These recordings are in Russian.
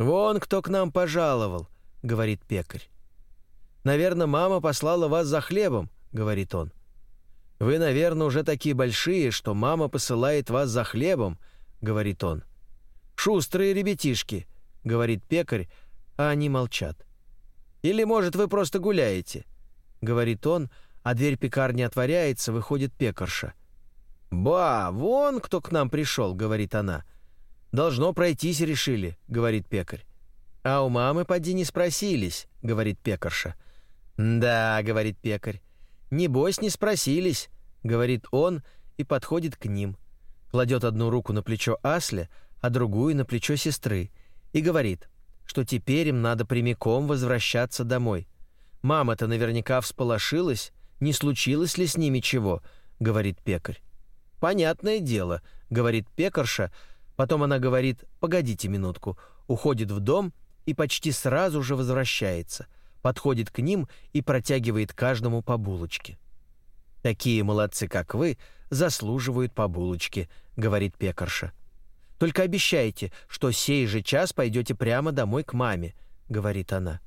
«Вон кто к нам пожаловал», — говорит пекарь. «Наверное, мама послала вас за хлебом», — говорит он. «Вы, наверное, уже такие большие, что мама посылает вас за хлебом», — говорит он. «Шустрые ребятишки», — говорит пекарь, а они молчат. «Или, может, вы просто гуляете?» — говорит он, а дверь пекарни отворяется, выходит пекарша. «Ба, вон кто к нам пришел», — говорит она. «Должно пройтись решили», — говорит пекарь. «А у мамы поди не спросились», — говорит пекарша. «Да», — говорит пекарь. «Небось, не спросились», — говорит он и подходит к ним. Кладет одну руку на плечо Асли, а другую на плечо сестры и говорит, что теперь им надо прямиком возвращаться домой. Мама-то наверняка всполошилась, не случилось ли с ними чего, говорит пекарь. Понятное дело, говорит пекарша, потом она говорит: "Погодите минутку", уходит в дом и почти сразу же возвращается подходит к ним и протягивает каждому по булочке. «Такие молодцы, как вы, заслуживают по булочке», — говорит пекарша. «Только обещайте, что сей же час пойдете прямо домой к маме», — говорит она.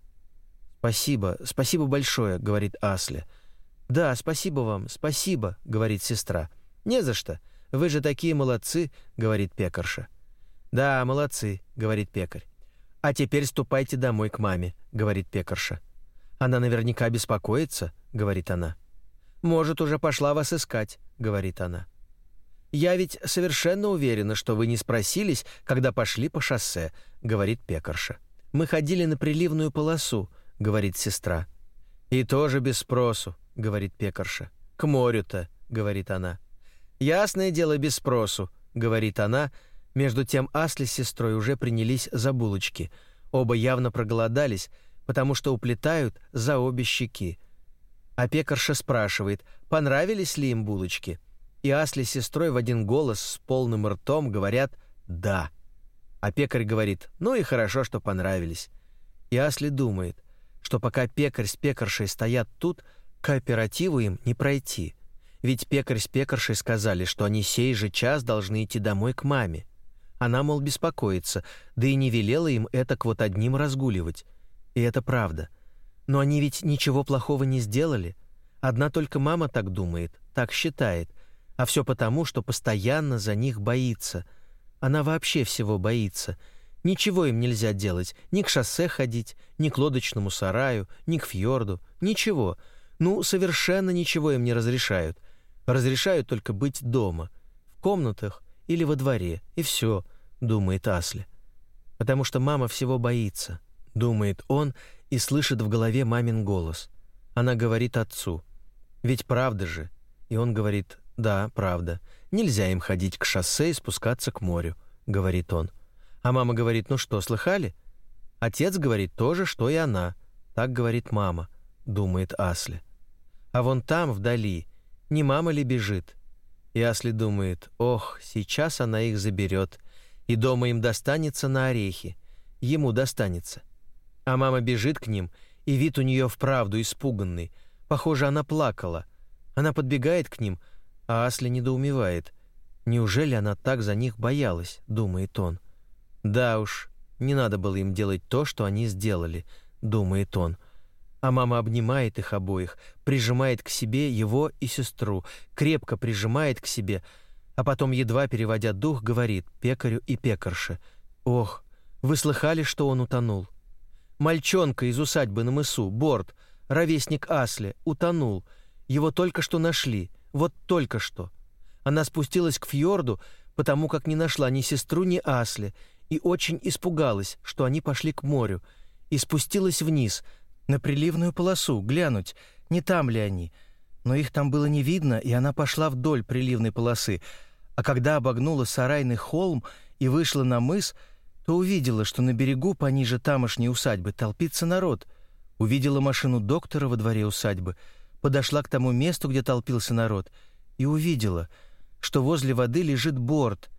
«Спасибо, спасибо большое», — говорит Асли. «Да, спасибо вам, спасибо», — говорит сестра. «Не за что. Вы же такие молодцы», — говорит пекарша. «Да, молодцы», — говорит пекарь. «А теперь ступайте домой к маме», — говорит пекарша. «Она наверняка беспокоится», — говорит она. «Может, уже пошла вас искать», — говорит она. «Я ведь совершенно уверена, что вы не спросились, когда пошли по шоссе», — говорит пекарша. «Мы ходили на приливную полосу», — говорит сестра. «И тоже без спросу», — говорит пекарша. «К морю-то», — говорит она. «Ясное дело, без спросу», — говорит она, — между тем Асли с сестрой уже принялись за булочки. Оба явно проголодались, потому что уплетают за обе щеки. А пекарша спрашивает, понравились ли им булочки. И Асли с сестрой в один голос с полным ртом говорят «да». А пекарь говорит «ну и хорошо, что понравились». И Асли думает, что пока пекарь с пекаршей стоят тут, кооперативу им не пройти. Ведь пекарь с пекаршей сказали, что они сей же час должны идти домой к маме. Она, мол, беспокоится, да и не велела им это вот одним разгуливать. И это правда. Но они ведь ничего плохого не сделали. Одна только мама так думает, так считает. А все потому, что постоянно за них боится. Она вообще всего боится. Ничего им нельзя делать. Ни к шоссе ходить, ни к лодочному сараю, ни к фьорду. Ничего. Ну, совершенно ничего им не разрешают. Разрешают только быть дома. В комнатах или во дворе. И все думает Асли. Потому что мама всего боится, думает он и слышит в голове мамин голос. Она говорит отцу: "Ведь правда же?" И он говорит: "Да, правда. Нельзя им ходить к шоссе и спускаться к морю", говорит он. А мама говорит: "Ну что, слыхали?" Отец говорит то же, что и она. Так говорит мама, думает Асли. А вон там вдали не мама ли бежит? И Асли думает: "Ох, сейчас она их заберет и дома им достанется на орехи. Ему достанется. А мама бежит к ним, и вид у нее вправду испуганный. Похоже, она плакала. Она подбегает к ним, а Асли недоумевает. Неужели она так за них боялась, думает он. Да уж, не надо было им делать то, что они сделали, думает он. А мама обнимает их обоих, прижимает к себе его и сестру, крепко прижимает к себе, а потом, едва переводя дух, говорит пекарю и пекарше. «Ох, вы слыхали, что он утонул? Мальчонка из усадьбы на мысу, Борт, ровесник Асли, утонул. Его только что нашли, вот только что. Она спустилась к фьорду, потому как не нашла ни сестру, ни Асли, и очень испугалась, что они пошли к морю, и спустилась вниз, на приливную полосу, глянуть, не там ли они, но их там было не видно, и она пошла вдоль приливной полосы, а когда обогнула сарайный холм и вышла на мыс, то увидела, что на берегу пониже тамошней усадьбы толпится народ. Увидела машину доктора во дворе усадьбы, подошла к тому месту, где толпился народ, и увидела, что возле воды лежит борт.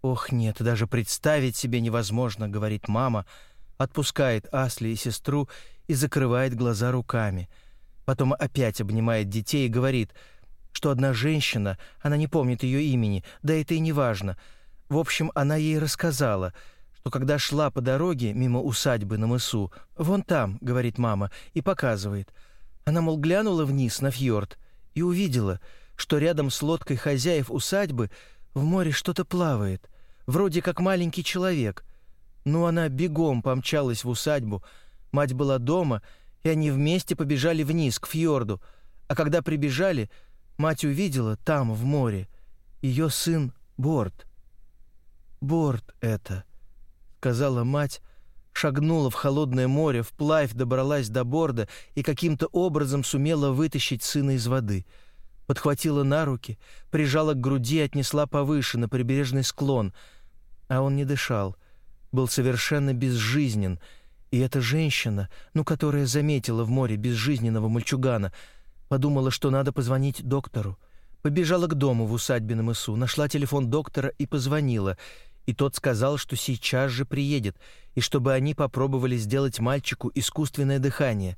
«Ох, нет, даже представить себе невозможно», — говорит мама, отпускает Асли и сестру и закрывает глаза руками — Потом опять обнимает детей и говорит, что одна женщина, она не помнит ее имени, да это и не важно. В общем, она ей рассказала, что когда шла по дороге мимо усадьбы на мысу, «Вон там», — говорит мама, и показывает. Она, мол, глянула вниз на фьорд и увидела, что рядом с лодкой хозяев усадьбы в море что-то плавает, вроде как маленький человек. Ну, она бегом помчалась в усадьбу, мать была дома, и они вместе побежали вниз, к фьорду, а когда прибежали, мать увидела там, в море, ее сын Борт. «Борт это», — сказала мать, шагнула в холодное море, вплавь добралась до борда и каким-то образом сумела вытащить сына из воды. Подхватила на руки, прижала к груди отнесла повыше, на прибрежный склон. А он не дышал, был совершенно безжизнен, и эта женщина, ну, которая заметила в море безжизненного мальчугана, подумала, что надо позвонить доктору. Побежала к дому в усадьбе на мысу, нашла телефон доктора и позвонила. И тот сказал, что сейчас же приедет, и чтобы они попробовали сделать мальчику искусственное дыхание.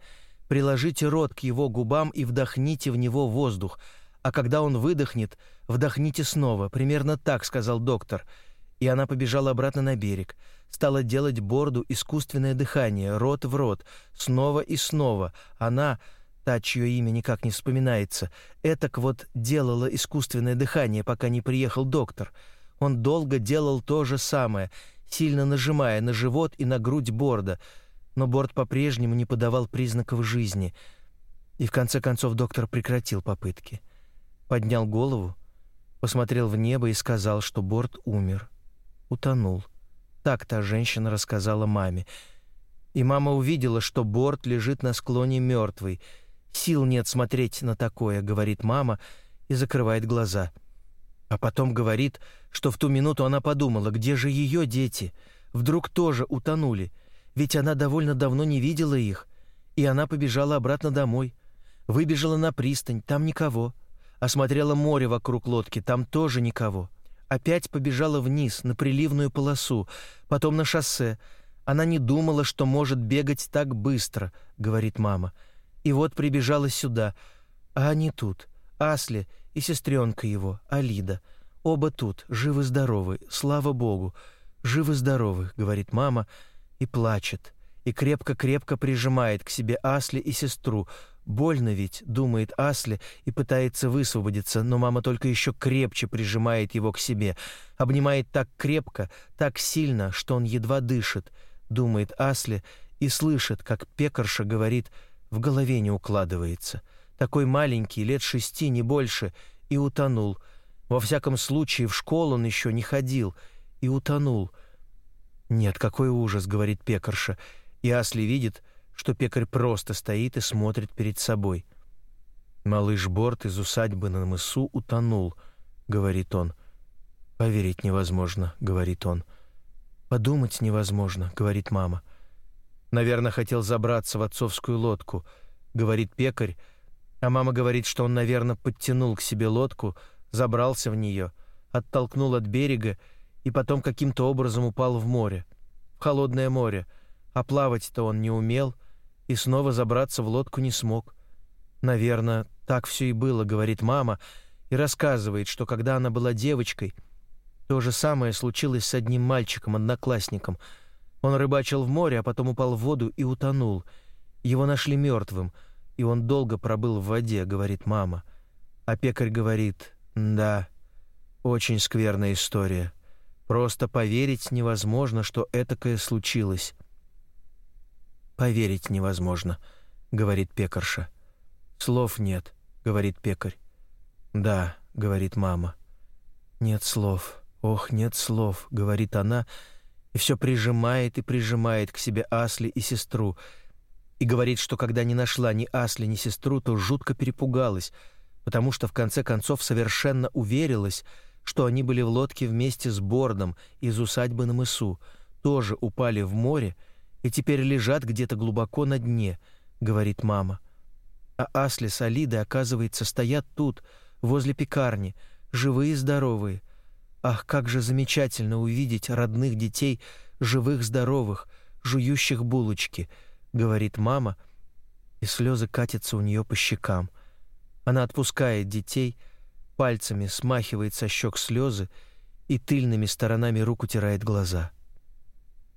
Приложите рот к его губам и вдохните в него воздух, а когда он выдохнет, вдохните снова. Примерно так сказал доктор. И она побежала обратно на берег, стала делать борду искусственное дыхание, рот в рот, снова и снова. Она та, чье имя никак не вспоминается, этак вот делала искусственное дыхание, пока не приехал доктор. Он долго делал то же самое, сильно нажимая на живот и на грудь Борда, но Борд по-прежнему не подавал признаков жизни. И в конце концов доктор прекратил попытки. Поднял голову, посмотрел в небо и сказал, что Борд умер. Утонул. Так та женщина рассказала маме. И мама увидела, что Борт лежит на склоне мертвый — Сил нет смотреть на такое, говорит мама и закрывает глаза. А потом говорит, что в ту минуту она подумала, где же ее дети? Вдруг тоже утонули, ведь она довольно давно не видела их. И она побежала обратно домой. Выбежала на пристань, там никого. Осмотрела море вокруг лодки, там тоже никого. Опять побежала вниз, на приливную полосу, потом на шоссе. Она не думала, что может бегать так быстро, говорит мама. — и вот прибежала сюда, а они тут, Асли и сестренка его, Алида. Оба тут, живы-здоровы, слава богу. Живы-здоровы, говорит мама и плачет, и крепко-крепко прижимает к себе Асли и сестру. Больно ведь, думает Асли и пытается высвободиться, но мама только еще крепче прижимает его к себе, обнимает так крепко, так сильно, что он едва дышит, думает Асли и слышит, как пекарша говорит — в голове не укладывается. Такой маленький, лет шести, не больше, и утонул. Во всяком случае, в школу он еще не ходил, и утонул. «Нет, какой ужас», — говорит пекарша, и Асли видит, что пекарь просто стоит и смотрит перед собой. «Малыш Борт из усадьбы на мысу утонул», — говорит он. «Поверить невозможно», — говорит он. «Подумать невозможно», — говорит мама. Наверное, хотел забраться в отцовскую лодку, говорит пекарь, а мама говорит, что он, наверное, подтянул к себе лодку, забрался в нее, оттолкнул от берега и потом каким-то образом упал в море, в холодное море, а плавать-то он не умел и снова забраться в лодку не смог. Наверное, так все и было, говорит мама, и рассказывает, что когда она была девочкой, то же самое случилось с одним мальчиком-одноклассником — он рыбачил в море, а потом упал в воду и утонул. Его нашли мертвым, и он долго пробыл в воде, говорит мама. А пекарь говорит, да, очень скверная история. Просто поверить невозможно, что этакое случилось. Поверить невозможно, говорит пекарша. Слов нет, говорит пекарь. Да, говорит мама. Нет слов. Ох, нет слов, говорит она и все прижимает и прижимает к себе Асли и сестру, и говорит, что когда не нашла ни Асли, ни сестру, то жутко перепугалась, потому что в конце концов совершенно уверилась, что они были в лодке вместе с Бордом из усадьбы на мысу, тоже упали в море и теперь лежат где-то глубоко на дне, говорит мама. А Асли с Алидой, оказывается, стоят тут, возле пекарни, живые и здоровые, Ах, как же замечательно увидеть родных детей, живых, здоровых, жующих булочки, говорит мама, и слезы катятся у нее по щекам. Она отпускает детей, пальцами смахивает со щек слезы и тыльными сторонами рук утирает глаза.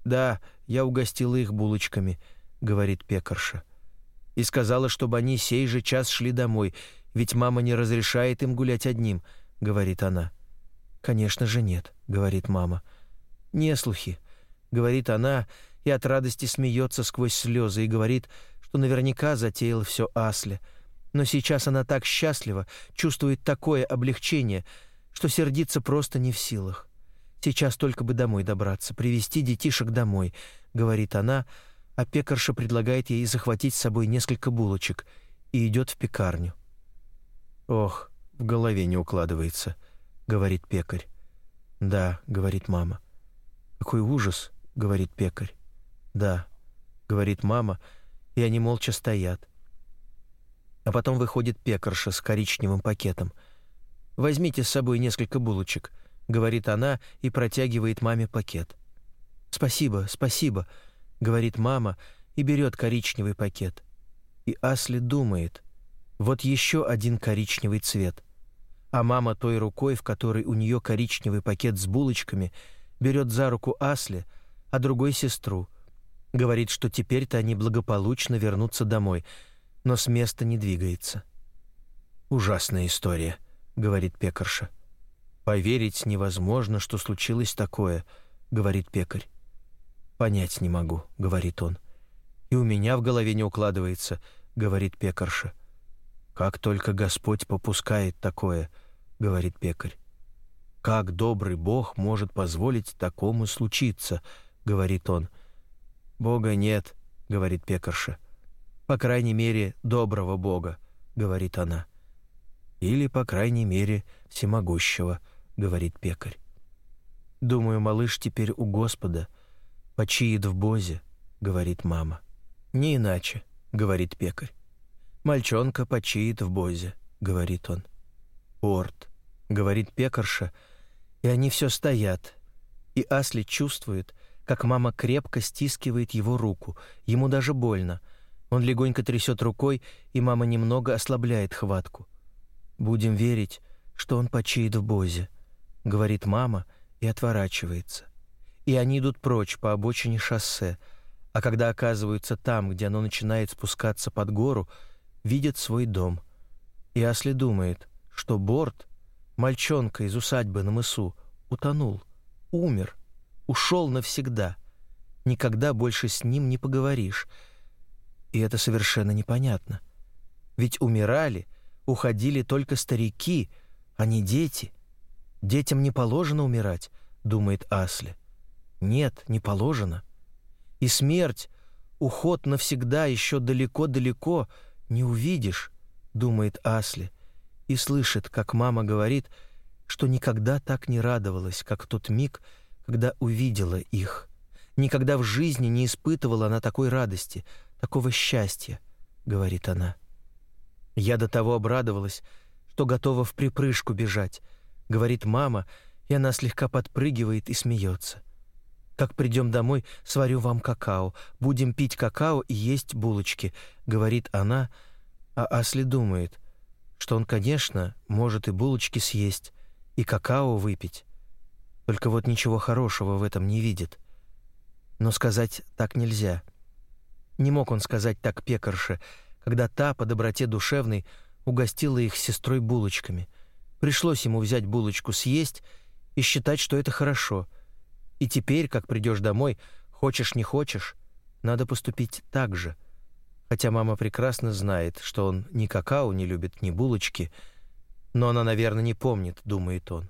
«Да, я угостила их булочками», — говорит пекарша. «И сказала, чтобы они сей же час шли домой, ведь мама не разрешает им гулять одним», — говорит она. «Конечно же нет», — говорит мама. «Не слухи», — говорит она, и от радости смеется сквозь слезы и говорит, что наверняка затеял все Асли. Но сейчас она так счастлива, чувствует такое облегчение, что сердиться просто не в силах. Сейчас только бы домой добраться, привести детишек домой, говорит она, а пекарша предлагает ей захватить с собой несколько булочек и идет в пекарню. Ох, в голове не укладывается, говорит пекарь. Да, говорит мама. Какой ужас, говорит пекарь. Да, говорит мама, и они молча стоят. А потом выходит пекарша с коричневым пакетом. Возьмите с собой несколько булочек. — говорит она и протягивает маме пакет. «Спасибо, спасибо», — говорит мама и берет коричневый пакет. И Асли думает, вот еще один коричневый цвет. А мама той рукой, в которой у нее коричневый пакет с булочками, берет за руку Асли, а другой сестру. Говорит, что теперь-то они благополучно вернутся домой, но с места не двигается. «Ужасная история», — говорит пекарша. Поверить невозможно, что случилось такое, говорит пекарь. Понять не могу, говорит он. И у меня в голове не укладывается, говорит пекарша. Как только Господь попускает такое, говорит пекарь. Как добрый Бог может позволить такому случиться, говорит он. Бога нет, говорит пекарша. По крайней мере, доброго Бога, говорит она. Или, по крайней мере, всемогущего, — говорит пекарь. «Думаю, малыш теперь у Господа, почиет в бозе», — говорит мама. «Не иначе», — говорит пекарь. «Мальчонка почиет в бозе», — говорит он. «Орт», — говорит пекарша, и они все стоят. И Асли чувствует, как мама крепко стискивает его руку, ему даже больно. Он легонько трясет рукой, и мама немного ослабляет хватку. «Будем верить, что он почиет в бозе», — говорит мама и отворачивается. И они идут прочь по обочине шоссе, а когда оказываются там, где оно начинает спускаться под гору, видят свой дом. И Асли думает, что Борт, мальчонка из усадьбы на мысу, утонул, умер, ушел навсегда. Никогда больше с ним не поговоришь. И это совершенно непонятно. Ведь умирали, уходили только старики, а не дети — Детям не положено умирать, думает Асли. Нет, не положено. И смерть, уход навсегда еще далеко-далеко не увидишь, думает Асли, и слышит, как мама говорит, что никогда так не радовалась, как тот миг, когда увидела их. Никогда в жизни не испытывала она такой радости, такого счастья, говорит она. Я до того обрадовалась, что готова в припрыжку бежать, — говорит мама, и она слегка подпрыгивает и смеется. «Как придем домой, сварю вам какао. Будем пить какао и есть булочки», — говорит она, а Асли думает, что он, конечно, может и булочки съесть, и какао выпить. Только вот ничего хорошего в этом не видит. Но сказать так нельзя. Не мог он сказать так пекарше, когда та, по доброте душевной, угостила их сестрой булочками — Пришлось ему взять булочку съесть и считать, что это хорошо. И теперь, как придешь домой, хочешь не хочешь, надо поступить так же. Хотя мама прекрасно знает, что он ни какао не любит, ни булочки, но она, наверное, не помнит, думает он.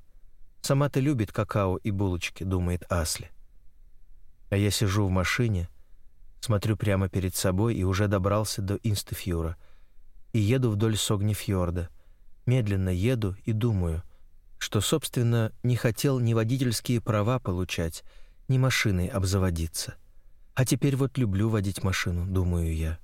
Сама-то любит какао и булочки, думает Асли. А я сижу в машине, смотрю прямо перед собой и уже добрался до Инстефьюра и еду вдоль Согнефьорда — Медленно еду и думаю, что, собственно, не хотел ни водительские права получать, ни машиной обзаводиться. А теперь вот люблю водить машину, думаю я.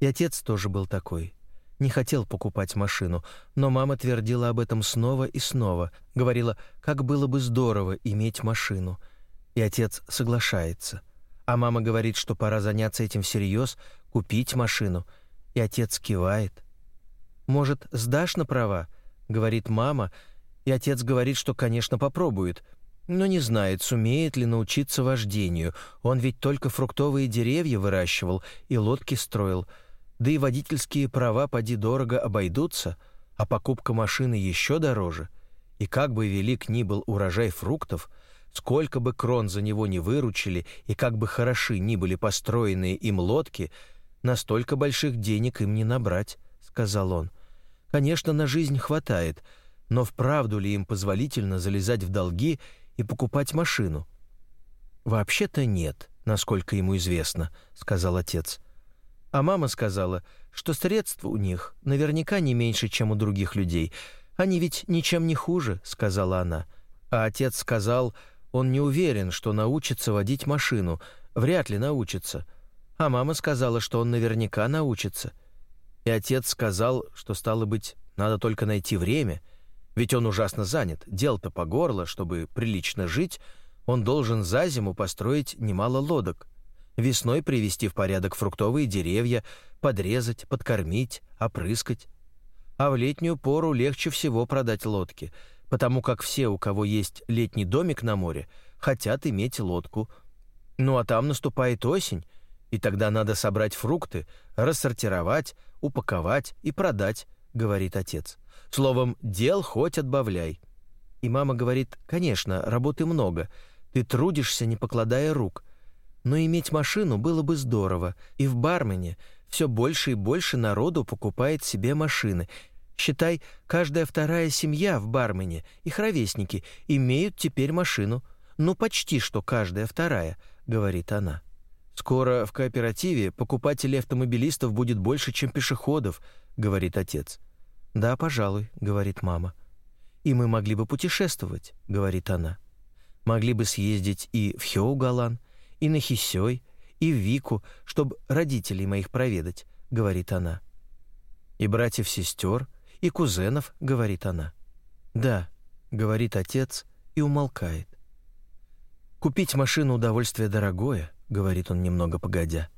И отец тоже был такой. Не хотел покупать машину, но мама твердила об этом снова и снова, говорила, как было бы здорово иметь машину. И отец соглашается. А мама говорит, что пора заняться этим всерьез, купить машину. И отец кивает. «Может, сдашь на права?» — говорит мама, и отец говорит, что, конечно, попробует. но не знает, сумеет ли научиться вождению. Он ведь только фруктовые деревья выращивал и лодки строил. Да и водительские права поди дорого обойдутся, а покупка машины еще дороже. И как бы велик ни был урожай фруктов, сколько бы крон за него не выручили и как бы хороши ни были построенные им лодки, настолько больших денег им не набрать, — сказал он. Конечно, на жизнь хватает, но вправду ли им позволительно залезать в долги и покупать машину? Вообще-то нет, насколько ему известно, сказал отец. А мама сказала, что средств у них наверняка не меньше, чем у других людей. Они ведь ничем не хуже, сказала она. А отец сказал, он не уверен, что научится водить машину, вряд ли научится. А мама сказала, что он наверняка научится. И отец сказал, что стало быть, надо только найти время, ведь он ужасно занят, дел-то по горло, чтобы прилично жить, он должен за зиму построить немало лодок весной привести в порядок фруктовые деревья, подрезать, подкормить, опрыскать. А в летнюю пору легче всего продать лодки, потому как все, у кого есть летний домик на море, хотят иметь лодку. Ну а там наступает осень, и тогда надо собрать фрукты, рассортировать, упаковать и продать, говорит отец. Словом, дел хоть отбавляй. И мама говорит, конечно, работы много, ты трудишься, не покладая рук – но иметь машину было бы здорово, и в Бармене все больше и больше народу покупает себе машины. Считай, каждая вторая семья в Бармене, их ровесники, имеют теперь машину. Ну, почти что каждая вторая, говорит она. Скоро в кооперативе покупателей автомобилистов будет больше, чем пешеходов, говорит отец. Да, пожалуй, говорит мама. И мы могли бы путешествовать, говорит она. Могли бы съездить и в Хеугалан, и на Хисёй, и в Вику, чтобы родителей моих проведать», — говорит она. «И братьев-сестер, и кузенов», — говорит она. «Да», — говорит отец и умолкает. «Купить машину удовольствие дорогое», — говорит он немного погодя.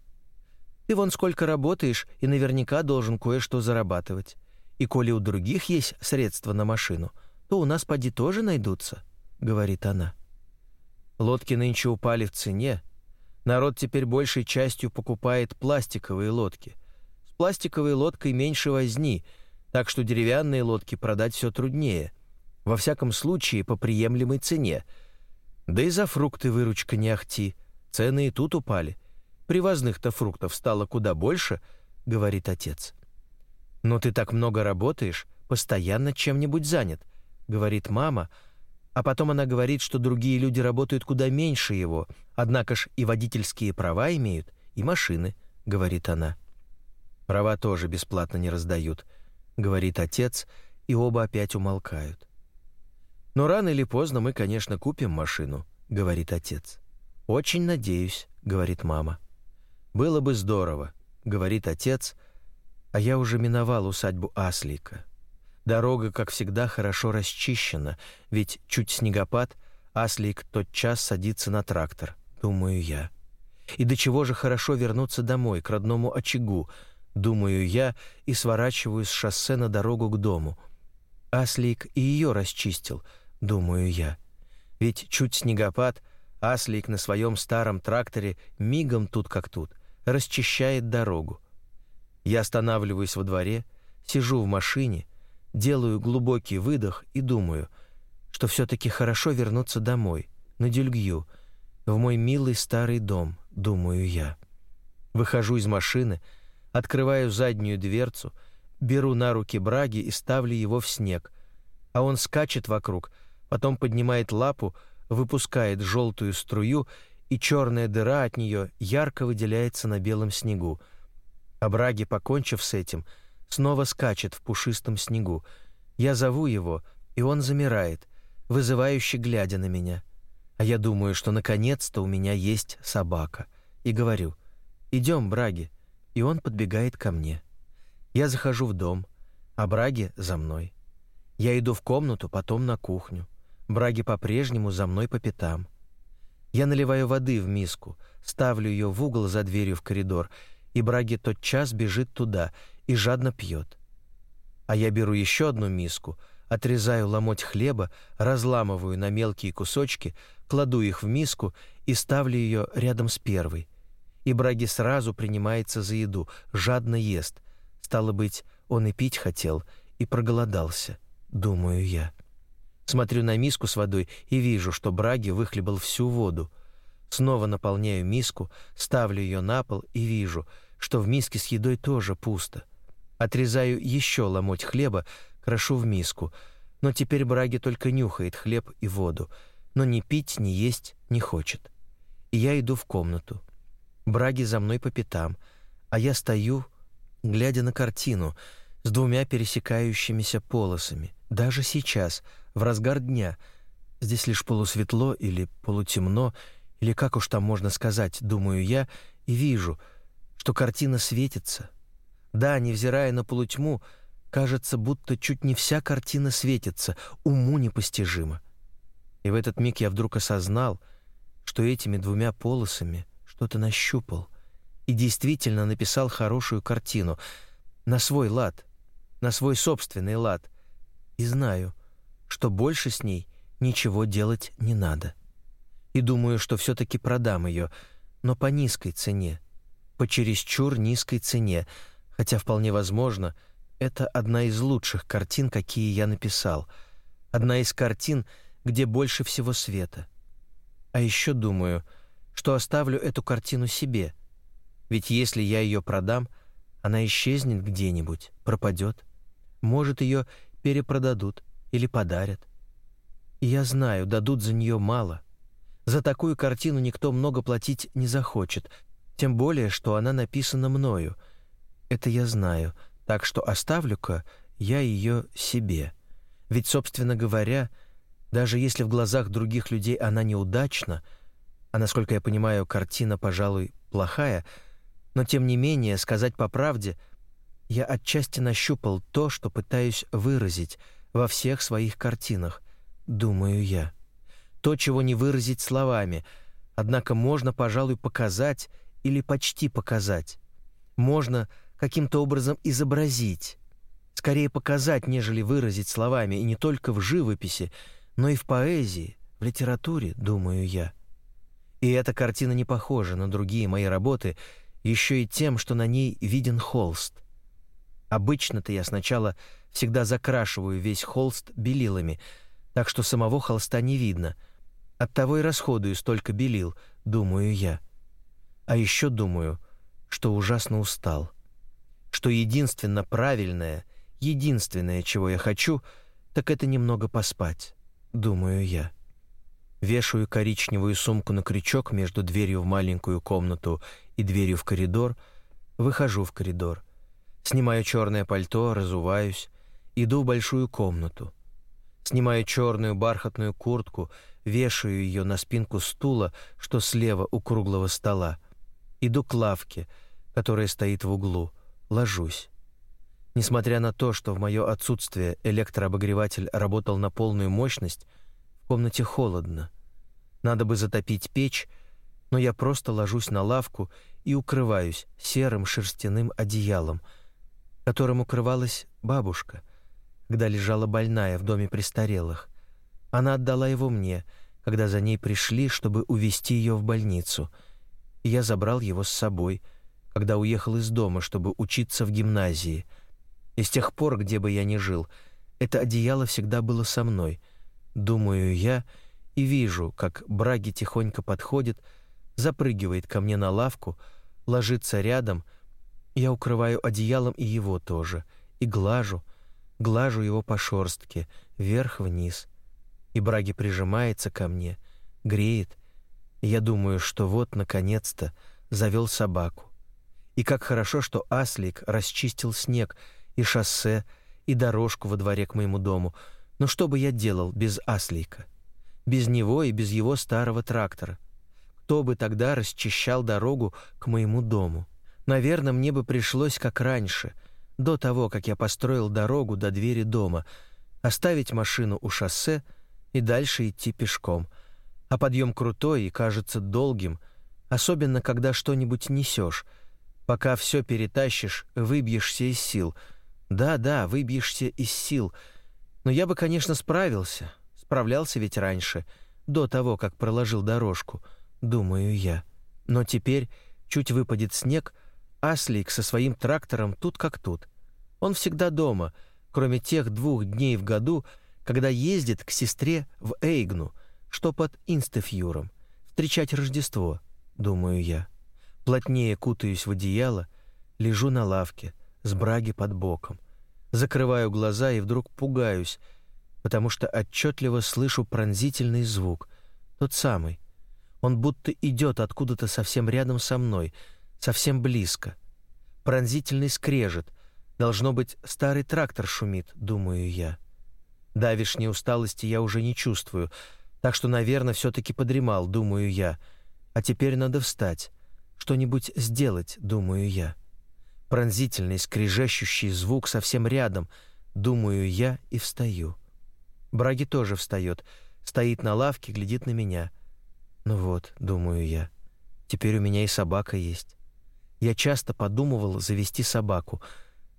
«Ты вон сколько работаешь и наверняка должен кое-что зарабатывать. И коли у других есть средства на машину, то у нас поди тоже найдутся», — говорит она. Лодки нынче упали в цене, Народ теперь большей частью покупает пластиковые лодки. С пластиковой лодкой меньше возни, так что деревянные лодки продать все труднее. Во всяком случае, по приемлемой цене. Да и за фрукты выручка не ахти. Цены и тут упали. Привозных-то фруктов стало куда больше, говорит отец. Но ты так много работаешь, постоянно чем-нибудь занят, говорит мама, — а потом она говорит, что другие люди работают куда меньше его, однако ж и водительские права имеют, и машины, говорит она. Права тоже бесплатно не раздают, говорит отец, и оба опять умолкают. Но рано или поздно мы, конечно, купим машину, говорит отец. Очень надеюсь, говорит мама. Было бы здорово, говорит отец, а я уже миновал усадьбу Аслика. Дорога, как всегда, хорошо расчищена, ведь чуть снегопад, Аслик тотчас садится на трактор, думаю я. И до чего же хорошо вернуться домой, к родному очагу, думаю я, и сворачиваю с шоссе на дорогу к дому. Аслик и ее расчистил, думаю я. Ведь чуть снегопад, Аслик на своем старом тракторе мигом тут как тут, расчищает дорогу. Я останавливаюсь во дворе, сижу в машине — Делаю глубокий выдох и думаю, что все-таки хорошо вернуться домой, на Дюльгью, в мой милый старый дом, думаю я. Выхожу из машины, открываю заднюю дверцу, беру на руки Браги и ставлю его в снег, а он скачет вокруг, потом поднимает лапу, выпускает желтую струю, и черная дыра от нее ярко выделяется на белом снегу. А Браги, покончив с этим, — снова скачет в пушистом снегу. Я зову его, и он замирает, вызывающе глядя на меня. А я думаю, что наконец-то у меня есть собака. И говорю, «Идем, Браги». И он подбегает ко мне. Я захожу в дом, а Браги за мной. Я иду в комнату, потом на кухню. Браги по-прежнему за мной по пятам. Я наливаю воды в миску, ставлю ее в угол за дверью в коридор, и Браги тотчас бежит туда и жадно пьет. А я беру еще одну миску, отрезаю ломоть хлеба, разламываю на мелкие кусочки, кладу их в миску и ставлю ее рядом с первой. И Браги сразу принимается за еду, жадно ест. Стало быть, он и пить хотел, и проголодался, думаю я. Смотрю на миску с водой и вижу, что Браги выхлебал всю воду. Снова наполняю миску, ставлю ее на пол и вижу, что в миске с едой тоже пусто. Отрезаю еще ломоть хлеба, крошу в миску, но теперь Браги только нюхает хлеб и воду, но ни пить, ни есть не хочет. И я иду в комнату. Браги за мной по пятам, а я стою, глядя на картину с двумя пересекающимися полосами. Даже сейчас, в разгар дня, здесь лишь полусветло или полутемно, или как уж там можно сказать, думаю я, и вижу, что картина светится. Да, невзирая на полутьму, кажется, будто чуть не вся картина светится, уму непостижимо. И в этот миг я вдруг осознал, что этими двумя полосами что-то нащупал и действительно написал хорошую картину на свой лад, на свой собственный лад. И знаю, что больше с ней ничего делать не надо. И думаю, что все таки продам ее, но по низкой цене, по чересчур низкой цене, хотя вполне возможно, это одна из лучших картин, какие я написал. Одна из картин, где больше всего света. А еще думаю, что оставлю эту картину себе. Ведь если я ее продам, она исчезнет где-нибудь, пропадет. Может, ее перепродадут или подарят. И я знаю, дадут за нее мало. За такую картину никто много платить не захочет, тем более, что она написана мною. Это я знаю, так что оставлю-ка я ее себе. Ведь, собственно говоря, даже если в глазах других людей она неудачна, а насколько я понимаю, картина, пожалуй, плохая, но тем не менее, сказать по правде, я отчасти нащупал то, что пытаюсь выразить во всех своих картинах, думаю я. То, чего не выразить словами, однако можно, пожалуй, показать или почти показать. Можно каким-то образом изобразить, скорее показать, нежели выразить словами, и не только в живописи, но и в поэзии, в литературе, думаю я. И эта картина не похожа на другие мои работы еще и тем, что на ней виден холст. Обычно-то я сначала всегда закрашиваю весь холст белилами, так что самого холста не видно. Оттого и расходую столько белил, думаю я. А еще думаю, что ужасно устал. Что единственно правильное, единственное, чего я хочу, так это немного поспать, думаю я. Вешаю коричневую сумку на крючок между дверью в маленькую комнату и дверью в коридор, выхожу в коридор, снимаю черное пальто, разуваюсь, иду в большую комнату. Снимаю черную бархатную куртку, вешаю ее на спинку стула, что слева у круглого стола. Иду к лавке, которая стоит в углу, ложусь. Несмотря на то, что в мое отсутствие электрообогреватель работал на полную мощность, в комнате холодно. Надо бы затопить печь, но я просто ложусь на лавку и укрываюсь серым шерстяным одеялом, которым укрывалась бабушка, когда лежала больная в доме престарелых. Она отдала его мне, когда за ней пришли, чтобы увезти ее в больницу. И я забрал его с собой, когда уехал из дома, чтобы учиться в гимназии. И с тех пор, где бы я ни жил, это одеяло всегда было со мной. Думаю я, — и вижу, как Браги тихонько подходит, запрыгивает ко мне на лавку, ложится рядом. Я укрываю одеялом и его тоже, и глажу, глажу его по шорстке, вверх-вниз. И Браги прижимается ко мне, греет. Я думаю, что вот, наконец-то, завел собаку. И как хорошо, что Аслик расчистил снег и шоссе, и дорожку во дворе к моему дому. Но что бы я делал без Аслика? без него и без его старого трактора. Кто бы тогда расчищал дорогу к моему дому? Наверное, мне бы пришлось как раньше, до того, как я построил дорогу до двери дома, оставить машину у шоссе и дальше идти пешком. А подъем крутой и кажется долгим, особенно когда что-нибудь несешь. Пока все перетащишь, выбьешься из сил. Да-да, выбьешься из сил — Но я бы, конечно, справился. Справлялся ведь раньше, до того, как проложил дорожку, думаю я. Но теперь чуть выпадет снег, Аслик со своим трактором тут как тут. Он всегда дома, кроме тех двух дней в году, когда ездит к сестре в Эйгну, что под Инстефьюром, встречать Рождество, думаю я. Плотнее кутаюсь в одеяло, лежу на лавке, с браги под боком. Закрываю глаза и вдруг пугаюсь, потому что отчетливо слышу пронзительный звук, тот самый. Он будто идет откуда-то совсем рядом со мной, совсем близко. Пронзительный скрежет. Должно быть, старый трактор шумит, думаю я. Давишней усталости я уже не чувствую, так что, наверное, все-таки подремал, думаю я. А теперь надо встать, что-нибудь сделать, думаю я. Пронзительный, скрежещущий звук совсем рядом, думаю я и встаю. Браги тоже встает, стоит на лавке, глядит на меня. Ну вот, думаю я, теперь у меня и собака есть. Я часто подумывал завести собаку,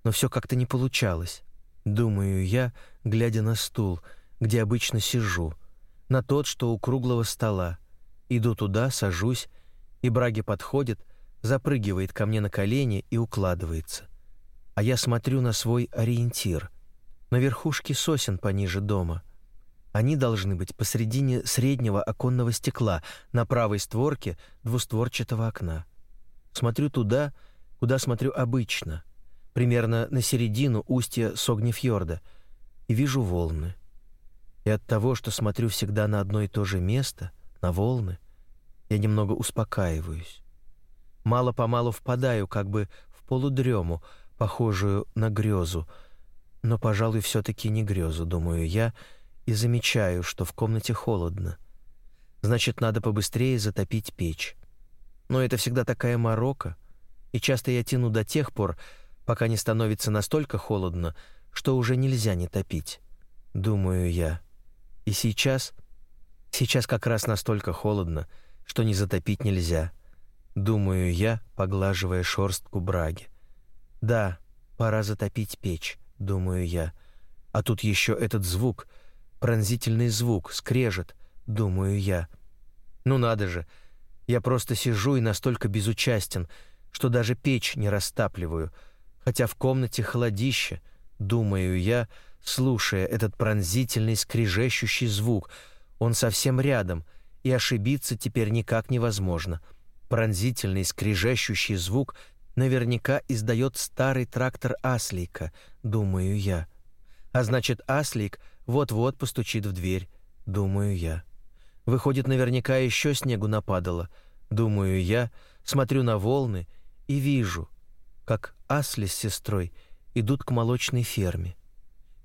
но все как-то не получалось. Думаю я, глядя на стул, где обычно сижу, на тот, что у круглого стола. Иду туда, сажусь, и Браги подходит, запрыгивает ко мне на колени и укладывается. А я смотрю на свой ориентир, на верхушки сосен пониже дома. Они должны быть посредине среднего оконного стекла на правой створке двустворчатого окна. Смотрю туда, куда смотрю обычно — примерно на середину устья Согнефьорда, и вижу волны. И от того, что смотрю всегда на одно и то же место, на волны, я немного успокаиваюсь. Мало-помалу впадаю как бы в полудрему, похожую на грезу, но, пожалуй, все-таки не грезу, думаю я, и замечаю, что в комнате холодно. Значит, надо побыстрее затопить печь. Но это всегда такая морока, и часто я тяну до тех пор, пока не становится настолько холодно, что уже нельзя не топить. Думаю я. И сейчас... Сейчас как раз настолько холодно, что не затопить нельзя. Думаю я, поглаживая шорстку браги. Да, пора затопить печь, думаю я. А тут еще этот звук, пронзительный звук, скрежет, думаю я. Ну надо же, я просто сижу и настолько безучастен, что даже печь не растапливаю — хотя в комнате холодище, думаю я, слушая этот пронзительный скрежещущий звук. Он совсем рядом, и ошибиться теперь никак невозможно. Пронзительный скрежещущий звук наверняка издает старый трактор Аслика, думаю я. А значит, Аслик вот-вот постучит в дверь, думаю я. Выходит, наверняка еще снегу нападало, думаю я, смотрю на волны и вижу — как Асли с сестрой идут к молочной ферме.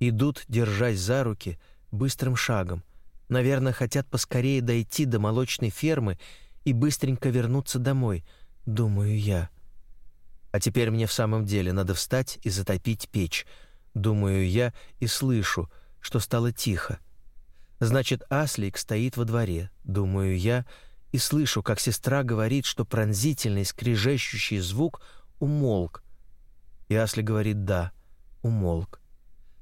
Идут, держась за руки, быстрым шагом. Наверное, хотят поскорее дойти до молочной фермы и быстренько вернуться домой, думаю я. А теперь мне в самом деле надо встать и затопить печь, думаю я и слышу, что стало тихо. Значит, Аслик стоит во дворе, думаю я, и слышу, как сестра говорит, что пронзительный скрежещущий звук — умолк. И Асли говорит «да», умолк.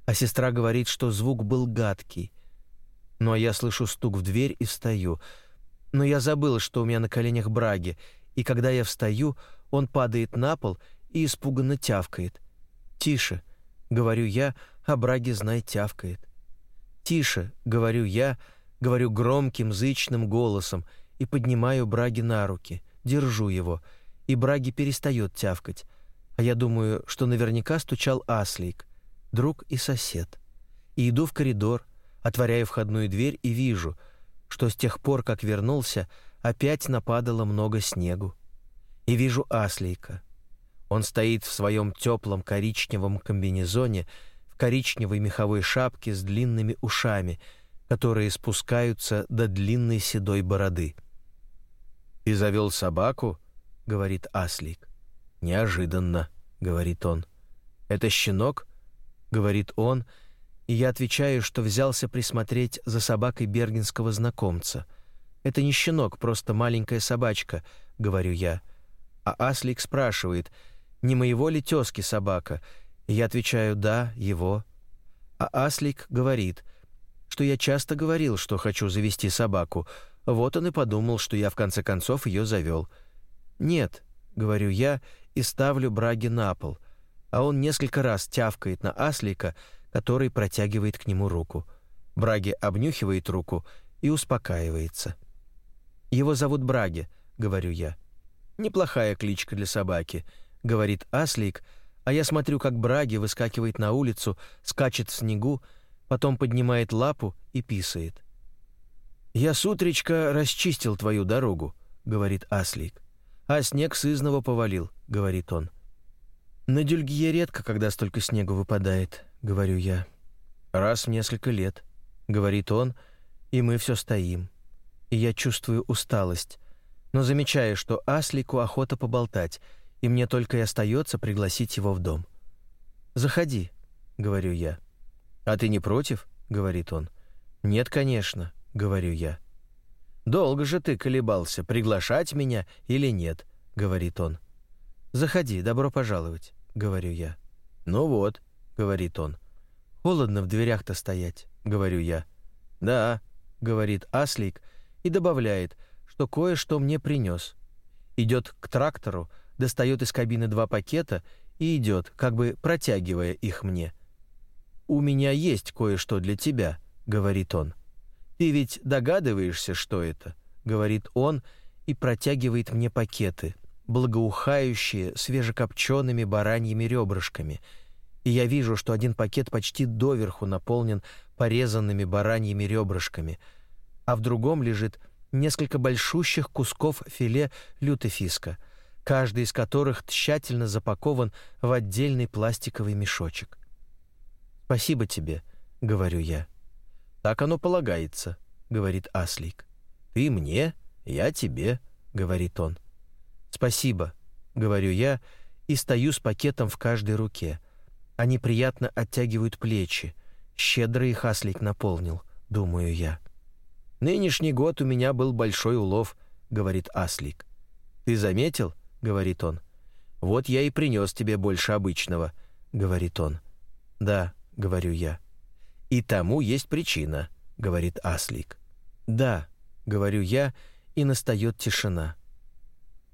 А сестра говорит, что звук был гадкий. Ну а я слышу стук в дверь и встаю. Но я забыла, что у меня на коленях браги, и когда я встаю, он падает на пол и испуганно тявкает. «Тише», — говорю я, а браги, знай, тявкает. «Тише», — говорю я, говорю громким, зычным голосом и поднимаю браги на руки, держу его — и Браги перестает тявкать, а я думаю, что наверняка стучал Аслик, друг и сосед. И иду в коридор, отворяю входную дверь и вижу, что с тех пор, как вернулся, опять нападало много снегу. И вижу Аслика. Он стоит в своем теплом коричневом комбинезоне, коричневой меховой шапке с длинными ушами, которые спускаются до длинной седой бороды. «Ты завел собаку?» говорит Аслик. Неожиданно, говорит он. Это щенок, говорит он, и я отвечаю, что взялся присмотреть за собакой бергенского знакомца. Это не щенок, просто маленькая собачка, говорю я. А Аслик спрашивает, не моего ли тёзки собака? Я отвечаю: "Да, его". А Аслик говорит, что я часто говорил, что хочу завести собаку. Вот он и подумал, что я в конце концов ее завел. «Нет», — говорю я и ставлю Браги на пол, а он несколько раз тявкает на Аслика, который протягивает к нему руку. Браги обнюхивает руку и успокаивается. «Его зовут Браги», — говорю я. «Неплохая кличка для собаки», — говорит Аслик, а я смотрю, как Браги выскакивает на улицу, скачет в снегу, потом поднимает лапу и писает. «Я с утречка расчистил твою дорогу», — говорит Аслик. «А снег сызново повалил», — говорит он. «На Дюльгие редко, когда столько снега выпадает», — говорю я. «Раз в несколько лет», — говорит он, и мы все стоим. И я чувствую усталость, но замечаю, что Аслику охота поболтать, и мне только и остается пригласить его в дом. «Заходи», — говорю я. «А ты не против?» — говорит он. «Нет, конечно», — говорю я. «Долго же ты колебался, приглашать меня или нет», — говорит он. «Заходи, добро пожаловать», — говорю я. «Ну вот», — говорит он. «Холодно в дверях-то стоять», — говорю я. «Да», — говорит Аслик и добавляет, что кое-что мне принес. Идет к трактору, достает из кабины два пакета и идет, как бы протягивая их мне. «У меня есть кое-что для тебя», — говорит он. «Ты ведь догадываешься, что это?» — говорит он и протягивает мне пакеты, благоухающие свежекопчеными бараньими ребрышками. И я вижу, что один пакет почти доверху наполнен порезанными бараньими ребрышками, а в другом лежит несколько большущих кусков филе лютефиска — каждый из которых тщательно запакован в отдельный пластиковый мешочек. «Спасибо тебе», — говорю я. «Так оно полагается», — говорит Аслик. «Ты мне, я тебе», — говорит он. «Спасибо», — говорю я и стою с пакетом в каждой руке. Они приятно оттягивают плечи. Щедро их Аслик наполнил, думаю я. «Нынешний год у меня был большой улов», — говорит Аслик. «Ты заметил?» — говорит он. «Вот я и принес тебе больше обычного», — говорит он. «Да», — говорю я. «И тому есть причина», — говорит Аслик. «Да», — говорю я, и настает тишина.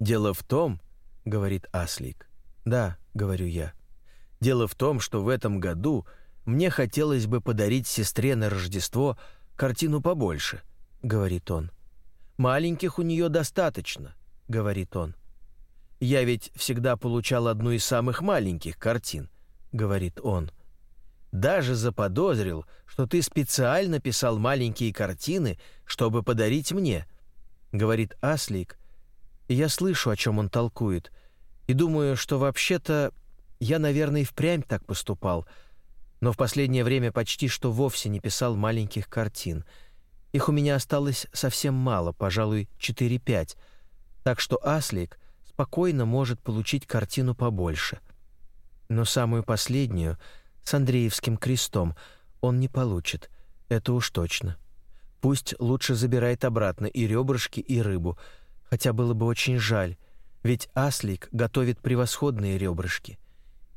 «Дело в том», — говорит Аслик. «Да», — говорю я. «Дело в том, что в этом году мне хотелось бы подарить сестре на Рождество картину побольше», — говорит он. «Маленьких у нее достаточно», — говорит он. «Я ведь всегда получал одну из самых маленьких картин», — говорит он. «Даже заподозрил, что ты специально писал маленькие картины, чтобы подарить мне», — говорит Аслик. Я слышу, о чем он толкует, и думаю, что вообще-то я, наверное, и впрямь так поступал, но в последнее время почти что вовсе не писал маленьких картин. Их у меня осталось совсем мало, пожалуй, 4-5, так что Аслик — спокойно может получить картину побольше. Но самую последнюю, с Андреевским крестом, он не получит, это уж точно. Пусть лучше забирает обратно и ребрышки, и рыбу, хотя было бы очень жаль, ведь Аслик готовит превосходные ребрышки.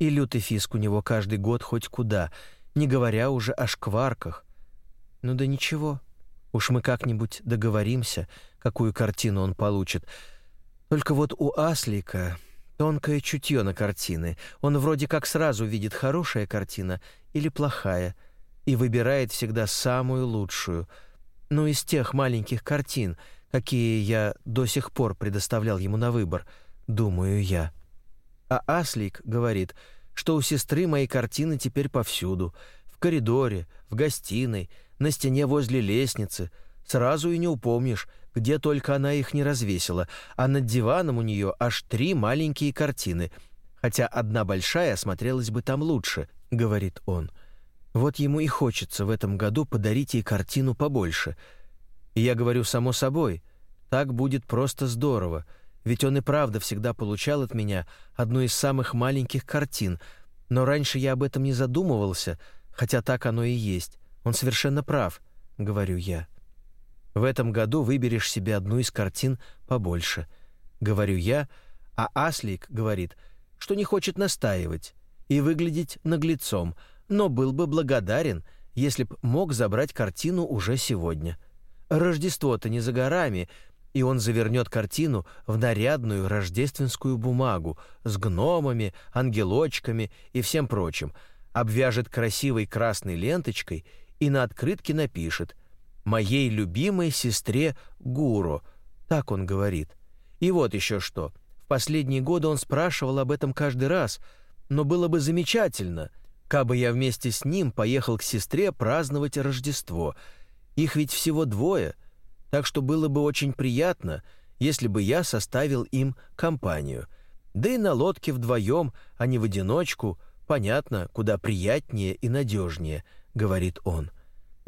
И лютый фиск у него каждый год хоть куда, не говоря уже о шкварках. Ну да ничего, уж мы как-нибудь договоримся, какую картину он получит — только вот у Аслика тонкое чутье на картины. Он вроде как сразу видит, хорошая картина или плохая, и выбирает всегда самую лучшую. Ну, из тех маленьких картин, какие я до сих пор предоставлял ему на выбор, думаю я. А Аслик говорит, что у сестры мои картины теперь повсюду, в коридоре, в гостиной, на стене возле лестницы. Сразу и не упомнишь, где только она их не развесила, а над диваном у нее аж три маленькие картины, хотя одна большая смотрелась бы там лучше, говорит он. Вот ему и хочется в этом году подарить ей картину побольше. И я говорю само собой, так будет просто здорово, ведь он и правда всегда получал от меня одну из самых маленьких картин, но раньше я об этом не задумывался, хотя так оно и есть. Он совершенно прав, говорю я. В этом году выберешь себе одну из картин побольше, говорю я, а Аслик говорит, что не хочет настаивать и выглядеть наглецом, но был бы благодарен, если б мог забрать картину уже сегодня. Рождество-то не за горами, и он завернет картину в нарядную рождественскую бумагу с гномами, ангелочками и всем прочим, обвяжет красивой красной ленточкой и на открытке напишет «Моей любимой сестре Гуру», так он говорит. И вот еще что. В последние годы он спрашивал об этом каждый раз, но было бы замечательно, кабы я вместе с ним поехал к сестре праздновать Рождество. Их ведь всего двое, так что было бы очень приятно, если бы я составил им компанию. Да и на лодке вдвоем, а не в одиночку, понятно, куда приятнее и надежнее, говорит он.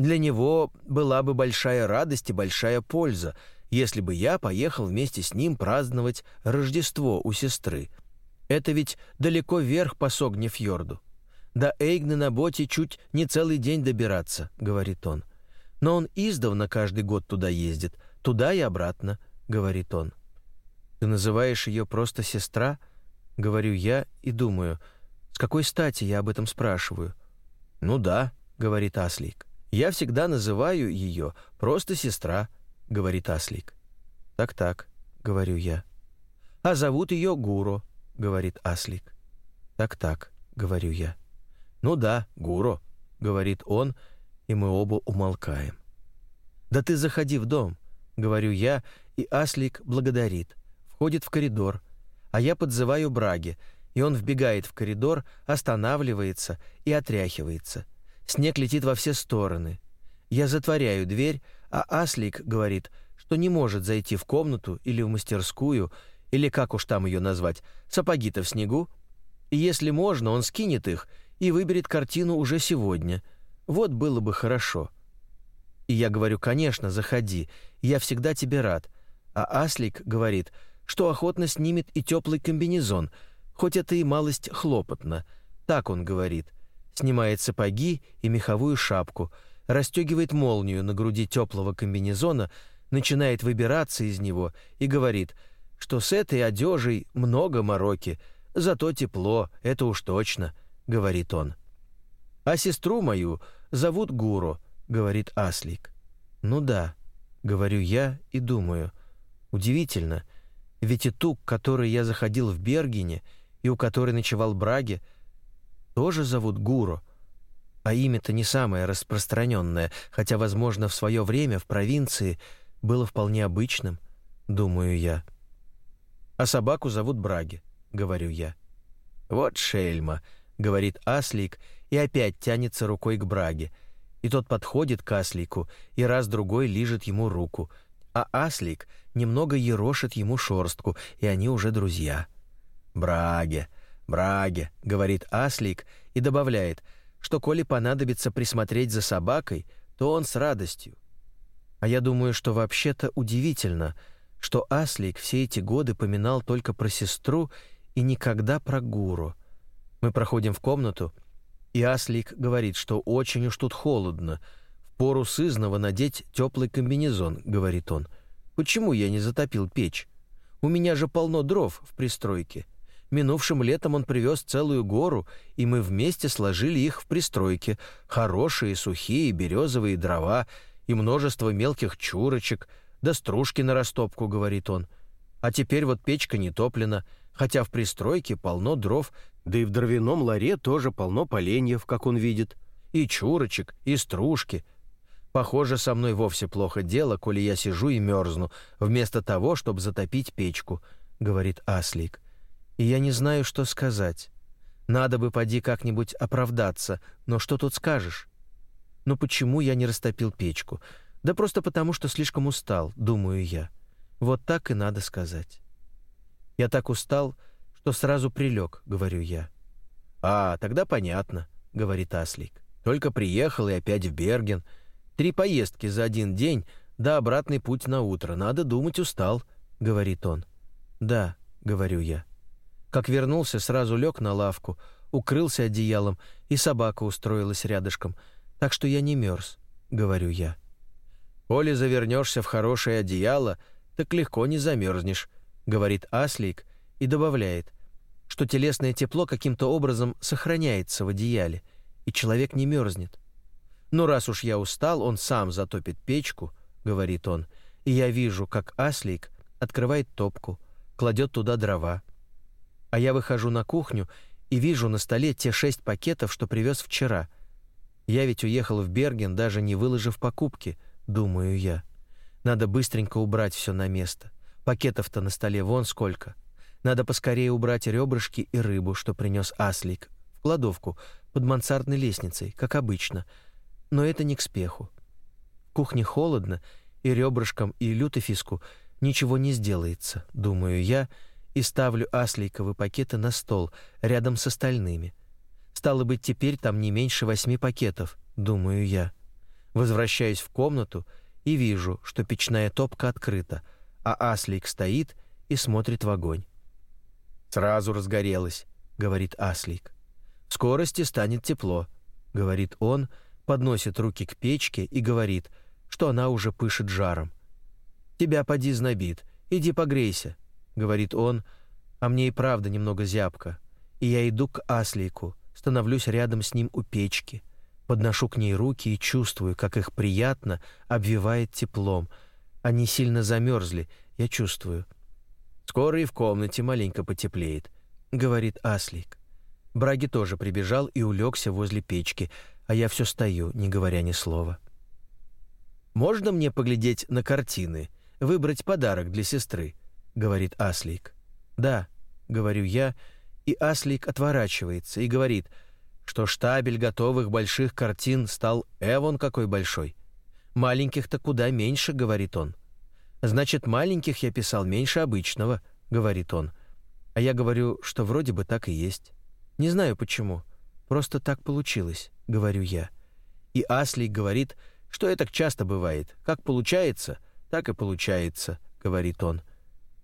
Для него была бы большая радость и большая польза, если бы я поехал вместе с ним праздновать Рождество у сестры. Это ведь далеко вверх по Согнефьорду. До Эйгны на боте чуть не целый день добираться, говорит он. Но он издавна каждый год туда ездит, туда и обратно, говорит он. Ты называешь ее просто сестра? Говорю я и думаю, с какой стати я об этом спрашиваю? Ну да, говорит Аслик. Я всегда называю ее просто сестра, говорит Аслик. Так-так, говорю я. А зовут ее Гуро, говорит Аслик. Так-так, говорю я. Ну да, Гуро, говорит он, и мы оба умолкаем. Да ты заходи в дом, говорю я, и Аслик благодарит. Входит в коридор, а я подзываю Браги, и он вбегает в коридор, останавливается и отряхивается. Снег летит во все стороны. Я затворяю дверь, а Аслик говорит, что не может зайти в комнату или в мастерскую, или как уж там ее назвать, сапоги-то в снегу. И если можно, он скинет их и выберет картину уже сегодня. Вот было бы хорошо. И я говорю, конечно, заходи, я всегда тебе рад. А Аслик говорит, что охотно снимет и теплый комбинезон, хоть это и малость хлопотно. Так он говорит. Снимает сапоги и меховую шапку — расстегивает молнию на груди теплого комбинезона, начинает выбираться из него и говорит, что с этой одежей много мороки, зато тепло, это уж точно, говорит он. А сестру мою зовут Гуру, говорит Аслик. Ну да, говорю я и думаю. Удивительно, ведь и ту, к которой я заходил в Бергене и у которой ночевал Браге, тоже зовут Гуру а имя-то не самое распространенное, хотя, возможно, в свое время в провинции было вполне обычным, думаю я. А собаку зовут Браги, говорю я. Вот шельма, говорит Аслик и опять тянется рукой к Браге. И тот подходит к Аслику и раз-другой лижет ему руку, а Аслик немного ерошит ему шорстку, и они уже друзья. «Браге, Браге», — говорит Аслик и добавляет — что коли понадобится присмотреть за собакой, то он с радостью. А я думаю, что вообще-то удивительно, что Аслик все эти годы поминал только про сестру и никогда про Гуру. Мы проходим в комнату, и Аслик говорит, что очень уж тут холодно. В пору сызного надеть теплый комбинезон, говорит он. Почему я не затопил печь? У меня же полно дров в пристройке. Минувшим летом он привез целую гору, и мы вместе сложили их в пристройке. Хорошие, сухие, березовые дрова и множество мелких чурочек, да стружки на растопку, говорит он. А теперь вот печка не топлена, хотя в пристройке полно дров, да и в дровяном ларе тоже полно поленьев, как он видит. И чурочек, и стружки. Похоже, со мной вовсе плохо дело, коли я сижу и мерзну, вместо того, чтобы затопить печку, говорит Аслик. — и я не знаю, что сказать. Надо бы поди как-нибудь оправдаться, но что тут скажешь? Ну почему я не растопил печку? Да просто потому, что слишком устал, думаю я. Вот так и надо сказать. Я так устал, что сразу прилег, говорю я. А, тогда понятно, говорит Аслик. Только приехал и опять в Берген. Три поездки за один день, да обратный путь на утро. Надо думать, устал, говорит он. Да, говорю я. Как вернулся, сразу лег на лавку, укрылся одеялом, и собака устроилась рядышком, так что я не мерз, говорю я. «Коли завернешься в хорошее одеяло, так легко не замерзнешь», — говорит Аслик и добавляет, что телесное тепло каким-то образом сохраняется в одеяле, и человек не мерзнет. Но раз уж я устал, он сам затопит печку, говорит он, и я вижу, как Аслик открывает топку, кладет туда дрова. А я выхожу на кухню и вижу на столе те шесть пакетов, что привез вчера. Я ведь уехал в Берген, даже не выложив покупки, думаю я. Надо быстренько убрать все на место. Пакетов-то на столе вон сколько. Надо поскорее убрать ребрышки и рыбу, что принес Аслик, в кладовку под мансардной лестницей, как обычно. Но это не к спеху. В кухне холодно, и ребрышкам, и лютофиску ничего не сделается, думаю я, и ставлю асликовые пакеты на стол рядом с остальными. Стало быть, теперь там не меньше восьми пакетов, думаю я. Возвращаюсь в комнату и вижу, что печная топка открыта, а Аслик стоит и смотрит в огонь. «Сразу разгорелось», — говорит Аслик. «В скорости станет тепло», — говорит он, подносит руки к печке и говорит, что она уже пышет жаром. «Тебя поди знобит, иди погрейся», — говорит он, а мне и правда немного зябко. И я иду к Аслику, становлюсь рядом с ним у печки, подношу к ней руки и чувствую, как их приятно обвивает теплом. Они сильно замерзли, я чувствую. «Скоро и в комнате маленько потеплеет», — говорит Аслик. Браги тоже прибежал и улегся возле печки, а я все стою, не говоря ни слова. «Можно мне поглядеть на картины, выбрать подарок для сестры?» — говорит Аслик. «Да», — говорю я, и Аслик отворачивается и говорит, что штабель готовых больших картин стал эвон какой большой. «Маленьких-то куда меньше», — говорит он. «Значит, маленьких я писал меньше обычного», — говорит он. А я говорю, что вроде бы так и есть. Не знаю почему. Просто так получилось, говорю я. И Аслик говорит, что это часто бывает. Как получается, так и получается, говорит он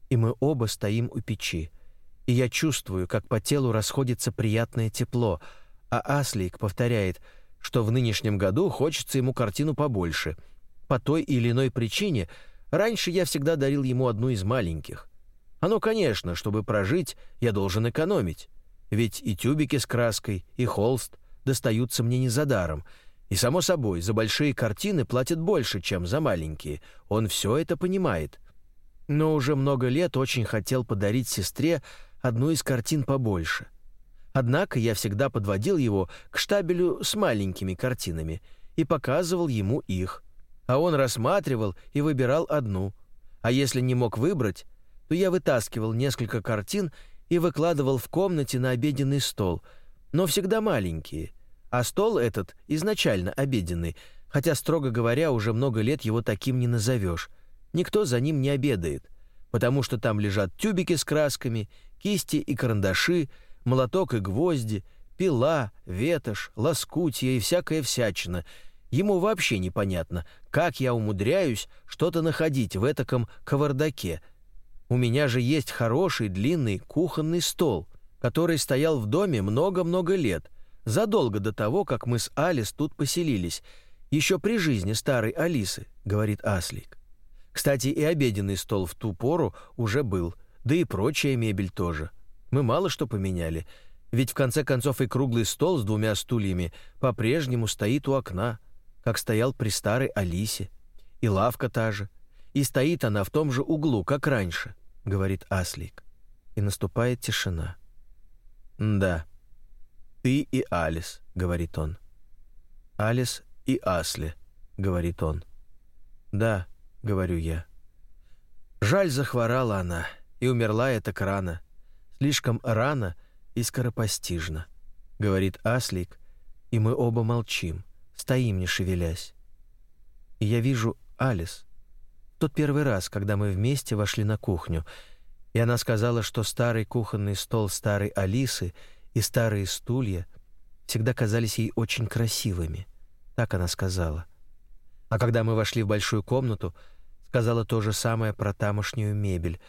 и мы оба стоим у печи. И я чувствую, как по телу расходится приятное тепло, а Аслик повторяет, что в нынешнем году хочется ему картину побольше. По той или иной причине раньше я всегда дарил ему одну из маленьких. Оно, конечно, чтобы прожить, я должен экономить. Ведь и тюбики с краской, и холст достаются мне не за даром. И, само собой, за большие картины платят больше, чем за маленькие. Он все это понимает но уже много лет очень хотел подарить сестре одну из картин побольше. Однако я всегда подводил его к штабелю с маленькими картинами и показывал ему их. А он рассматривал и выбирал одну. А если не мог выбрать, то я вытаскивал несколько картин и выкладывал в комнате на обеденный стол, но всегда маленькие. А стол этот изначально обеденный, хотя, строго говоря, уже много лет его таким не назовешь никто за ним не обедает, потому что там лежат тюбики с красками, кисти и карандаши, молоток и гвозди, пила, ветошь, лоскутья и всякая всячина. Ему вообще непонятно, как я умудряюсь что-то находить в этаком кавардаке. У меня же есть хороший длинный кухонный стол, который стоял в доме много-много лет, задолго до того, как мы с Алис тут поселились, еще при жизни старой Алисы, говорит Аслик. Кстати, и обеденный стол в ту пору уже был, да и прочая мебель тоже. Мы мало что поменяли, ведь в конце концов и круглый стол с двумя стульями по-прежнему стоит у окна, как стоял при старой Алисе. И лавка та же. И стоит она в том же углу, как раньше, говорит Аслик. И наступает тишина. Да. Ты и Алис, говорит он. Алис и Асли, говорит он. Да, говорю я. Жаль, захворала она, и умерла эта рано. Слишком рано и скоропостижно, говорит Аслик, и мы оба молчим, стоим, не шевелясь. И я вижу Алис. Тот первый раз, когда мы вместе вошли на кухню, и она сказала, что старый кухонный стол старой Алисы и старые стулья всегда казались ей очень красивыми. Так она сказала. А когда мы вошли в большую комнату, сказала то же самое про тамошнюю мебель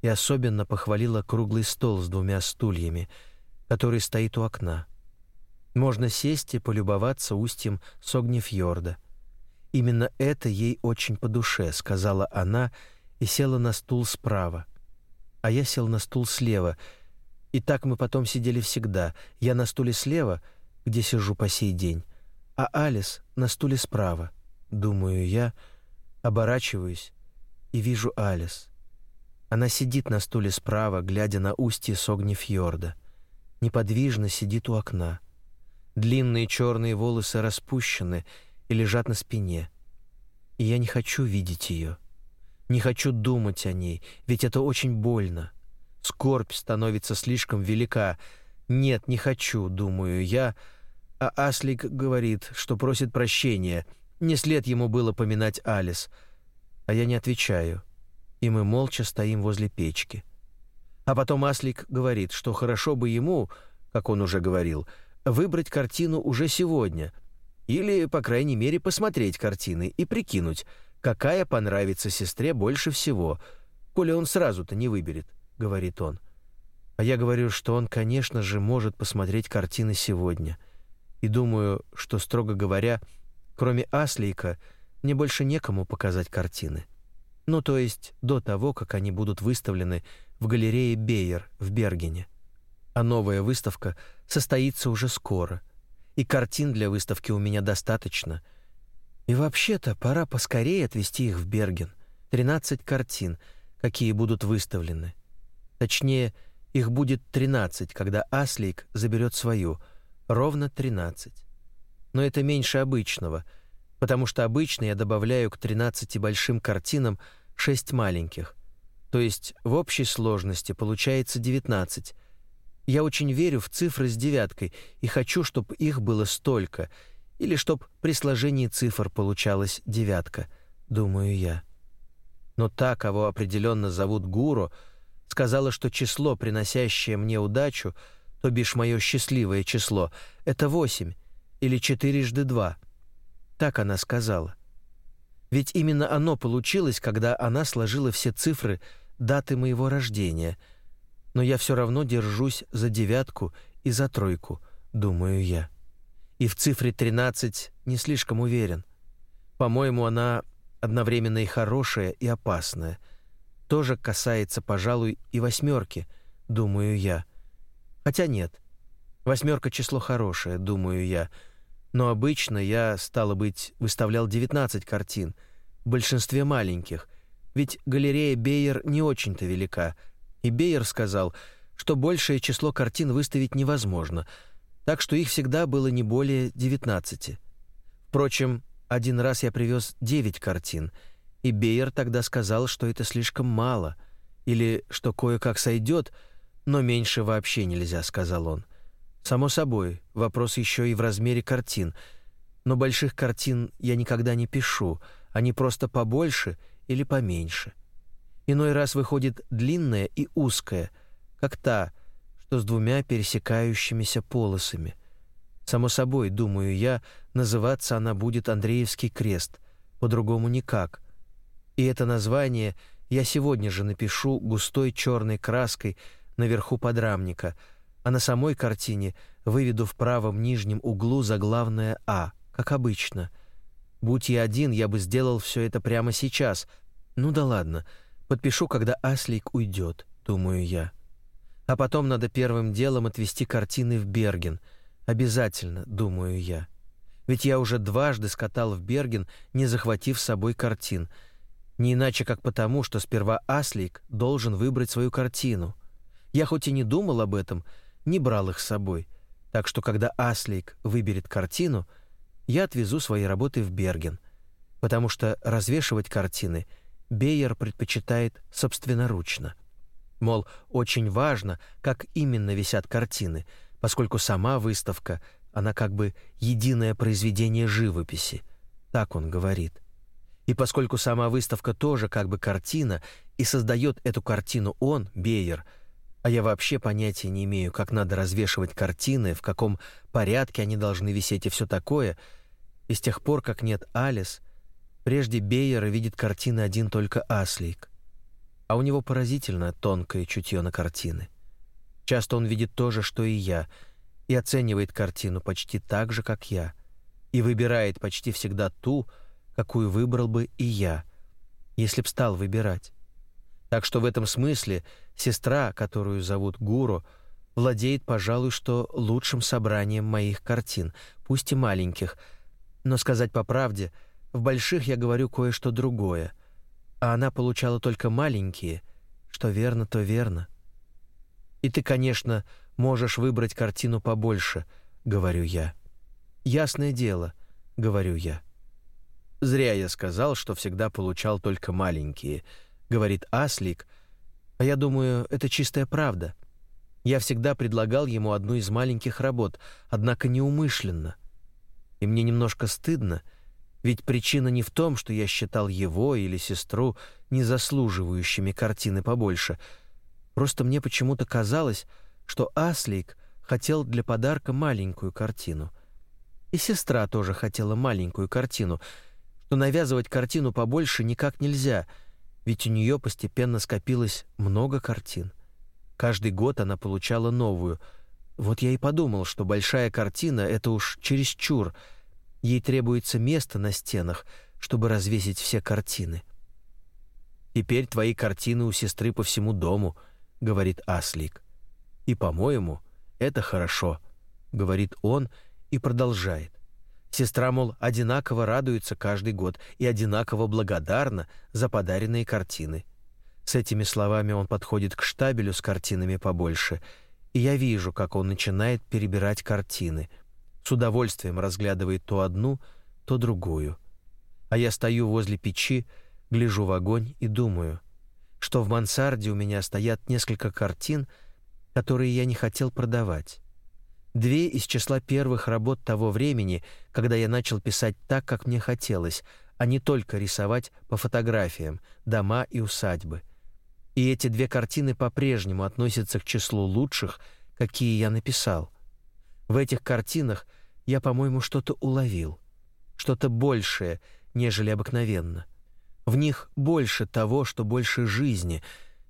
и особенно похвалила круглый стол с двумя стульями, который стоит у окна. Можно сесть и полюбоваться устьем Согнефьорда. Именно это ей очень по душе, сказала она и села на стул справа. А я сел на стул слева. И так мы потом сидели всегда. Я на стуле слева, где сижу по сей день, а Алис на стуле справа, думаю я, оборачиваюсь и вижу Алис. Она сидит на стуле справа, глядя на устье Согни-фьорда. Неподвижно сидит у окна. Длинные черные волосы распущены и лежат на спине. И я не хочу видеть ее. Не хочу думать о ней, ведь это очень больно. Скорбь становится слишком велика. Нет, не хочу, думаю я. А Аслик говорит, что просит прощения. Не след ему было поминать Алис. А я не отвечаю. И мы молча стоим возле печки. А потом Аслик говорит, что хорошо бы ему, как он уже говорил, выбрать картину уже сегодня, или, по крайней мере, посмотреть картины и прикинуть, какая понравится сестре больше всего, коли он сразу-то не выберет, говорит он. А я говорю, что он, конечно же, может посмотреть картины сегодня. И думаю, что, строго говоря, кроме Аслейка, мне больше некому показать картины. Ну, то есть до того, как они будут выставлены в галерее Бейер в Бергене. А новая выставка состоится уже скоро, и картин для выставки у меня достаточно — и вообще-то пора поскорее отвезти их в Берген. 13 картин, какие будут выставлены. Точнее, их будет 13, когда Аслик заберет свою, ровно 13. Но это меньше обычного, потому что обычно я добавляю к 13 большим картинам 6 маленьких. То есть в общей сложности получается 19. Я очень верю в цифры с девяткой и хочу, чтобы их было столько — или чтоб при сложении цифр получалась девятка, думаю я. Но та, кого определенно зовут Гуру, сказала, что число, приносящее мне удачу, то бишь мое счастливое число, это восемь или четырежды два. Так она сказала. Ведь именно оно получилось, когда она сложила все цифры даты моего рождения. Но я все равно держусь за девятку и за тройку, думаю я и в цифре 13 не слишком уверен. По-моему, она одновременно и хорошая, и опасная. Тоже касается, пожалуй, и восьмерки, думаю я. Хотя нет. Восьмерка число хорошее, думаю я. Но обычно я, стало быть, выставлял 19 картин, в большинстве маленьких, ведь галерея Бейер не очень-то велика. И Бейер сказал, что большее число картин выставить невозможно — так что их всегда было не более 19. Впрочем, один раз я привез 9 картин, и Бейер тогда сказал, что это слишком мало, или что кое-как сойдет, но меньше вообще нельзя, сказал он. Само собой, вопрос еще и в размере картин, но больших картин я никогда не пишу, они просто побольше или поменьше. Иной раз выходит длинная и узкая, как та, что с двумя пересекающимися полосами. Само собой, думаю я, называться она будет Андреевский крест, по-другому никак. И это название я сегодня же напишу густой черной краской наверху подрамника, а на самой картине выведу в правом нижнем углу заглавное «А», как обычно. Будь я один, я бы сделал все это прямо сейчас. Ну да ладно, подпишу, когда Аслик уйдет, думаю я. А потом надо первым делом отвезти картины в Берген. Обязательно, думаю я. Ведь я уже дважды скатал в Берген, не захватив с собой картин. Не иначе, как потому, что сперва Аслик должен выбрать свою картину. Я хоть и не думал об этом, не брал их с собой. Так что, когда Аслик выберет картину, я отвезу свои работы в Берген. Потому что развешивать картины Бейер предпочитает собственноручно. Мол, очень важно, как именно висят картины, поскольку сама выставка, она как бы единое произведение живописи. Так он говорит. И поскольку сама выставка тоже как бы картина, и создает эту картину он, Бейер, а я вообще понятия не имею, как надо развешивать картины, в каком порядке они должны висеть и все такое, и с тех пор, как нет Алис, прежде Бейера видит картины один только Аслик а у него поразительно тонкое чутье на картины. Часто он видит то же, что и я, и оценивает картину почти так же, как я, и выбирает почти всегда ту, какую выбрал бы и я, если б стал выбирать. Так что в этом смысле сестра, которую зовут Гуру, владеет, пожалуй, что лучшим собранием моих картин, пусть и маленьких. Но сказать по правде, в больших я говорю кое-что другое, а она получала только маленькие, что верно, то верно. И ты, конечно, можешь выбрать картину побольше, говорю я. Ясное дело, говорю я. Зря я сказал, что всегда получал только маленькие, говорит Аслик, а я думаю, это чистая правда. Я всегда предлагал ему одну из маленьких работ, однако неумышленно. И мне немножко стыдно, ведь причина не в том, что я считал его или сестру незаслуживающими картины побольше. Просто мне почему-то казалось, что Аслик хотел для подарка маленькую картину. И сестра тоже хотела маленькую картину, что навязывать картину побольше никак нельзя, ведь у нее постепенно скопилось много картин. Каждый год она получала новую. Вот я и подумал, что большая картина — это уж чересчур. Ей требуется место на стенах, чтобы развесить все картины. «Теперь твои картины у сестры по всему дому», — говорит Аслик. «И, по-моему, это хорошо», — говорит он и продолжает. Сестра, мол, одинаково радуется каждый год и одинаково благодарна за подаренные картины. С этими словами он подходит к штабелю с картинами побольше, и я вижу, как он начинает перебирать картины. С удовольствием разглядывает то одну, то другую. А я стою возле печи, гляжу в огонь и думаю, что в мансарде у меня стоят несколько картин, которые я не хотел продавать. Две из числа первых работ того времени, когда я начал писать так, как мне хотелось, а не только рисовать по фотографиям дома и усадьбы — и эти две картины по-прежнему относятся к числу лучших, какие я написал. В этих картинах я, по-моему, что-то уловил, что-то большее, нежели обыкновенно. В них больше того, что больше жизни,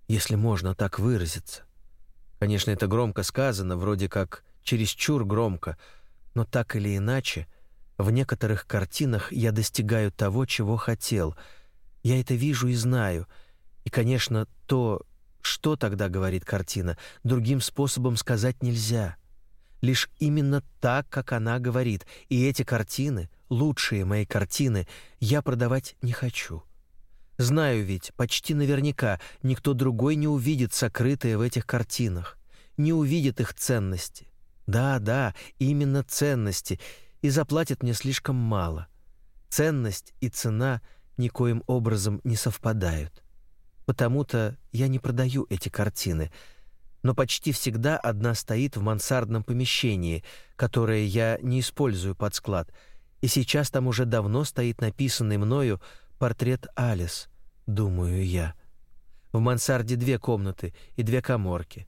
если можно так выразиться. Конечно, это громко сказано, вроде как чересчур громко, но так или иначе, в некоторых картинах я достигаю того, чего хотел. Я это вижу и знаю — и, конечно, то, что тогда говорит картина, другим способом сказать нельзя. Лишь именно так, как она говорит, и эти картины, лучшие мои картины, я продавать не хочу. Знаю ведь, почти наверняка, никто другой не увидит сокрытое в этих картинах, не увидит их ценности. Да, да, именно ценности, и заплатят мне слишком мало. Ценность и цена никоим образом не совпадают. Потому-то я не продаю эти картины, но почти всегда одна стоит в мансардном помещении, которое я не использую под склад, и сейчас там уже давно стоит написанный мною портрет Алис, думаю я. В мансарде две комнаты и две каморки.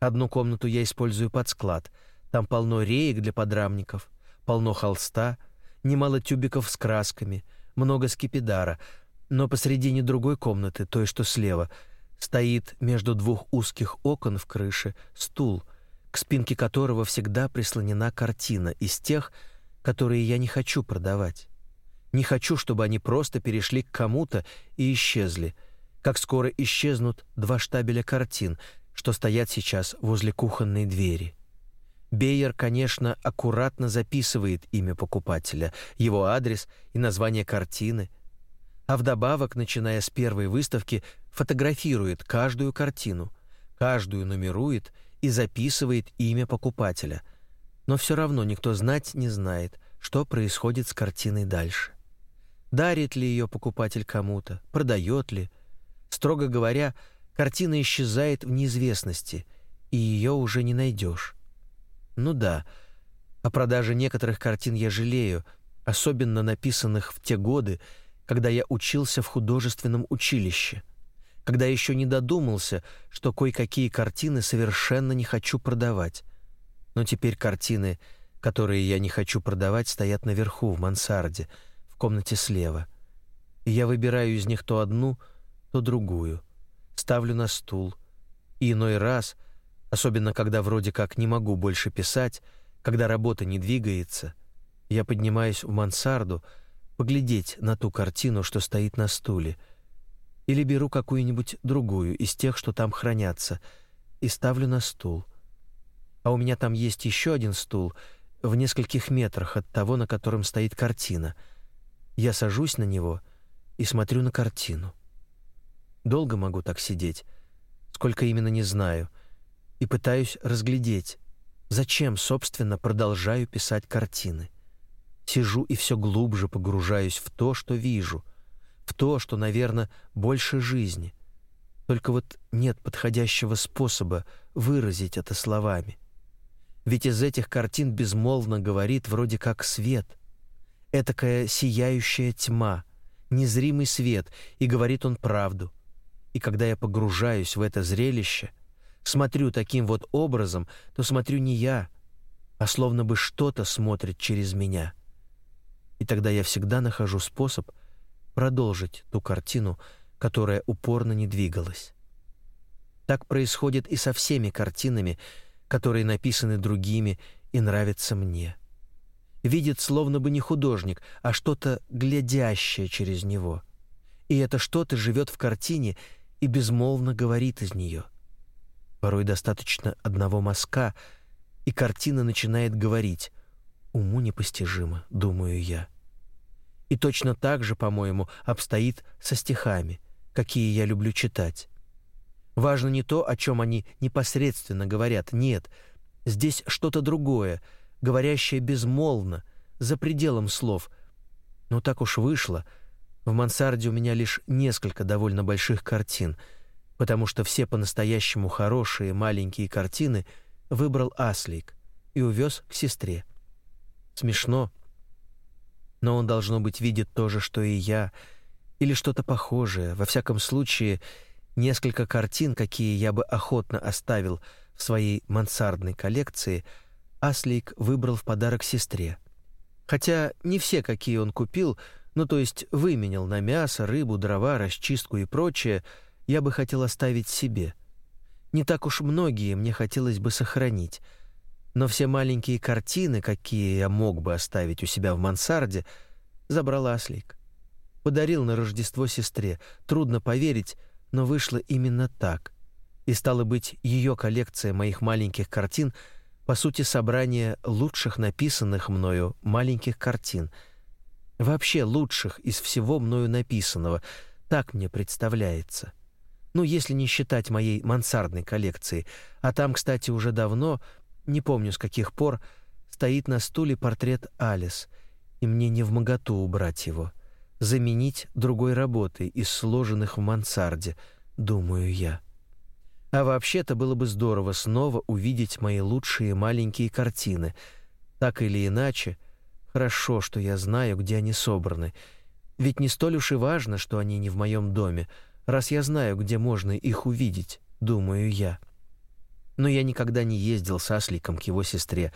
Одну комнату я использую под склад. Там полно реек для подрамников, полно холста, немало тюбиков с красками, много скипидара — но посредине другой комнаты, той, что слева, стоит между двух узких окон в крыше стул, к спинке которого всегда прислонена картина из тех, которые я не хочу продавать. Не хочу, чтобы они просто перешли к кому-то и исчезли, как скоро исчезнут два штабеля картин, что стоят сейчас возле кухонной двери. Бейер, конечно, аккуратно записывает имя покупателя, его адрес и название картины – а вдобавок, начиная с первой выставки, фотографирует каждую картину, каждую нумерует и записывает имя покупателя. Но все равно никто знать не знает, что происходит с картиной дальше. Дарит ли ее покупатель кому-то, продает ли. Строго говоря, картина исчезает в неизвестности, и ее уже не найдешь. Ну да, о продаже некоторых картин я жалею, особенно написанных в те годы, когда я учился в художественном училище, когда еще не додумался, что кое-какие картины совершенно не хочу продавать. Но теперь картины, которые я не хочу продавать, стоят наверху в мансарде, в комнате слева. И я выбираю из них то одну, то другую, ставлю на стул. И иной раз, особенно когда вроде как не могу больше писать, когда работа не двигается, я поднимаюсь в мансарду, поглядеть на ту картину, что стоит на стуле, или беру какую-нибудь другую из тех, что там хранятся, и ставлю на стул. А у меня там есть еще один стул в нескольких метрах от того, на котором стоит картина. Я сажусь на него и смотрю на картину. Долго могу так сидеть, сколько именно не знаю, и пытаюсь разглядеть, зачем, собственно, продолжаю писать картины. Сижу и все глубже погружаюсь в то, что вижу, в то, что, наверное, больше жизни. Только вот нет подходящего способа выразить это словами. Ведь из этих картин безмолвно говорит вроде как свет. Этакая сияющая тьма, незримый свет, и говорит он правду. И когда я погружаюсь в это зрелище, смотрю таким вот образом, то смотрю не я, а словно бы что-то смотрит через меня. И тогда я всегда нахожу способ продолжить ту картину, которая упорно не двигалась. Так происходит и со всеми картинами, которые написаны другими и нравятся мне. Видит словно бы не художник, а что-то глядящее через него. И это что-то живет в картине и безмолвно говорит из нее. Порой достаточно одного мазка, и картина начинает говорить. Уму непостижимо, думаю я. И точно так же, по-моему, обстоит со стихами, какие я люблю читать. Важно не то, о чем они непосредственно говорят, нет, здесь что-то другое, говорящее безмолвно, за пределом слов. Но так уж вышло. В мансарде у меня лишь несколько довольно больших картин, потому что все по-настоящему хорошие маленькие картины выбрал Аслик и увез к сестре. Смешно, но он, должно быть, видит то же, что и я, или что-то похожее. Во всяком случае, несколько картин, какие я бы охотно оставил в своей мансардной коллекции, Аслик выбрал в подарок сестре. Хотя не все, какие он купил, ну то есть выменял на мясо, рыбу, дрова, расчистку и прочее, я бы хотел оставить себе. Не так уж многие мне хотелось бы сохранить — но все маленькие картины, какие я мог бы оставить у себя в мансарде, забрал Аслик. Подарил на Рождество сестре. Трудно поверить, но вышло именно так. И стало быть, ее коллекция моих маленьких картин по сути собрание лучших написанных мною маленьких картин. Вообще лучших из всего мною написанного, так мне представляется. Ну, если не считать моей мансардной коллекции, а там, кстати, уже давно не помню с каких пор, стоит на стуле портрет Алис, и мне не в моготу убрать его, заменить другой работой из сложенных в мансарде, думаю я. А вообще-то было бы здорово снова увидеть мои лучшие маленькие картины. Так или иначе, хорошо, что я знаю, где они собраны. Ведь не столь уж и важно, что они не в моем доме, раз я знаю, где можно их увидеть, думаю я. Но я никогда не ездил с Асликом к его сестре.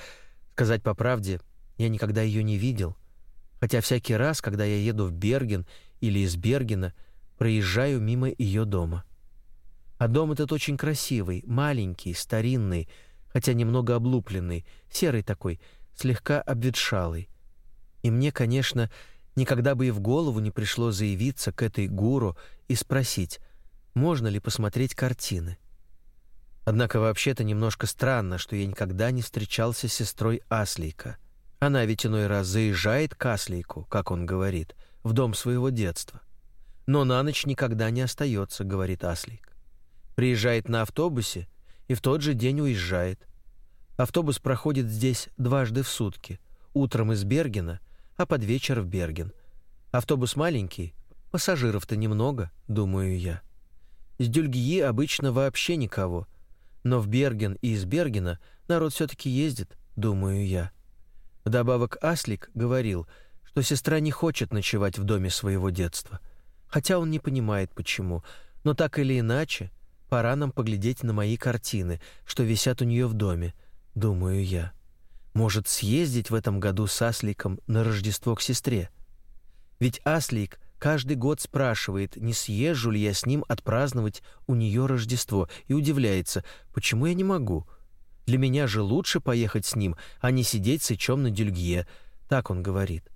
Сказать по правде, я никогда ее не видел. Хотя всякий раз, когда я еду в Берген или из Бергена, проезжаю мимо ее дома. А дом этот очень красивый, маленький, старинный, хотя немного облупленный, серый такой, слегка обветшалый. И мне, конечно, никогда бы и в голову не пришло заявиться к этой гуру и спросить, можно ли посмотреть картины. Однако вообще-то немножко странно, что я никогда не встречался с сестрой Аслейка. Она ведь иной раз заезжает к Аслейку, как он говорит, в дом своего детства. Но на ночь никогда не остается, говорит Аслейк. Приезжает на автобусе и в тот же день уезжает. Автобус проходит здесь дважды в сутки. Утром из Бергена, а под вечер в Берген. Автобус маленький, пассажиров-то немного, думаю я. Из Дюльгии обычно вообще никого — но в Берген и из Бергена народ все-таки ездит, думаю я. Вдобавок Аслик говорил, что сестра не хочет ночевать в доме своего детства. Хотя он не понимает, почему. Но так или иначе, пора нам поглядеть на мои картины, что висят у нее в доме, думаю я. Может, съездить в этом году с Асликом на Рождество к сестре? Ведь Аслик каждый год спрашивает, не съезжу ли я с ним отпраздновать у нее Рождество, и удивляется, почему я не могу. Для меня же лучше поехать с ним, а не сидеть с Ичом на дюльгье, так он говорит.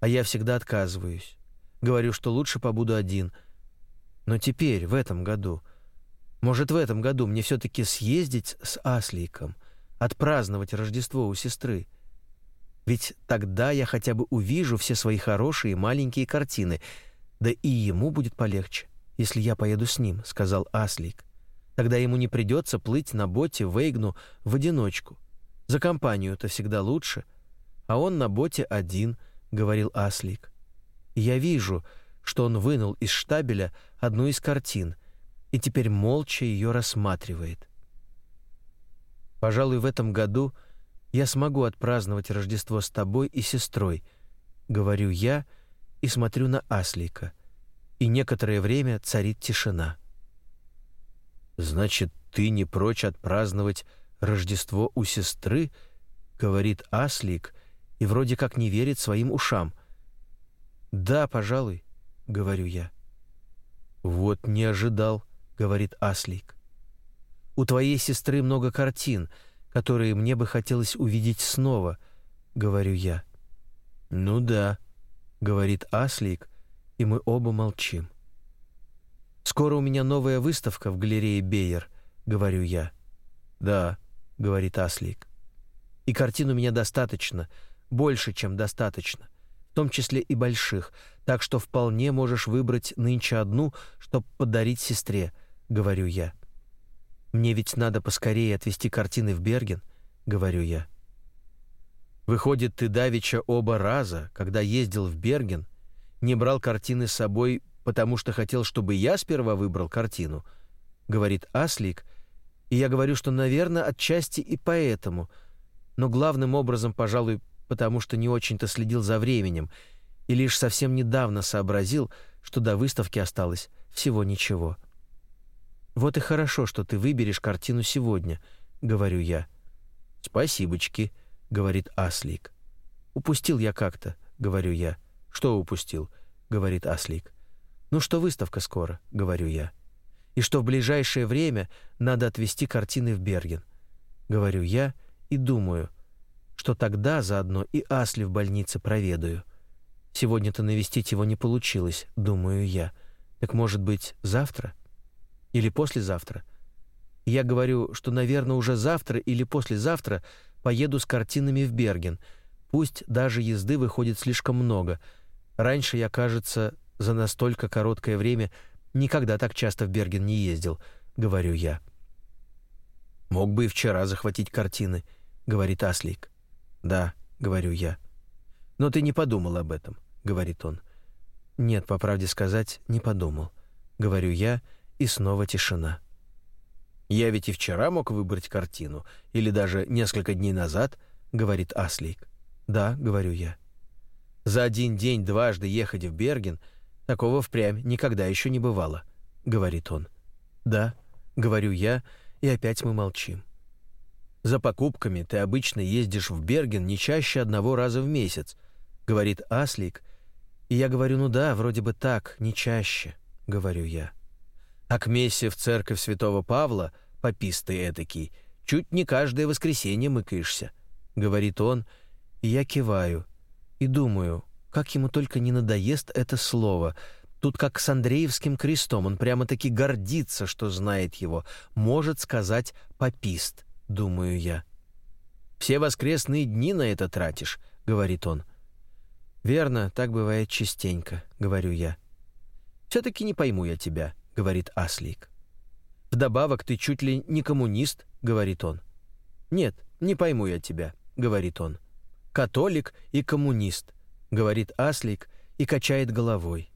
А я всегда отказываюсь. Говорю, что лучше побуду один. Но теперь, в этом году, может, в этом году мне все-таки съездить с Асликом, отпраздновать Рождество у сестры. Ведь тогда я хотя бы увижу все свои хорошие маленькие картины, да и ему будет полегче, если я поеду с ним», — сказал Аслик. «Тогда ему не придется плыть на боте в Эйгну в одиночку. За компанию-то всегда лучше. А он на боте один», — говорил Аслик. Я вижу, что он вынул из штабеля одну из картин и теперь молча ее рассматривает. Пожалуй, в этом году я смогу отпраздновать Рождество с тобой и сестрой, говорю я и смотрю на Аслика. И некоторое время царит тишина. Значит, ты не прочь отпраздновать Рождество у сестры, говорит Аслик и вроде как не верит своим ушам. Да, пожалуй, говорю я. Вот не ожидал, говорит Аслик. У твоей сестры много картин, которые мне бы хотелось увидеть снова, говорю я. Ну да, говорит Аслик, и мы оба молчим. Скоро у меня новая выставка в галерее Бейер, говорю я. Да, говорит Аслик. И картин у меня достаточно, больше, чем достаточно, в том числе и больших, так что вполне можешь выбрать нынче одну, чтобы подарить сестре, говорю я. Мне ведь надо поскорее отвезти картины в Берген, говорю я. Выходит, ты давеча оба раза, когда ездил в Берген, не брал картины с собой, потому что хотел, чтобы я сперва выбрал картину, говорит Аслик, и я говорю, что, наверное, отчасти и поэтому, но главным образом, пожалуй, потому что не очень-то следил за временем и лишь совсем недавно сообразил, что до выставки осталось всего ничего. Вот и хорошо, что ты выберешь картину сегодня, говорю я. Спасибочки, говорит Аслик. Упустил я как-то, говорю я. Что упустил? говорит Аслик. Ну что выставка скоро, говорю я. И что в ближайшее время надо отвезти картины в Берген. Говорю я и думаю, что тогда заодно и Асли в больнице проведаю. Сегодня-то навестить его не получилось, думаю я. Так может быть, завтра? Или послезавтра? я говорю, что, наверное, уже завтра или послезавтра поеду с картинами в Берген. Пусть даже езды выходит слишком много. Раньше я, кажется, за настолько короткое время никогда так часто в Берген не ездил, говорю я. Мог бы и вчера захватить картины, говорит Аслик. Да, говорю я. Но ты не подумал об этом, говорит он. Нет, по правде сказать, не подумал, говорю я, и снова тишина. Я ведь и вчера мог выбрать картину, или даже несколько дней назад, говорит Аслик. Да, говорю я. За один день дважды ехать в Берген такого впрямь никогда еще не бывало, говорит он. Да, говорю я, и опять мы молчим. За покупками ты обычно ездишь в Берген не чаще одного раза в месяц, говорит Аслик, и я говорю: "Ну да, вроде бы так, не чаще", говорю я. А к мессе в церковь Святого Павла, попистый этакий, чуть не каждое воскресенье мыкаешься, говорит он, и я киваю и думаю, как ему только не надоест это слово. Тут как с Андреевским крестом, он прямо-таки гордится, что знает его, может сказать попист думаю я. Все воскресные дни на это тратишь, говорит он. Верно, так бывает частенько, говорю я. все таки не пойму я тебя, говорит Аслик. Вдобавок ты чуть ли не коммунист, говорит он. Нет, не пойму я тебя, говорит он. Католик и коммунист, говорит Аслик и качает головой.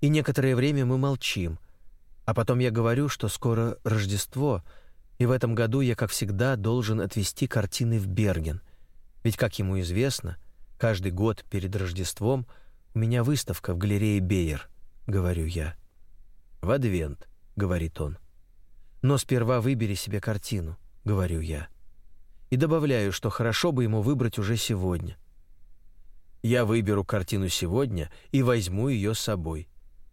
И некоторое время мы молчим. А потом я говорю, что скоро Рождество, и в этом году я, как всегда, должен отвезти картины в Берген. Ведь, как ему известно, каждый год перед Рождеством у меня выставка в галерее Бейер, говорю я. В адвент, говорит он. Но сперва выбери себе картину, говорю я. И добавляю, что хорошо бы ему выбрать уже сегодня. Я выберу картину сегодня и возьму ее с собой,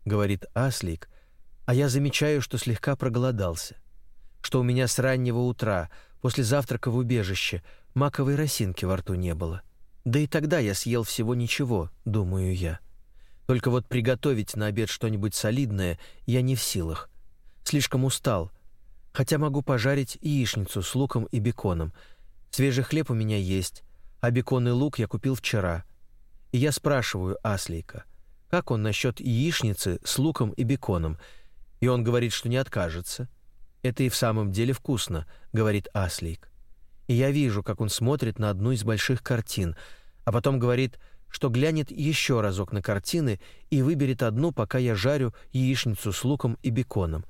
говорит Аслик, а я замечаю, что слегка проголодался что у меня с раннего утра, после завтрака в убежище, маковой росинки во рту не было. Да и тогда я съел всего ничего, думаю я. Только вот приготовить на обед что-нибудь солидное я не в силах. Слишком устал. Хотя могу пожарить яичницу с луком и беконом. Свежий хлеб у меня есть, а бекон и лук я купил вчера. И я спрашиваю Аслейка, как он насчет яичницы с луком и беконом, и он говорит, что не откажется. Это и в самом деле вкусно, говорит Аслейк. И я вижу, как он смотрит на одну из больших картин, а потом говорит, что глянет еще разок на картины и выберет одну, пока я жарю яичницу с луком и беконом.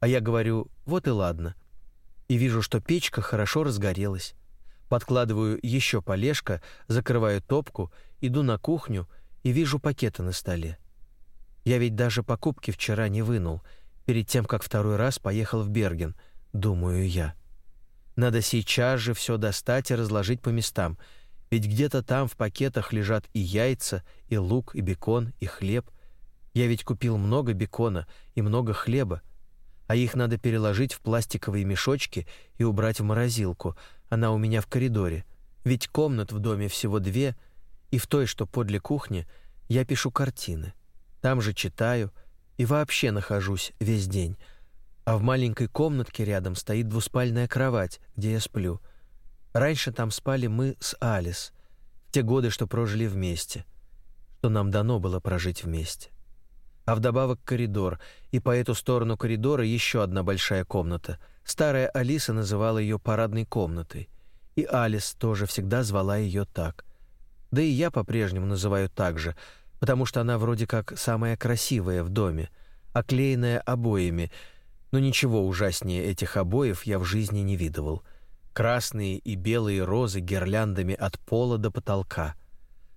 А я говорю: "Вот и ладно". И вижу, что печка хорошо разгорелась. Подкладываю еще полежка, закрываю топку, иду на кухню и вижу пакеты на столе. Я ведь даже покупки вчера не вынул, перед тем, как второй раз поехал в Берген, думаю я. Надо сейчас же все достать и разложить по местам, ведь где-то там в пакетах лежат и яйца, и лук, и бекон, и хлеб. Я ведь купил много бекона и много хлеба, а их надо переложить в пластиковые мешочки и убрать в морозилку. Она у меня в коридоре. Ведь комнат в доме всего две, и в той, что подле кухни, я пишу картины. Там же читаю и вообще нахожусь весь день. А в маленькой комнатке рядом стоит двуспальная кровать, где я сплю. Раньше там спали мы с Алис, в те годы, что прожили вместе, что нам дано было прожить вместе. А вдобавок коридор, и по эту сторону коридора еще одна большая комната. Старая Алиса называла ее парадной комнатой, и Алис тоже всегда звала ее так. Да и я по-прежнему называю так же, потому что она вроде как самая красивая в доме, оклеенная обоями, но ничего ужаснее этих обоев я в жизни не видывал. Красные и белые розы гирляндами от пола до потолка.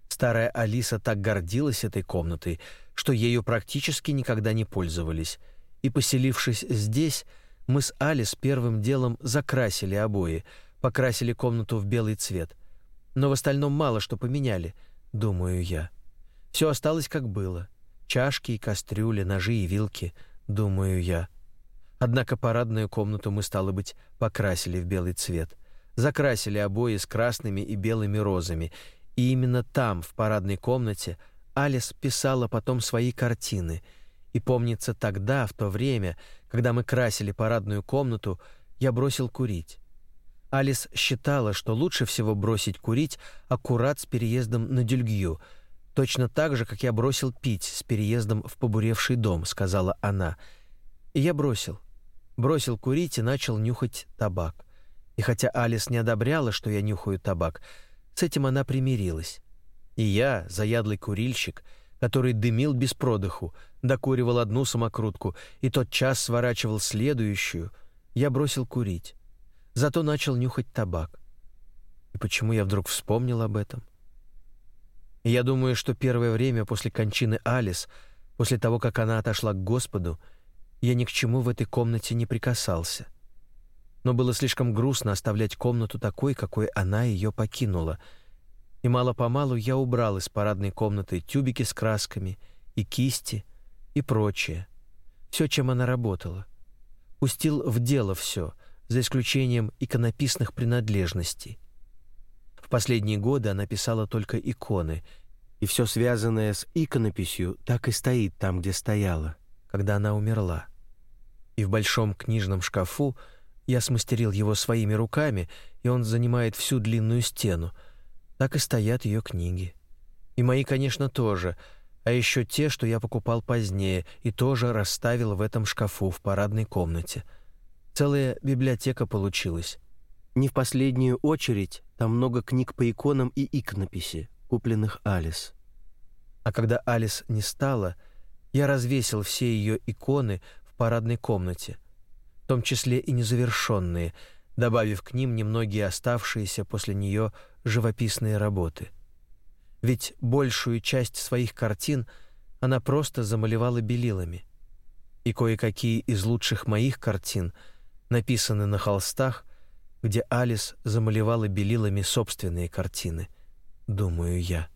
Старая Алиса так гордилась этой комнатой, что ею практически никогда не пользовались. И поселившись здесь, мы с Алис первым делом закрасили обои, покрасили комнату в белый цвет. Но в остальном мало что поменяли, думаю я. Все осталось как было. Чашки и кастрюли, ножи и вилки, думаю я. Однако парадную комнату мы стало быть покрасили в белый цвет. Закрасили обои с красными и белыми розами, и именно там, в парадной комнате, Алис писала потом свои картины. И помнится тогда, в то время, когда мы красили парадную комнату, я бросил курить. Алис считала, что лучше всего бросить курить аккурат с переездом на Дюльгью, точно так же, как я бросил пить с переездом в побуревший дом, сказала она. И я бросил. Бросил курить и начал нюхать табак. И хотя Алис не одобряла, что я нюхаю табак, с этим она примирилась. И я, заядлый курильщик, который дымил без продыху, докуривал одну самокрутку и тот час сворачивал следующую, я бросил курить. Зато начал нюхать табак. И почему я вдруг вспомнил об этом? Я думаю, что первое время после кончины Алис, после того, как она отошла к Господу, я ни к чему в этой комнате не прикасался. Но было слишком грустно оставлять комнату такой, какой она ее покинула — и мало-помалу я убрал из парадной комнаты тюбики с красками и кисти и прочее. Все, чем она работала. Пустил в дело все, за исключением иконописных принадлежностей. В последние годы она писала только иконы, и все связанное с иконописью так и стоит там, где стояло, когда она умерла. И в большом книжном шкафу я смастерил его своими руками, и он занимает всю длинную стену — так и стоят ее книги. И мои, конечно, тоже, а еще те, что я покупал позднее и тоже расставил в этом шкафу в парадной комнате. Целая библиотека получилась. Не в последнюю очередь, там много книг по иконам и иконописи, купленных Алис. А когда Алис не стала, я развесил все ее иконы парадной комнате, в том числе и незавершенные, добавив к ним немногие оставшиеся после нее живописные работы. Ведь большую часть своих картин она просто замалевала белилами. И кое-какие из лучших моих картин написаны на холстах, где Алис замалевала белилами собственные картины, думаю я.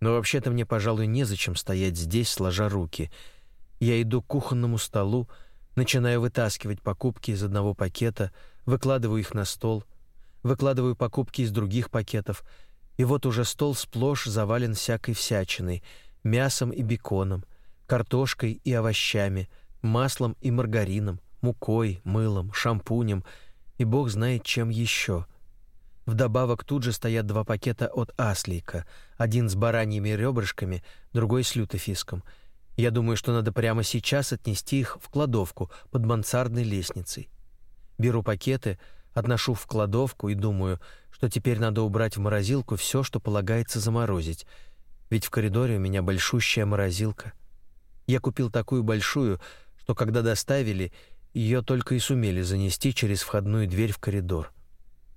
Но вообще-то мне, пожалуй, незачем стоять здесь, сложа руки. Я иду к кухонному столу, начинаю вытаскивать покупки из одного пакета, выкладываю их на стол, выкладываю покупки из других пакетов, и вот уже стол сплошь завален всякой всячиной, мясом и беконом, картошкой и овощами, маслом и маргарином, мукой, мылом, шампунем и бог знает чем еще. Вдобавок тут же стоят два пакета от Аслика, один с бараньими ребрышками, другой с лютофиском. Я думаю, что надо прямо сейчас отнести их в кладовку под мансардной лестницей. Беру пакеты, отношу в кладовку и думаю, что теперь надо убрать в морозилку все, что полагается заморозить, ведь в коридоре у меня большущая морозилка. Я купил такую большую, что когда доставили, ее только и сумели занести через входную дверь в коридор.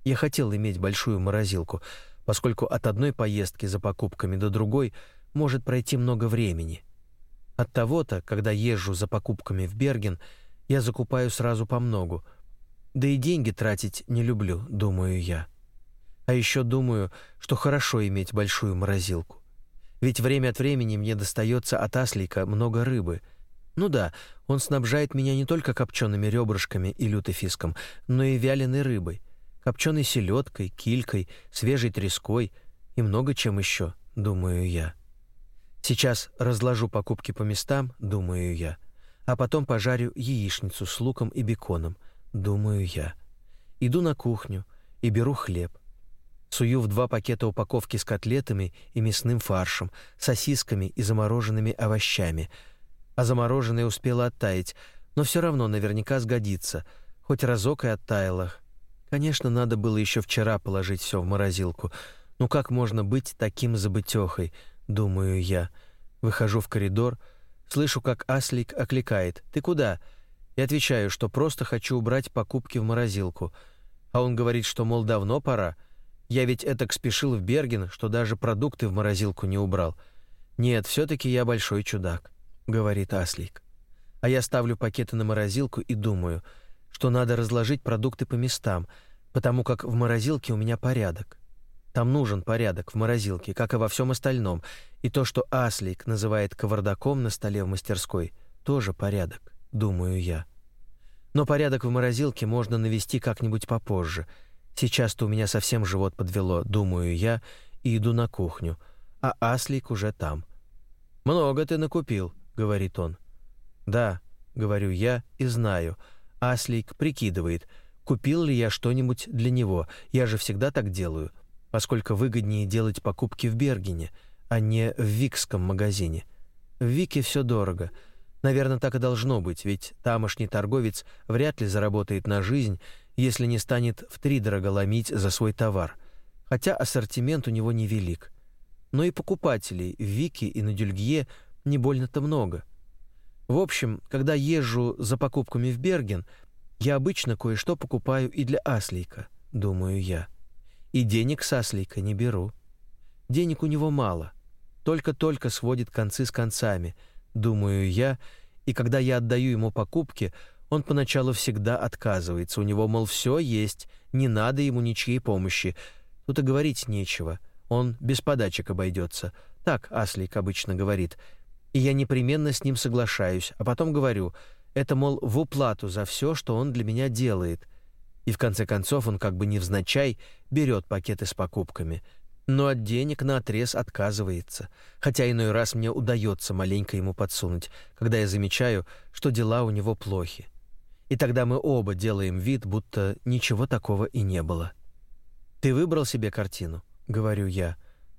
Я хотел иметь большую морозилку, поскольку от одной поездки за покупками до другой может пройти много времени. От того-то, когда езжу за покупками в Берген, я закупаю сразу по многу. Да и деньги тратить не люблю, думаю я. А еще думаю, что хорошо иметь большую морозилку. Ведь время от времени мне достается от Аслика много рыбы. Ну да, он снабжает меня не только копчеными ребрышками и лютофиском, но и вяленой рыбой копченой селедкой, килькой, свежей треской и много чем еще, думаю я. Сейчас разложу покупки по местам, думаю я, а потом пожарю яичницу с луком и беконом, думаю я. Иду на кухню и беру хлеб. Сую в два пакета упаковки с котлетами и мясным фаршем, сосисками и замороженными овощами. А замороженное успело оттаять, но все равно наверняка сгодится. Хоть разок и оттаяло, Конечно, надо было еще вчера положить все в морозилку. Ну как можно быть таким забытехой, думаю я. Выхожу в коридор, слышу, как Аслик окликает: "Ты куда?" И отвечаю, что просто хочу убрать покупки в морозилку. А он говорит, что мол давно пора. Я ведь этак спешил в Берген, что даже продукты в морозилку не убрал. Нет, все таки я большой чудак, говорит Аслик. А я ставлю пакеты на морозилку и думаю: что надо разложить продукты по местам, потому как в морозилке у меня порядок. Там нужен порядок в морозилке, как и во всем остальном, и то, что Аслик называет кавардаком на столе в мастерской, тоже порядок, думаю я. Но порядок в морозилке можно навести как-нибудь попозже. Сейчас-то у меня совсем живот подвело, думаю я, и иду на кухню, а Аслик уже там. «Много ты накупил», — говорит он. «Да», — говорю я и знаю — Аслик прикидывает, купил ли я что-нибудь для него. Я же всегда так делаю, поскольку выгоднее делать покупки в Бергене, а не в Викском магазине. В Вике все дорого. Наверное, так и должно быть, ведь тамошний торговец вряд ли заработает на жизнь, если не станет втридорого ломить за свой товар. Хотя ассортимент у него невелик. Но и покупателей в Вике и на Дюльгье не больно-то много – в общем, когда езжу за покупками в Берген, я обычно кое-что покупаю и для Аслика, думаю я. И денег с Аслика не беру. Денег у него мало. Только-только сводит концы с концами, думаю я, и когда я отдаю ему покупки, он поначалу всегда отказывается. У него, мол, все есть, не надо ему ничьей помощи. Тут и говорить нечего. Он без подачек обойдется. Так Аслик обычно говорит — и я непременно с ним соглашаюсь, а потом говорю, это, мол, в уплату за все, что он для меня делает. И в конце концов он как бы невзначай берет пакеты с покупками, но от денег на отрез отказывается, хотя иной раз мне удается маленько ему подсунуть, когда я замечаю, что дела у него плохи. И тогда мы оба делаем вид, будто ничего такого и не было. «Ты выбрал себе картину?» — говорю я.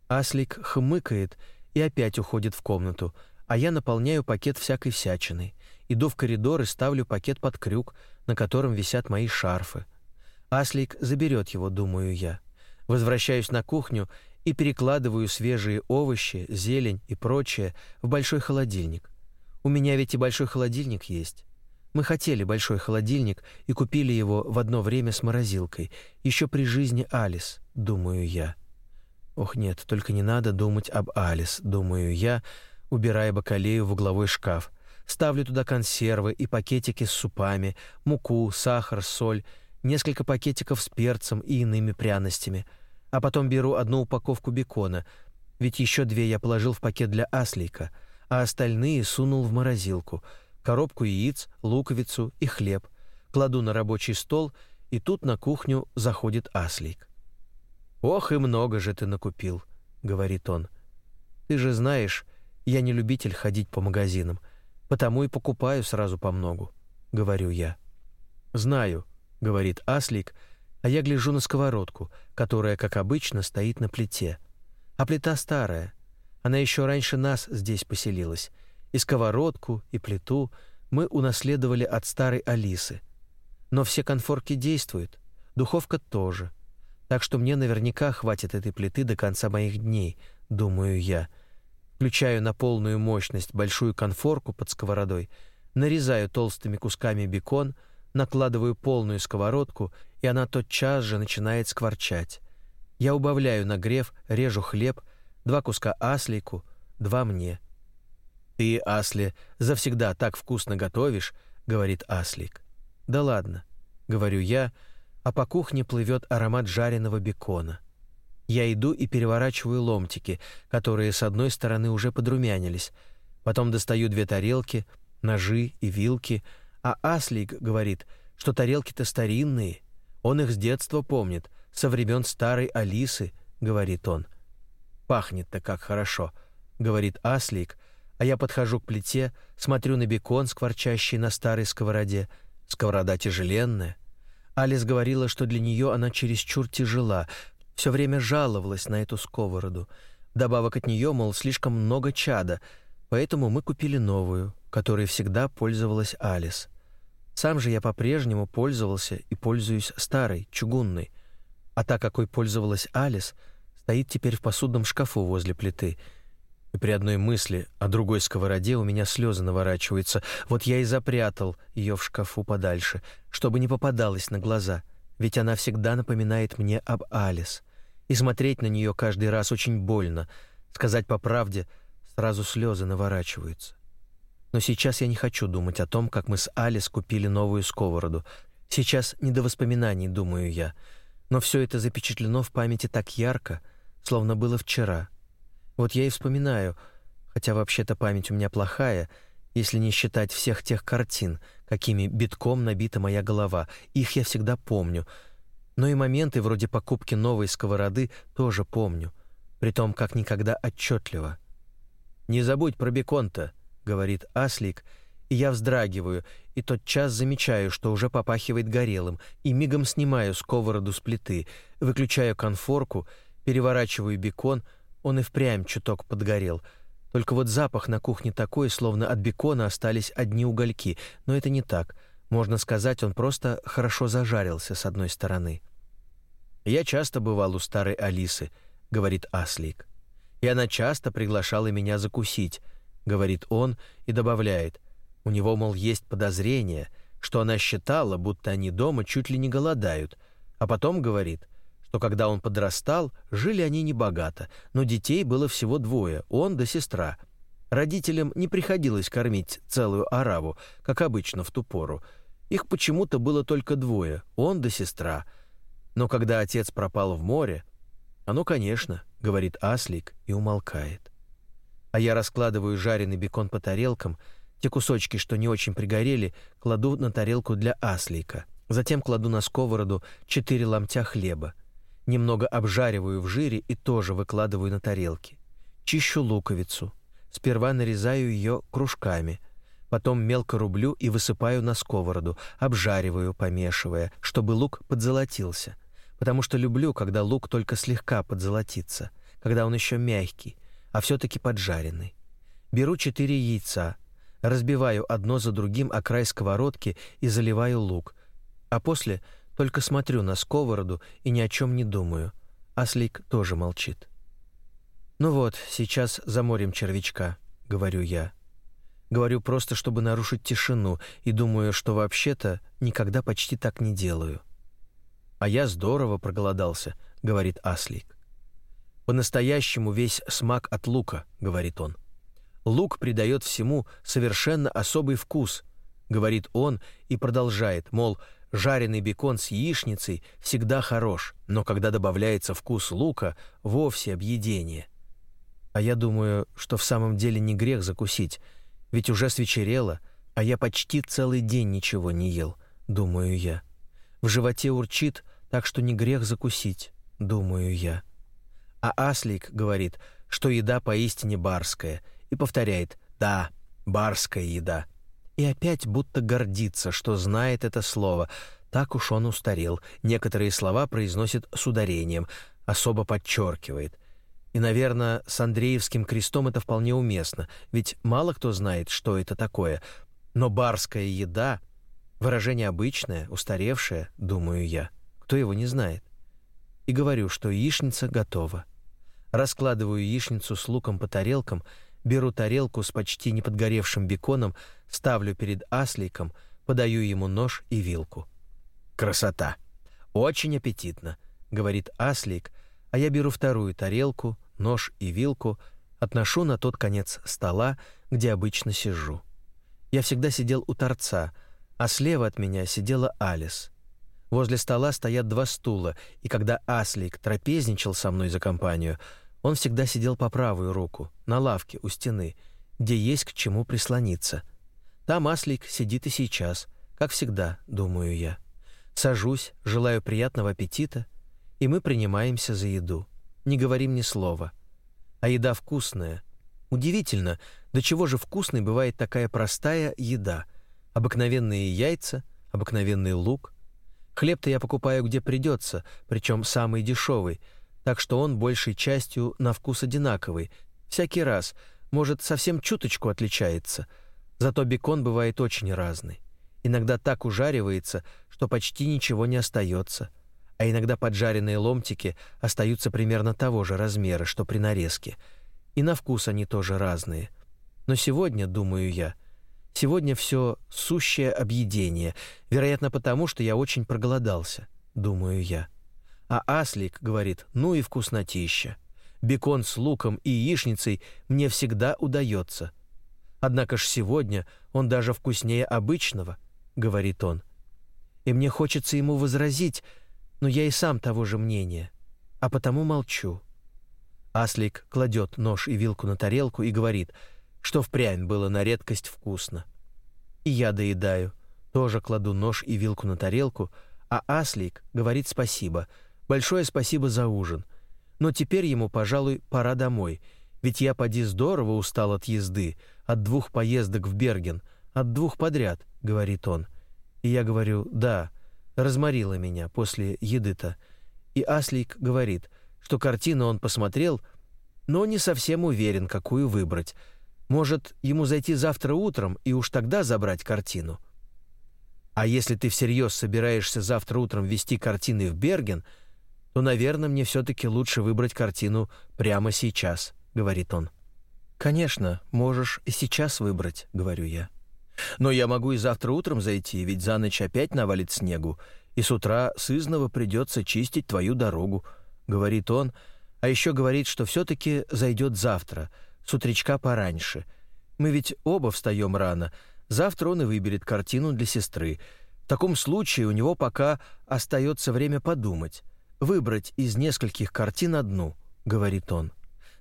Аслик хмыкает и опять уходит в комнату, а я наполняю пакет всякой всячиной. Иду в коридор и ставлю пакет под крюк, на котором висят мои шарфы. Аслик заберет его, думаю я. Возвращаюсь на кухню и перекладываю свежие овощи, зелень и прочее в большой холодильник. У меня ведь и большой холодильник есть. Мы хотели большой холодильник и купили его в одно время с морозилкой, еще при жизни Алис, думаю я. Ох, нет, только не надо думать об Алис, думаю я, убирая бакалею в угловой шкаф. Ставлю туда консервы и пакетики с супами, муку, сахар, соль, несколько пакетиков с перцем и иными пряностями. А потом беру одну упаковку бекона, ведь еще две я положил в пакет для аслика, а остальные сунул в морозилку. Коробку яиц, луковицу и хлеб. Кладу на рабочий стол, и тут на кухню заходит аслик. «Ох, и много же ты накупил», — говорит он. «Ты же знаешь, я не любитель ходить по магазинам, потому и покупаю сразу по многу, говорю я. Знаю, говорит Аслик, А я гляжу на сковородку, которая, как обычно, стоит на плите. А плита старая. Она еще раньше нас здесь поселилась. И сковородку, и плиту мы унаследовали от старой Алисы. Но все конфорки действуют, духовка тоже. Так что мне наверняка хватит этой плиты до конца моих дней, думаю я. Включаю на полную мощность большую конфорку под сковородой, нарезаю толстыми кусками бекон, накладываю полную сковородку, и она тотчас же начинает скворчать. Я убавляю нагрев, режу хлеб, два куска аслику, два мне. «Ты, Асли, завсегда так вкусно готовишь», — говорит Аслик. «Да ладно», — говорю я, а по кухне плывет аромат жареного бекона. Я иду и переворачиваю ломтики, которые с одной стороны уже подрумянились. Потом достаю две тарелки, ножи и вилки, а Аслик говорит, что тарелки-то старинные. Он их с детства помнит, со времен старой Алисы, говорит он. Пахнет-то как хорошо, говорит Аслик, а я подхожу к плите, смотрю на бекон, скворчащий на старой сковороде. Сковорода тяжеленная. Алис говорила, что для нее она чересчур тяжела, все время жаловалась на эту сковороду. Добавок от нее, мол, слишком много чада, поэтому мы купили новую, которой всегда пользовалась Алис. Сам же я по-прежнему пользовался и пользуюсь старой, чугунной. А та, какой пользовалась Алис, стоит теперь в посудном шкафу возле плиты — и при одной мысли о другой сковороде у меня слезы наворачиваются. Вот я и запрятал ее в шкафу подальше, чтобы не попадалась на глаза, ведь она всегда напоминает мне об Алис. И смотреть на нее каждый раз очень больно. Сказать по правде, сразу слезы наворачиваются. Но сейчас я не хочу думать о том, как мы с Алис купили новую сковороду. Сейчас не до воспоминаний, думаю я. Но все это запечатлено в памяти так ярко, словно было вчера — вот я и вспоминаю, хотя вообще-то память у меня плохая, если не считать всех тех картин, какими битком набита моя голова. Их я всегда помню. Но и моменты вроде покупки новой сковороды тоже помню, притом как никогда отчетливо. «Не забудь про бекон-то», — говорит Аслик, и я вздрагиваю, и тот час замечаю, что уже попахивает горелым, и мигом снимаю сковороду с плиты, выключаю конфорку, переворачиваю бекон — он и впрямь чуток подгорел. Только вот запах на кухне такой, словно от бекона остались одни угольки. Но это не так. Можно сказать, он просто хорошо зажарился с одной стороны. «Я часто бывал у старой Алисы», — говорит Аслик. «И она часто приглашала меня закусить», — говорит он и добавляет. У него, мол, есть подозрение, что она считала, будто они дома чуть ли не голодают, а потом говорит — что когда он подрастал, жили они небогато, но детей было всего двое, он да сестра. Родителям не приходилось кормить целую араву, как обычно в ту пору. Их почему-то было только двое, он да сестра. Но когда отец пропал в море, оно, конечно, говорит Аслик и умолкает. А я раскладываю жареный бекон по тарелкам, те кусочки, что не очень пригорели, кладу на тарелку для Аслика. Затем кладу на сковороду четыре ломтя хлеба немного обжариваю в жире и тоже выкладываю на тарелки. Чищу луковицу. Сперва нарезаю ее кружками, потом мелко рублю и высыпаю на сковороду, обжариваю, помешивая, чтобы лук подзолотился, потому что люблю, когда лук только слегка подзолотится, когда он еще мягкий, а все-таки поджаренный. Беру четыре яйца, разбиваю одно за другим о край сковородки и заливаю лук, а после только смотрю на сковороду и ни о чем не думаю. Аслик тоже молчит. «Ну вот, сейчас заморим червячка», — говорю я. Говорю просто, чтобы нарушить тишину, и думаю, что вообще-то никогда почти так не делаю. «А я здорово проголодался», — говорит Аслик. «По-настоящему весь смак от лука», — говорит он. «Лук придает всему совершенно особый вкус», — говорит он и продолжает, мол, — Жареный бекон с яичницей всегда хорош, но когда добавляется вкус лука, вовсе объедение. А я думаю, что в самом деле не грех закусить, ведь уже свечерело, а я почти целый день ничего не ел, думаю я. В животе урчит, так что не грех закусить, думаю я. А Аслик говорит, что еда поистине барская, и повторяет «да, барская еда» и опять будто гордится, что знает это слово, Так уж он устарел. Некоторые слова произносит с ударением, особо подчеркивает. И, наверное, с Андреевским крестом это вполне уместно, ведь мало кто знает, что это такое. Но барская еда — выражение обычное, устаревшее, думаю я. Кто его не знает? И говорю, что яичница готова. Раскладываю яичницу с луком по тарелкам, беру тарелку с почти неподгоревшим беконом, ставлю перед асликом, подаю ему нож и вилку. Красота! Очень аппетитно, говорит Аслик, а я беру вторую тарелку, нож и вилку, отношу на тот конец стола, где обычно сижу. Я всегда сидел у торца, а слева от меня сидела Алис. Возле стола стоят два стула, и когда Аслик трапезничал со мной за компанию, он всегда сидел по правую руку, на лавке у стены, где есть к чему прислониться. Там Аслик сидит и сейчас, как всегда, думаю я. Сажусь, желаю приятного аппетита, и мы принимаемся за еду. Не говорим ни слова. А еда вкусная. Удивительно, до чего же вкусной бывает такая простая еда. Обыкновенные яйца, обыкновенный лук. Хлеб-то я покупаю где придется, причем самый дешевый, так что он большей частью на вкус одинаковый. Всякий раз, может, совсем чуточку отличается. Зато бекон бывает очень разный. Иногда так ужаривается, что почти ничего не остается, а иногда поджаренные ломтики остаются примерно того же размера, что при нарезке. И на вкус они тоже разные. Но сегодня, думаю я, сегодня все сущее объедение, вероятно потому, что я очень проголодался, думаю я. А Аслик говорит, ну и вкуснотища. Бекон с луком и яичницей мне всегда удается. Однако ж сегодня он даже вкуснее обычного — говорит он. И мне хочется ему возразить, но я и сам того же мнения, а потому молчу. Аслик кладет нож и вилку на тарелку и говорит, что впрямь было на редкость вкусно. И я доедаю, тоже кладу нож и вилку на тарелку, а Аслик говорит спасибо, большое спасибо за ужин. Но теперь ему, пожалуй, пора домой, ведь я поди здорово устал от езды, от двух поездок в Берген — от двух подряд, говорит он. И я говорю: "Да, разморило меня после еды-то". И Аслик говорит, что картину он посмотрел, но не совсем уверен, какую выбрать. Может, ему зайти завтра утром и уж тогда забрать картину. А если ты всерьез собираешься завтра утром вести картины в Берген, то, наверное, мне все таки лучше выбрать картину прямо сейчас, говорит он. Конечно, можешь и сейчас выбрать, говорю я. Но я могу и завтра утром зайти, ведь за ночь опять навалит снегу, и с утра сызново придется чистить твою дорогу», — говорит он, а еще говорит, что все-таки зайдет завтра, с утречка пораньше. Мы ведь оба встаем рано. Завтра он и выберет картину для сестры. В таком случае у него пока остается время подумать, выбрать из нескольких картин одну, говорит он.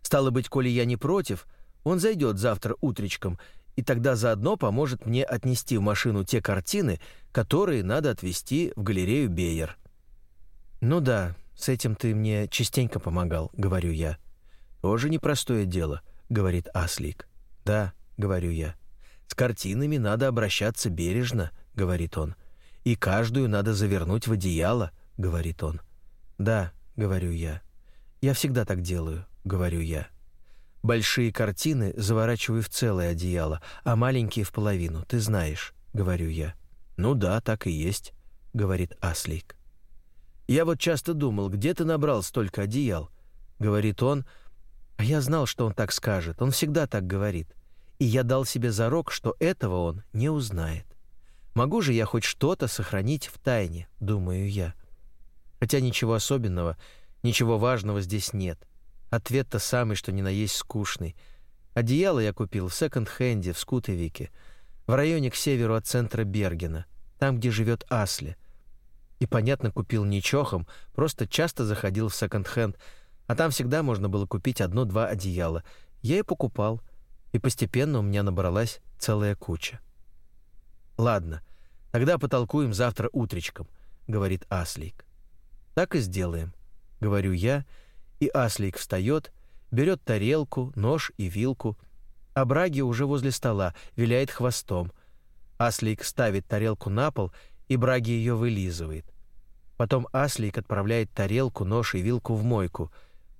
Стало быть, коли я не против, он зайдет завтра утречком и тогда заодно поможет мне отнести в машину те картины, которые надо отвезти в галерею Бейер. Ну да, с этим ты мне частенько помогал, говорю я. Тоже непростое дело, говорит Аслик. Да, говорю я. С картинами надо обращаться бережно, говорит он. И каждую надо завернуть в одеяло, говорит он. Да, говорю я. Я всегда так делаю, говорю я. Большие картины заворачиваю в целое одеяло, а маленькие в половину, ты знаешь, говорю я. Ну да, так и есть, говорит Аслик. Я вот часто думал, где ты набрал столько одеял, говорит он. А я знал, что он так скажет. Он всегда так говорит. И я дал себе зарок, что этого он не узнает. Могу же я хоть что-то сохранить в тайне, думаю я. Хотя ничего особенного, ничего важного здесь нет. Ответ-то самый, что ни на есть скучный. Одеяло я купил в секонд-хенде в Скутовике, в районе к северу от центра Бергена, там, где живет Асли. И, понятно, купил не чохом, просто часто заходил в секонд-хенд, а там всегда можно было купить одно-два одеяла. Я и покупал, и постепенно у меня набралась целая куча. «Ладно, тогда потолкуем завтра утречком», — говорит Аслик. «Так и сделаем», — говорю я, — и Аслик встает, берет тарелку, нож и вилку, а Браги уже возле стола, виляет хвостом. Аслик ставит тарелку на пол и Браги ее вылизывает. Потом Аслик отправляет тарелку, нож и вилку в мойку.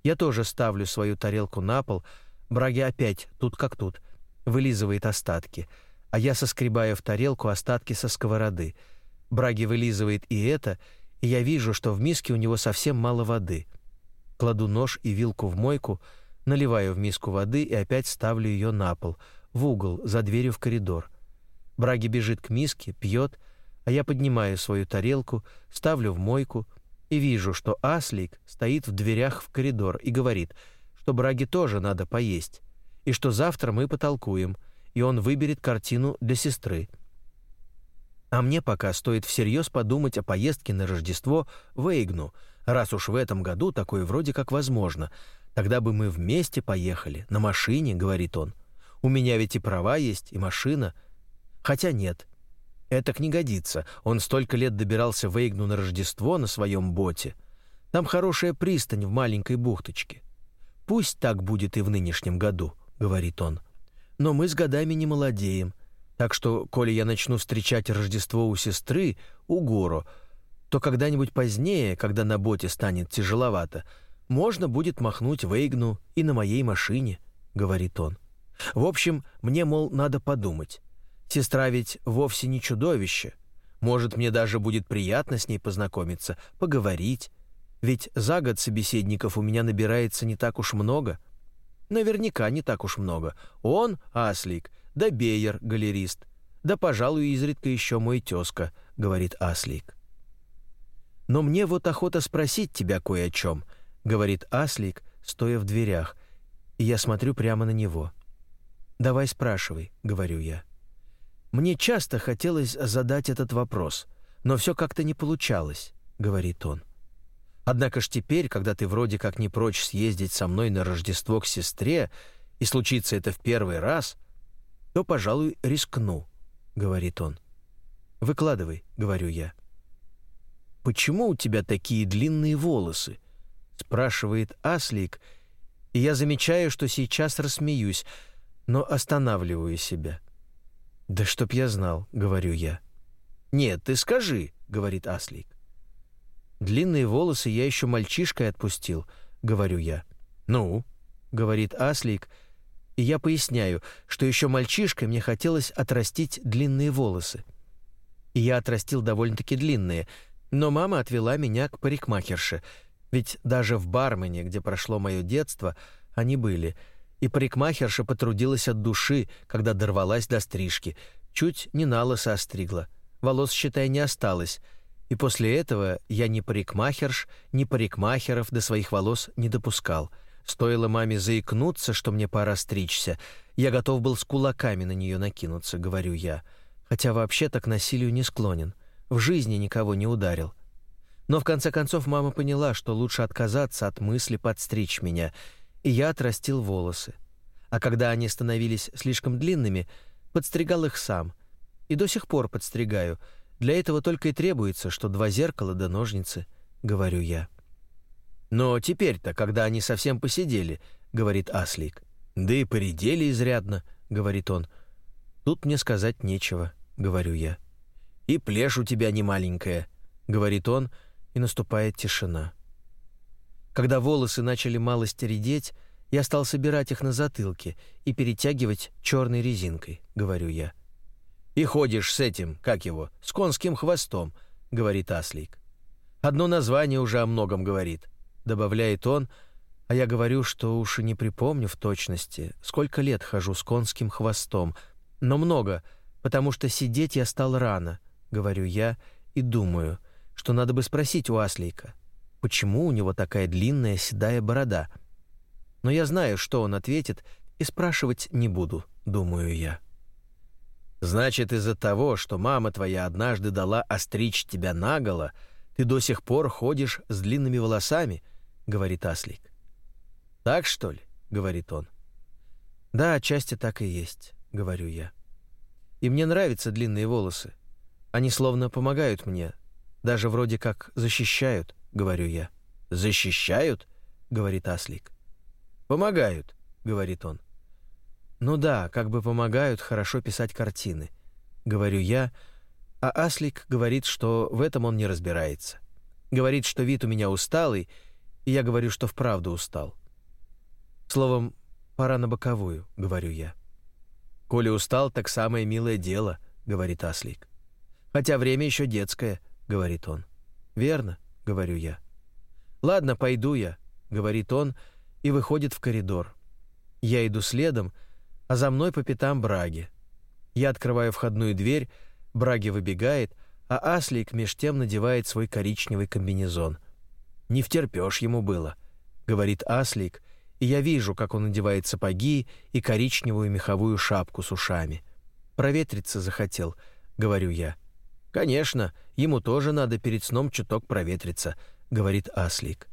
Я тоже ставлю свою тарелку на пол. Браги опять, тут как тут, вылизывает остатки, а я соскребаю в тарелку остатки со сковороды. Браги вылизывает и это, и я вижу, что в миске у него совсем мало воды. Кладу нож и вилку в мойку, наливаю в миску воды и опять ставлю ее на пол, в угол, за дверью в коридор. Браги бежит к миске, пьет, а я поднимаю свою тарелку, ставлю в мойку и вижу, что Аслик стоит в дверях в коридор и говорит, что Браге тоже надо поесть, и что завтра мы потолкуем, и он выберет картину для сестры. А мне пока стоит всерьез подумать о поездке на Рождество в Эйгну, раз уж в этом году такое вроде как возможно. Тогда бы мы вместе поехали, на машине, говорит он. У меня ведь и права есть, и машина. Хотя нет, это не годится. Он столько лет добирался в Эйгну на Рождество на своем боте. Там хорошая пристань в маленькой бухточке. Пусть так будет и в нынешнем году, говорит он. Но мы с годами не молодеем. Так что, коли я начну встречать Рождество у сестры, у Горо, то когда-нибудь позднее, когда на боте станет тяжеловато, можно будет махнуть в Эйгну и на моей машине, говорит он. В общем, мне, мол, надо подумать. Сестра ведь вовсе не чудовище. Может, мне даже будет приятно с ней познакомиться, поговорить. Ведь за год собеседников у меня набирается не так уж много. Наверняка не так уж много. Он, Аслик, да Бейер, галерист. Да, пожалуй, изредка еще мой тезка, говорит Аслик. Но мне вот охота спросить тебя кое о чем, говорит Аслик, стоя в дверях. И я смотрю прямо на него. Давай спрашивай, говорю я. Мне часто хотелось задать этот вопрос, но все как-то не получалось, говорит он. Однако ж теперь, когда ты вроде как не прочь съездить со мной на Рождество к сестре, и случится это в первый раз, то, пожалуй, рискну, говорит он. Выкладывай, говорю я. Почему у тебя такие длинные волосы? спрашивает Аслик, и я замечаю, что сейчас рассмеюсь, но останавливаю себя. «Да чтоб я знал», — говорю я. «Нет, ты скажи», — говорит Аслик. «Длинные волосы я еще мальчишкой отпустил», — говорю я. «Ну?» — говорит Аслик, и я поясняю, что еще мальчишкой мне хотелось отрастить длинные волосы. И я отрастил довольно-таки длинные, но мама отвела меня к парикмахерше, ведь даже в Бармене, где прошло мое детство, они были — и парикмахерша потрудилась от души, когда дорвалась до стрижки. Чуть не на лысо остригла. Волос, считай, не осталось. И после этого я ни парикмахерш, ни парикмахеров до своих волос не допускал. Стоило маме заикнуться, что мне пора стричься, я готов был с кулаками на нее накинуться, говорю я. Хотя вообще-то к насилию не склонен. В жизни никого не ударил. Но в конце концов мама поняла, что лучше отказаться от мысли подстричь меня — я отрастил волосы. А когда они становились слишком длинными, подстригал их сам. И до сих пор подстригаю. Для этого только и требуется, что два зеркала да ножницы, говорю я. Но теперь-то, когда они совсем посидели, говорит Аслик. Да и поредели изрядно, говорит он. Тут мне сказать нечего, говорю я. И плешь у тебя не маленькая, говорит он, и наступает тишина. Когда волосы начали малость редеть, я стал собирать их на затылке и перетягивать черной резинкой, говорю я. И ходишь с этим, как его, с конским хвостом, говорит Аслик. Одно название уже о многом говорит, добавляет он, а я говорю, что уж и не припомню в точности, сколько лет хожу с конским хвостом, но много, потому что сидеть я стал рано, говорю я и думаю, что надо бы спросить у Аслика почему у него такая длинная седая борода. Но я знаю, что он ответит, и спрашивать не буду, думаю я. Значит, из-за того, что мама твоя однажды дала остричь тебя наголо, ты до сих пор ходишь с длинными волосами, говорит Аслик. Так что ли? говорит он. Да, отчасти так и есть, говорю я. И мне нравятся длинные волосы. Они словно помогают мне, даже вроде как защищают говорю я. Защищают? говорит Аслик. Помогают, говорит он. Ну да, как бы помогают хорошо писать картины, говорю я, А Аслик говорит, что в этом он не разбирается. Говорит, что вид у меня усталый, и я говорю, что вправду устал. Словом, пора на боковую, говорю я. Коли устал, так самое милое дело, говорит Аслик. Хотя время еще детское, говорит он. Верно, говорю я. Ладно, пойду я, говорит он и выходит в коридор. Я иду следом, а за мной по пятам Браги. Я открываю входную дверь, Браги выбегает, а Аслик меж тем надевает свой коричневый комбинезон. «Не втерпёшь ему было», — говорит Аслик, и я вижу, как он надевает сапоги и коричневую меховую шапку с ушами. «Проветриться захотел», — говорю я. «Конечно, ему тоже надо перед сном чуток проветриться», — говорит Аслик.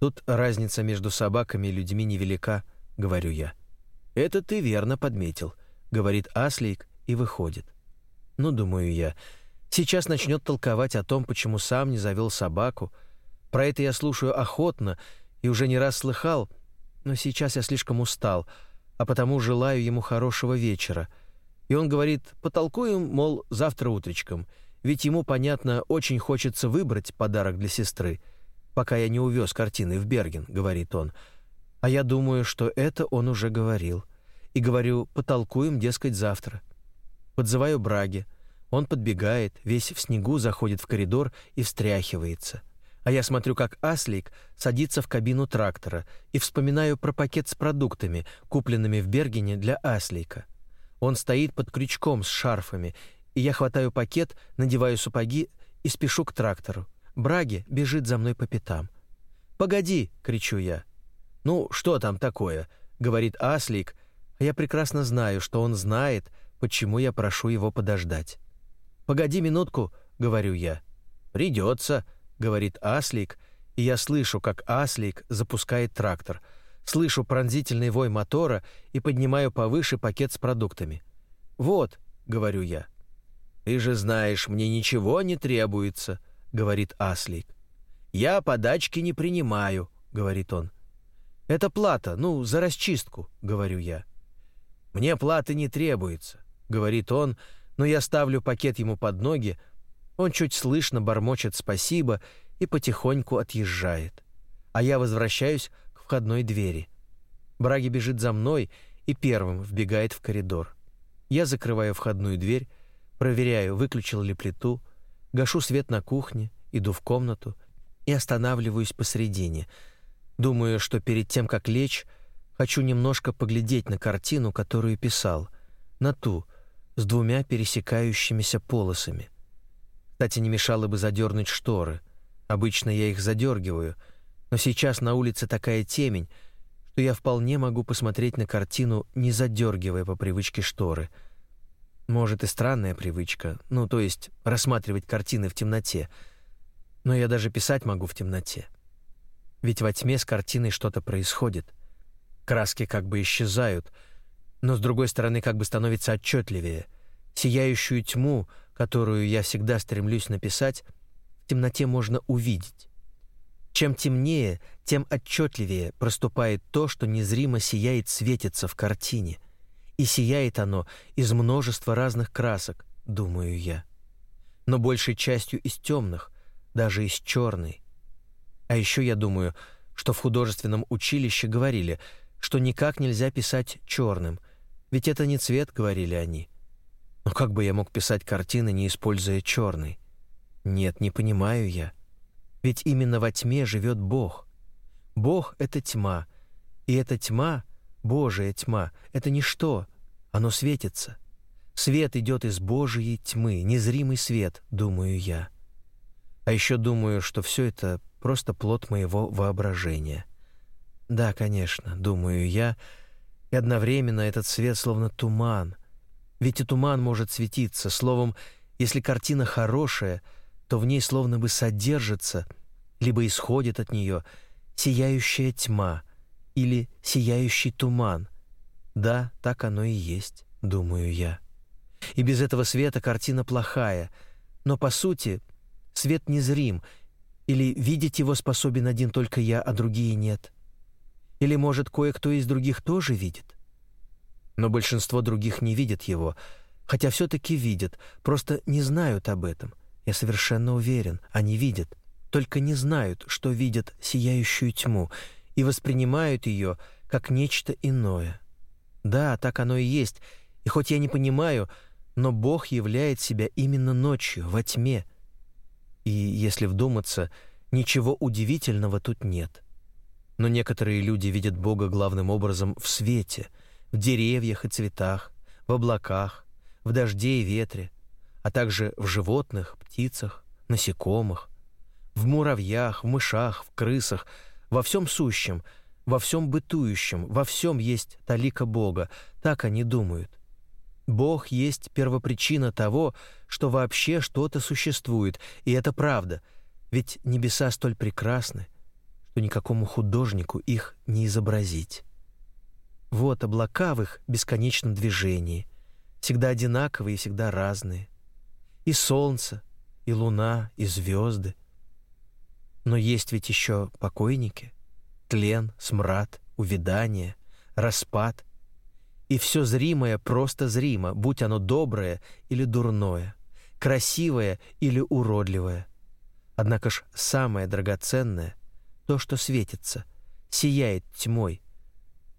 «Тут разница между собаками и людьми невелика», — говорю я. «Это ты верно подметил», — говорит Аслик и выходит. Ну, думаю я, сейчас начнет толковать о том, почему сам не завел собаку. Про это я слушаю охотно и уже не раз слыхал, но сейчас я слишком устал, а потому желаю ему хорошего вечера. И он говорит, потолкуем, мол, завтра утречком, ведь ему, понятно, очень хочется выбрать подарок для сестры, пока я не увез картины в Берген, говорит он. А я думаю, что это он уже говорил. И говорю, потолкуем, дескать, завтра. Подзываю Браги. Он подбегает, весь в снегу заходит в коридор и встряхивается. А я смотрю, как Аслик садится в кабину трактора и вспоминаю про пакет с продуктами, купленными в Бергене для Аслика. Он стоит под крючком с шарфами, и я хватаю пакет, надеваю сапоги и спешу к трактору. Браги бежит за мной по пятам. «Погоди!» — кричу я. «Ну, что там такое?» — говорит Аслик, а я прекрасно знаю, что он знает, почему я прошу его подождать. «Погоди минутку», — говорю я. «Придется», — говорит Аслик, и я слышу, как Аслик запускает трактор. Слышу пронзительный вой мотора и поднимаю повыше пакет с продуктами. «Вот», — говорю я. «Ты же знаешь, мне ничего не требуется», — говорит Аслик. «Я подачки не принимаю», — говорит он. «Это плата, ну, за расчистку», — говорю я. «Мне платы не требуется говорит он, но я ставлю пакет ему под ноги. Он чуть слышно бормочет спасибо и потихоньку отъезжает. А я возвращаюсь к входной двери. Браги бежит за мной и первым вбегает в коридор. Я закрываю входную дверь, проверяю, выключил ли плиту, гашу свет на кухне, иду в комнату и останавливаюсь посредине. Думаю, что перед тем, как лечь, хочу немножко поглядеть на картину, которую писал, на ту, с двумя пересекающимися полосами. Кстати, не мешало бы задернуть шторы. Обычно я их задергиваю, но сейчас на улице такая темень, что я вполне могу посмотреть на картину, не задергивая по привычке шторы. Может и странная привычка, ну, то есть рассматривать картины в темноте. Но я даже писать могу в темноте. Ведь во тьме с картиной что-то происходит. Краски как бы исчезают — но с другой стороны как бы становится отчетливее. Сияющую тьму, которую я всегда стремлюсь написать, в темноте можно увидеть. Чем темнее, тем отчетливее проступает то, что незримо сияет, светится в картине. И сияет оно из множества разных красок, думаю я. Но большей частью из темных, даже из черной. А еще я думаю, что в художественном училище говорили, что никак нельзя писать черным — ведь это не цвет, говорили они. Но как бы я мог писать картины, не используя черный? Нет, не понимаю я. Ведь именно во тьме живет Бог. Бог — это тьма. И эта тьма, Божия тьма, это ничто. Оно светится. Свет идет из Божьей тьмы, незримый свет, думаю я. А еще думаю, что все это просто плод моего воображения. Да, конечно, думаю я, — и одновременно этот свет словно туман. Ведь и туман может светиться, словом, если картина хорошая, то в ней словно бы содержится, либо исходит от нее сияющая тьма или сияющий туман. Да, так оно и есть, думаю я. И без этого света картина плохая, но по сути свет незрим, или видеть его способен один только я, а другие нет. Или, может, кое-кто из других тоже видит? Но большинство других не видит его, Хотя все-таки видят, просто не знают об этом. Я совершенно уверен, они видят, только не знают, что видят сияющую тьму и воспринимают ее как нечто иное. Да, так оно и есть, и хоть я не понимаю, но Бог являет себя именно ночью, во тьме. И, если вдуматься, ничего удивительного тут нет. Но некоторые люди видят Бога главным образом в свете, в деревьях и цветах, в облаках, в дожде и ветре, а также в животных, птицах, насекомых, в муравьях, в мышах, в крысах, во всем сущем, во всем бытующем, во всем есть талика Бога, так они думают. Бог есть первопричина того, что вообще что-то существует, и это правда, ведь небеса столь прекрасны, что никакому художнику их не изобразить. Вот облака в их бесконечном движении, всегда одинаковые и всегда разные. И солнце, и луна, и звезды. Но есть ведь еще покойники, тлен, смрад, увядание, распад — и все зримое просто зримо, будь оно доброе или дурное, красивое или уродливое. Однако ж самое драгоценное — то, что светится, сияет тьмой.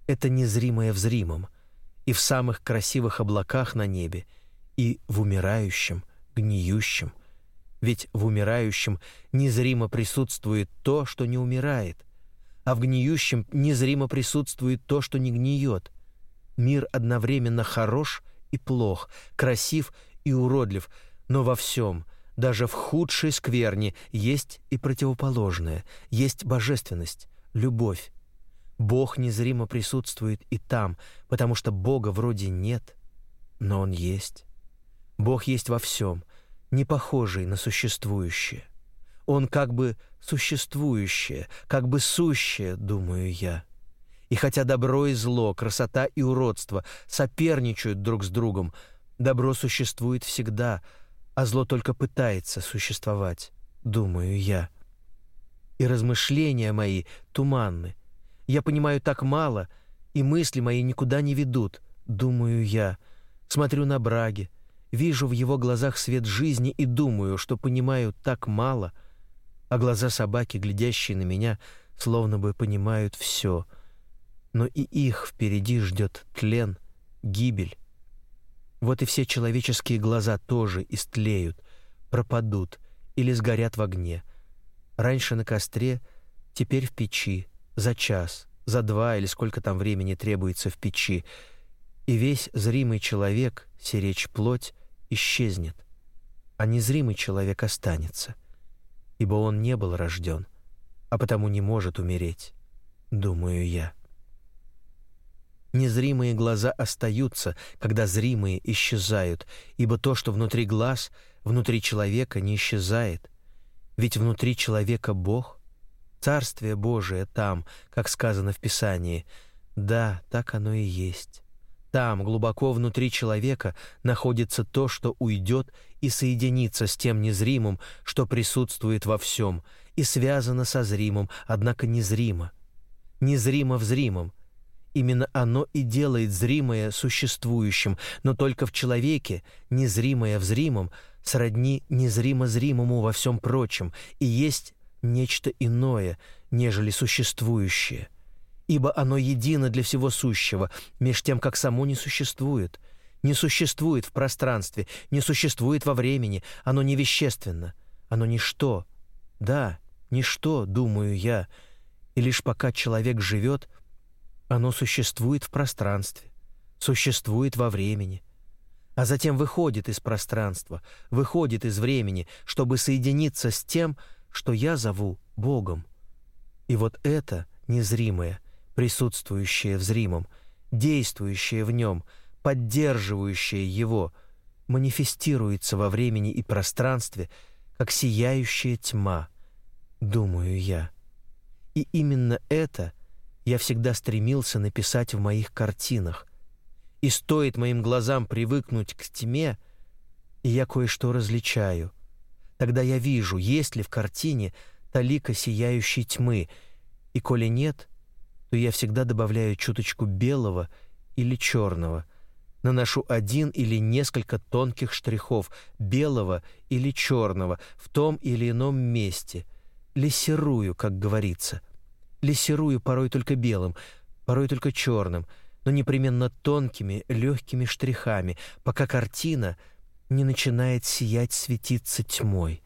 Это незримое в зримом, и в самых красивых облаках на небе, и в умирающем, гниющем. Ведь в умирающем незримо присутствует то, что не умирает, а в гниющем незримо присутствует то, что не гниет — Мир одновременно хорош и плох, красив и уродлив, но во всем, даже в худшей скверне, есть и противоположное, есть божественность, любовь. Бог незримо присутствует и там, потому что Бога вроде нет, но Он есть. Бог есть во всем, не похожий на существующее. Он как бы существующее, как бы сущее, думаю я. И хотя добро и зло, красота и уродство соперничают друг с другом, добро существует всегда, а зло только пытается существовать, думаю я. И размышления мои туманны. Я понимаю так мало, и мысли мои никуда не ведут, думаю я. Смотрю на Браги, вижу в его глазах свет жизни и думаю, что понимаю так мало, а глаза собаки, глядящие на меня, словно бы понимают все — но и их впереди ждет тлен, гибель. Вот и все человеческие глаза тоже истлеют, пропадут или сгорят в огне. Раньше на костре, теперь в печи, за час, за два или сколько там времени требуется в печи, и весь зримый человек, серечь плоть, исчезнет, а незримый человек останется, ибо он не был рожден, а потому не может умереть, думаю я. Незримые глаза остаются, когда зримые исчезают, ибо то, что внутри глаз, внутри человека не исчезает. Ведь внутри человека Бог, Царствие Божие там, как сказано в Писании. Да, так оно и есть. Там, глубоко внутри человека, находится то, что уйдет и соединится с тем незримым, что присутствует во всем, и связано со зримым, однако незримо. Незримо в зримом — Именно оно и делает зримое существующим, но только в человеке, незримое в зримом, сродни незримо-зримому во всем прочем, и есть нечто иное, нежели существующее. Ибо оно едино для всего сущего, меж тем, как само не существует. Не существует в пространстве, не существует во времени, оно не вещественно, оно ничто. Да, ничто, думаю я, и лишь пока человек живет — оно существует в пространстве, существует во времени, а затем выходит из пространства, выходит из времени, чтобы соединиться с тем, что я зову Богом. И вот это незримое, присутствующее в зримом, действующее в нем, поддерживающее его, манифестируется во времени и пространстве, как сияющая тьма, думаю я. И именно это — я всегда стремился написать в моих картинах. И стоит моим глазам привыкнуть к тьме, и я кое-что различаю. Тогда я вижу, есть ли в картине талика сияющей тьмы, и коли нет, то я всегда добавляю чуточку белого или черного, наношу один или несколько тонких штрихов белого или черного в том или ином месте. Лессирую, как говорится. Лессирую порой только белым, порой только черным, но непременно тонкими, легкими штрихами, пока картина не начинает сиять, светиться тьмой.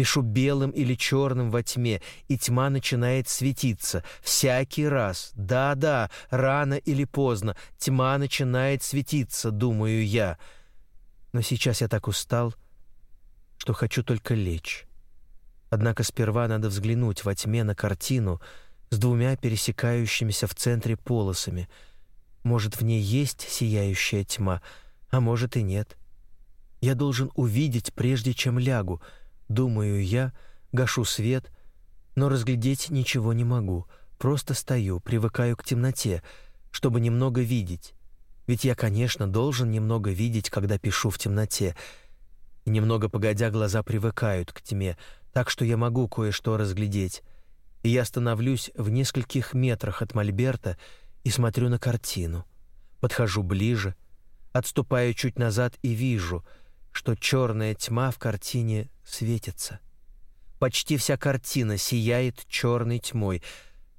Пишу белым или черным во тьме, и тьма начинает светиться. Всякий раз. Да-да, рано или поздно. Тьма начинает светиться, думаю я. Но сейчас я так устал, что хочу только лечь. Однако сперва надо взглянуть во тьме на картину с двумя пересекающимися в центре полосами. Может, в ней есть сияющая тьма, а может и нет. Я должен увидеть, прежде чем лягу — Думаю я, гашу свет, но разглядеть ничего не могу. Просто стою, привыкаю к темноте, чтобы немного видеть. Ведь я, конечно, должен немного видеть, когда пишу в темноте. И немного погодя глаза привыкают к тьме, так что я могу кое-что разглядеть. И я становлюсь в нескольких метрах от мольберта и смотрю на картину. Подхожу ближе, отступаю чуть назад и вижу — что черная тьма в картине светится. Почти вся картина сияет черной тьмой.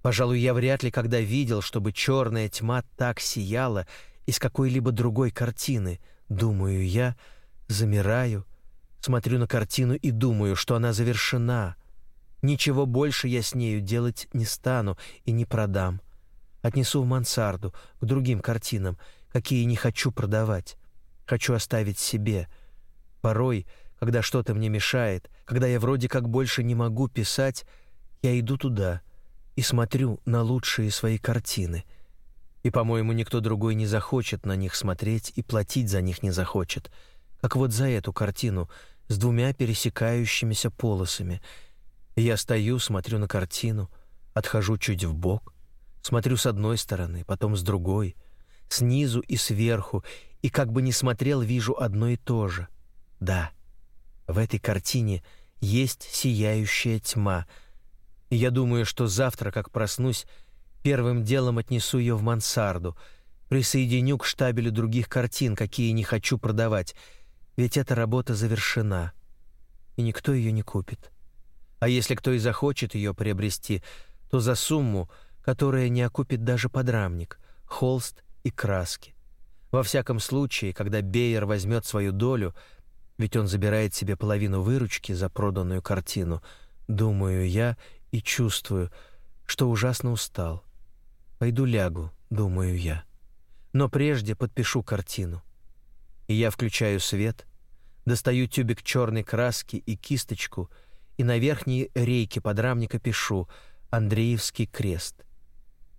Пожалуй, я вряд ли когда видел, чтобы черная тьма так сияла из какой-либо другой картины. Думаю я, замираю, смотрю на картину и думаю, что она завершена. Ничего больше я с нею делать не стану и не продам. Отнесу в мансарду, к другим картинам, какие не хочу продавать. Хочу оставить себе — Порой, когда что-то мне мешает, когда я вроде как больше не могу писать, я иду туда и смотрю на лучшие свои картины. И, по-моему, никто другой не захочет на них смотреть и платить за них не захочет. Как вот за эту картину с двумя пересекающимися полосами. Я стою, смотрю на картину, отхожу чуть в бок, смотрю с одной стороны, потом с другой, снизу и сверху, и как бы ни смотрел, вижу одно и то же — да, в этой картине есть сияющая тьма. И я думаю, что завтра, как проснусь, первым делом отнесу ее в мансарду, присоединю к штабелю других картин, какие не хочу продавать, ведь эта работа завершена, и никто ее не купит. А если кто и захочет ее приобрести, то за сумму, которая не окупит даже подрамник, холст и краски. Во всяком случае, когда Бейер возьмет свою долю — ведь он забирает себе половину выручки за проданную картину, думаю я и чувствую, что ужасно устал. Пойду лягу, думаю я. Но прежде подпишу картину. И я включаю свет, достаю тюбик черной краски и кисточку, и на верхней рейке подрамника пишу «Андреевский крест».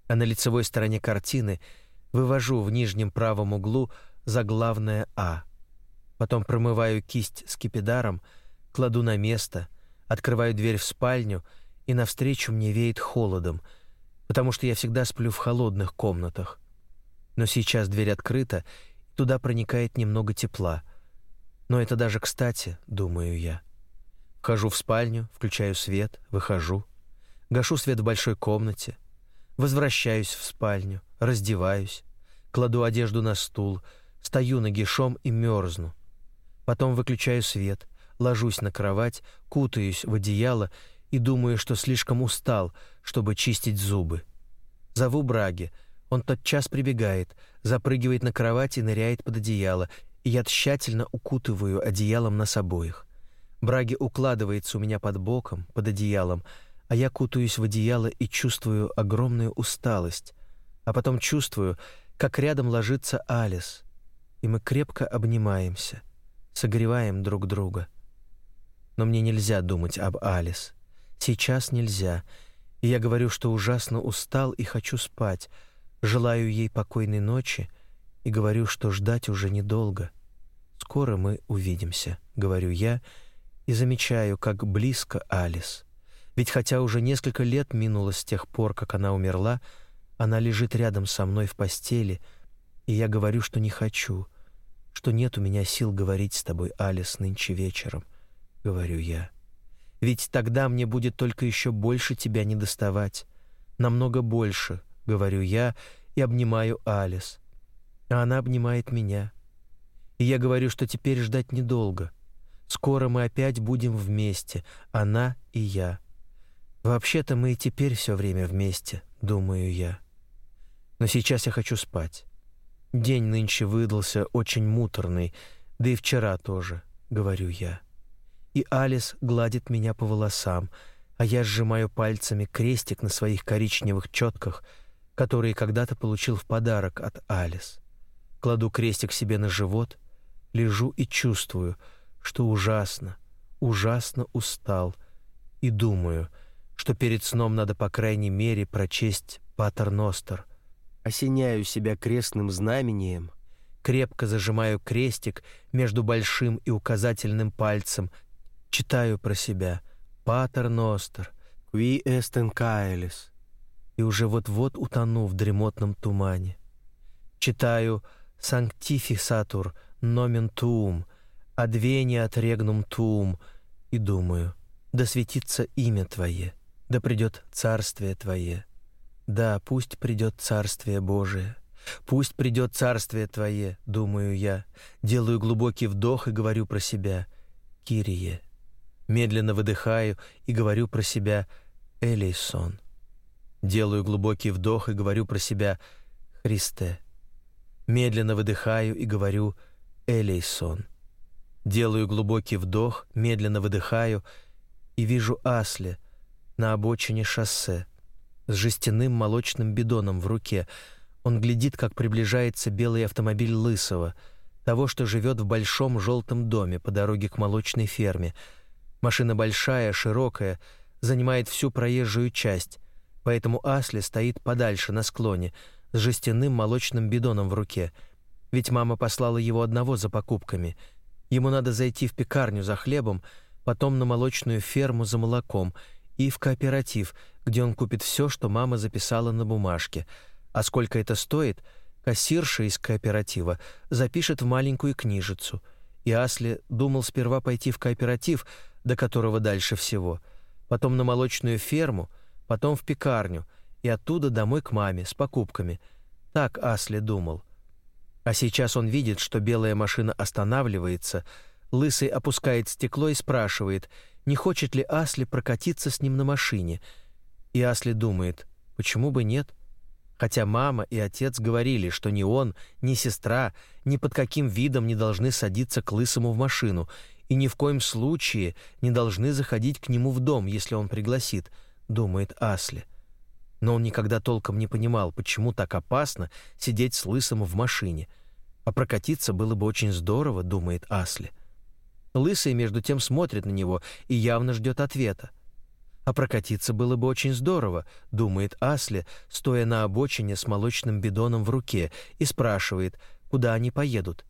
А на лицевой стороне картины вывожу в нижнем правом углу заглавное «А». Потом промываю кисть скипидаром, кладу на место, открываю дверь в спальню, и навстречу мне веет холодом, потому что я всегда сплю в холодных комнатах. Но сейчас дверь открыта, и туда проникает немного тепла. Но это даже кстати, думаю я. Вхожу в спальню, включаю свет, выхожу. Гашу свет в большой комнате. Возвращаюсь в спальню, раздеваюсь, кладу одежду на стул, стою нагишом и мерзну. Потом выключаю свет, ложусь на кровать, кутаюсь в одеяло и думаю, что слишком устал, чтобы чистить зубы. Зову Браги. Он тотчас прибегает, запрыгивает на кровать и ныряет под одеяло, и я тщательно укутываю одеялом нас обоих. Браги укладывается у меня под боком, под одеялом, а я кутаюсь в одеяло и чувствую огромную усталость, а потом чувствую, как рядом ложится Алис, и мы крепко обнимаемся — согреваем друг друга. Но мне нельзя думать об Алис. Сейчас нельзя. И я говорю, что ужасно устал и хочу спать. Желаю ей покойной ночи и говорю, что ждать уже недолго. Скоро мы увидимся, говорю я, и замечаю, как близко Алис. Ведь хотя уже несколько лет минуло с тех пор, как она умерла, она лежит рядом со мной в постели, и я говорю, что не хочу, что нет у меня сил говорить с тобой, Алис, нынче вечером, говорю я. Ведь тогда мне будет только еще больше тебя не доставать, намного больше, говорю я и обнимаю Алис. А она обнимает меня, И я говорю, что теперь ждать недолго. Скоро мы опять будем вместе, она и я. Вообще-то мы и теперь все время вместе, думаю я. Но сейчас я хочу спать. День нынче выдался очень муторный, да и вчера тоже, говорю я. И Алис гладит меня по волосам, а я сжимаю пальцами крестик на своих коричневых четках, которые когда-то получил в подарок от Алис. Кладу крестик себе на живот, лежу и чувствую, что ужасно, ужасно устал, и думаю, что перед сном надо по крайней мере прочесть Патер Ностер. Осеняю себя крестным знамением, крепко зажимаю крестик между большим и указательным пальцем, читаю про себя «Патер Ностер», «Qui est in caelis», и уже вот-вот утону в дремотном тумане. Читаю «Sanctificatur nomen tuum», «Adveniat regnum tuum» и думаю «Да светится имя Твое, да придет Царствие Твое». Да, пусть придет Царствие Божие. Пусть придет Царствие Твое, думаю я. Делаю глубокий вдох и говорю про себя «Кирие». Медленно выдыхаю и говорю про себя «Элейсон». Делаю глубокий вдох и говорю про себя «Христе». Медленно выдыхаю и говорю «Элейсон». Делаю глубокий вдох, медленно выдыхаю и вижу Асли на обочине шоссе с жестяным молочным бидоном в руке. Он глядит, как приближается белый автомобиль Лысого, того, что живет в большом желтом доме по дороге к молочной ферме. Машина большая, широкая, занимает всю проезжую часть, поэтому Асли стоит подальше на склоне с жестяным молочным бидоном в руке. Ведь мама послала его одного за покупками. Ему надо зайти в пекарню за хлебом, потом на молочную ферму за молоком и в кооператив, где он купит все, что мама записала на бумажке. А сколько это стоит, кассирша из кооператива запишет в маленькую книжицу. И Асли думал сперва пойти в кооператив, до которого дальше всего, потом на молочную ферму, потом в пекарню и оттуда домой к маме с покупками. Так Асли думал. А сейчас он видит, что белая машина останавливается, Лысый опускает стекло и спрашивает, не хочет ли Асли прокатиться с ним на машине — и Асли думает, почему бы нет? Хотя мама и отец говорили, что ни он, ни сестра ни под каким видом не должны садиться к Лысому в машину и ни в коем случае не должны заходить к нему в дом, если он пригласит, думает Асли. Но он никогда толком не понимал, почему так опасно сидеть с Лысым в машине. А прокатиться было бы очень здорово, думает Асли. Лысый между тем смотрит на него и явно ждет ответа. А прокатиться было бы очень здорово, думает Асли, стоя на обочине с молочным бидоном в руке, и спрашивает, куда они поедут.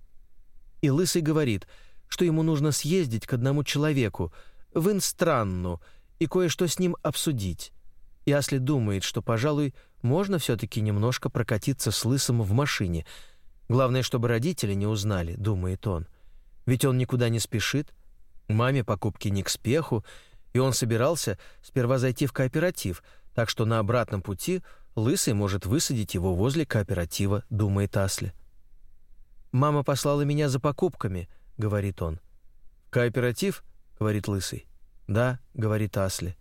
И Лысый говорит, что ему нужно съездить к одному человеку, в Инстранну, и кое-что с ним обсудить. И Асли думает, что, пожалуй, можно все-таки немножко прокатиться с Лысым в машине. Главное, чтобы родители не узнали, думает он. Ведь он никуда не спешит, маме покупки не к спеху, и он собирался сперва зайти в кооператив, так что на обратном пути Лысый может высадить его возле кооператива, думает Асли. «Мама послала меня за покупками», — говорит он. «Кооператив?» — говорит Лысый. «Да», — говорит Асли.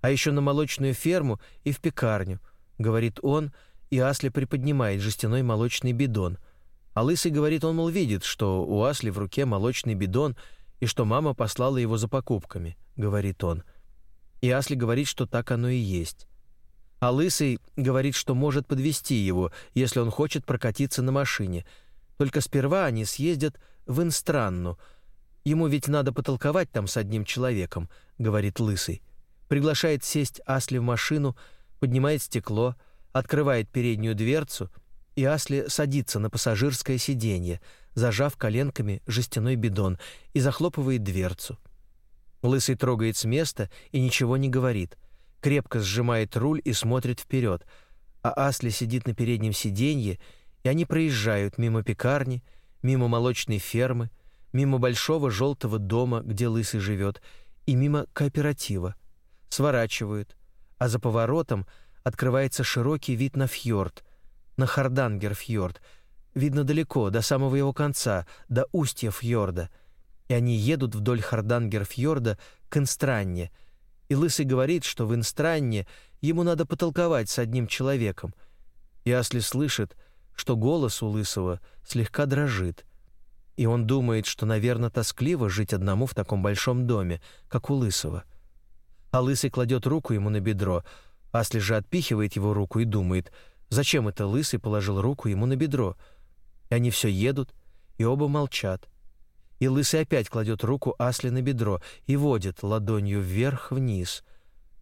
«А еще на молочную ферму и в пекарню», — говорит он, и Асли приподнимает жестяной молочный бидон. А Лысый говорит, он, мол, видит, что у Асли в руке молочный бидон и что мама послала его за покупками. — говорит он. И Асли говорит, что так оно и есть. А Лысый говорит, что может подвести его, если он хочет прокатиться на машине. Только сперва они съездят в Инстранну. Ему ведь надо потолковать там с одним человеком, говорит Лысый. Приглашает сесть Асли в машину, поднимает стекло, открывает переднюю дверцу, и Асли садится на пассажирское сиденье, зажав коленками жестяной бидон, и захлопывает дверцу. Лысый трогает с места и ничего не говорит. Крепко сжимает руль и смотрит вперед. А Асли сидит на переднем сиденье, и они проезжают мимо пекарни, мимо молочной фермы, мимо большого желтого дома, где Лысый живет, и мимо кооператива. Сворачивают, а за поворотом открывается широкий вид на фьорд, на Хардангерфьорд, видно далеко, до самого его конца, до устья фьорда. И они едут вдоль Хардангер-фьорда к Инстранне. И Лысый говорит, что в Инстранне ему надо потолковать с одним человеком. И Асли слышит, что голос у Лысого слегка дрожит. И он думает, что, наверное, тоскливо жить одному в таком большом доме, как у Лысого. А Лысый кладет руку ему на бедро, Асли же отпихивает его руку и думает, зачем это Лысый положил руку ему на бедро. И они все едут, и оба молчат. И Лысый опять кладет руку Асли на бедро и водит ладонью вверх-вниз.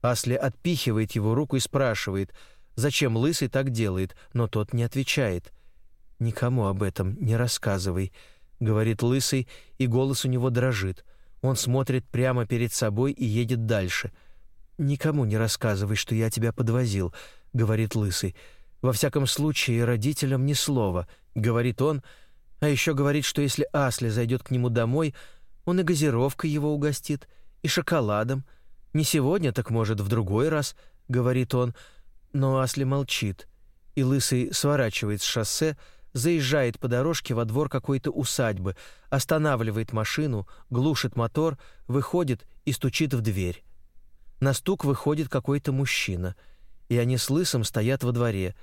Асли отпихивает его руку и спрашивает, зачем Лысый так делает, но тот не отвечает. «Никому об этом не рассказывай», — говорит Лысый, и голос у него дрожит. Он смотрит прямо перед собой и едет дальше — «Никому не рассказывай, что я тебя подвозил», — говорит Лысый. «Во всяком случае, родителям ни слова», — говорит он, а еще говорит, что если Асли зайдет к нему домой, он и газировкой его угостит, и шоколадом. Не сегодня, так может, в другой раз, — говорит он, но Асли молчит, и Лысый сворачивает с шоссе, заезжает по дорожке во двор какой-то усадьбы, останавливает машину, глушит мотор, выходит и стучит в дверь. На стук выходит какой-то мужчина, и они с Лысым стоят во дворе,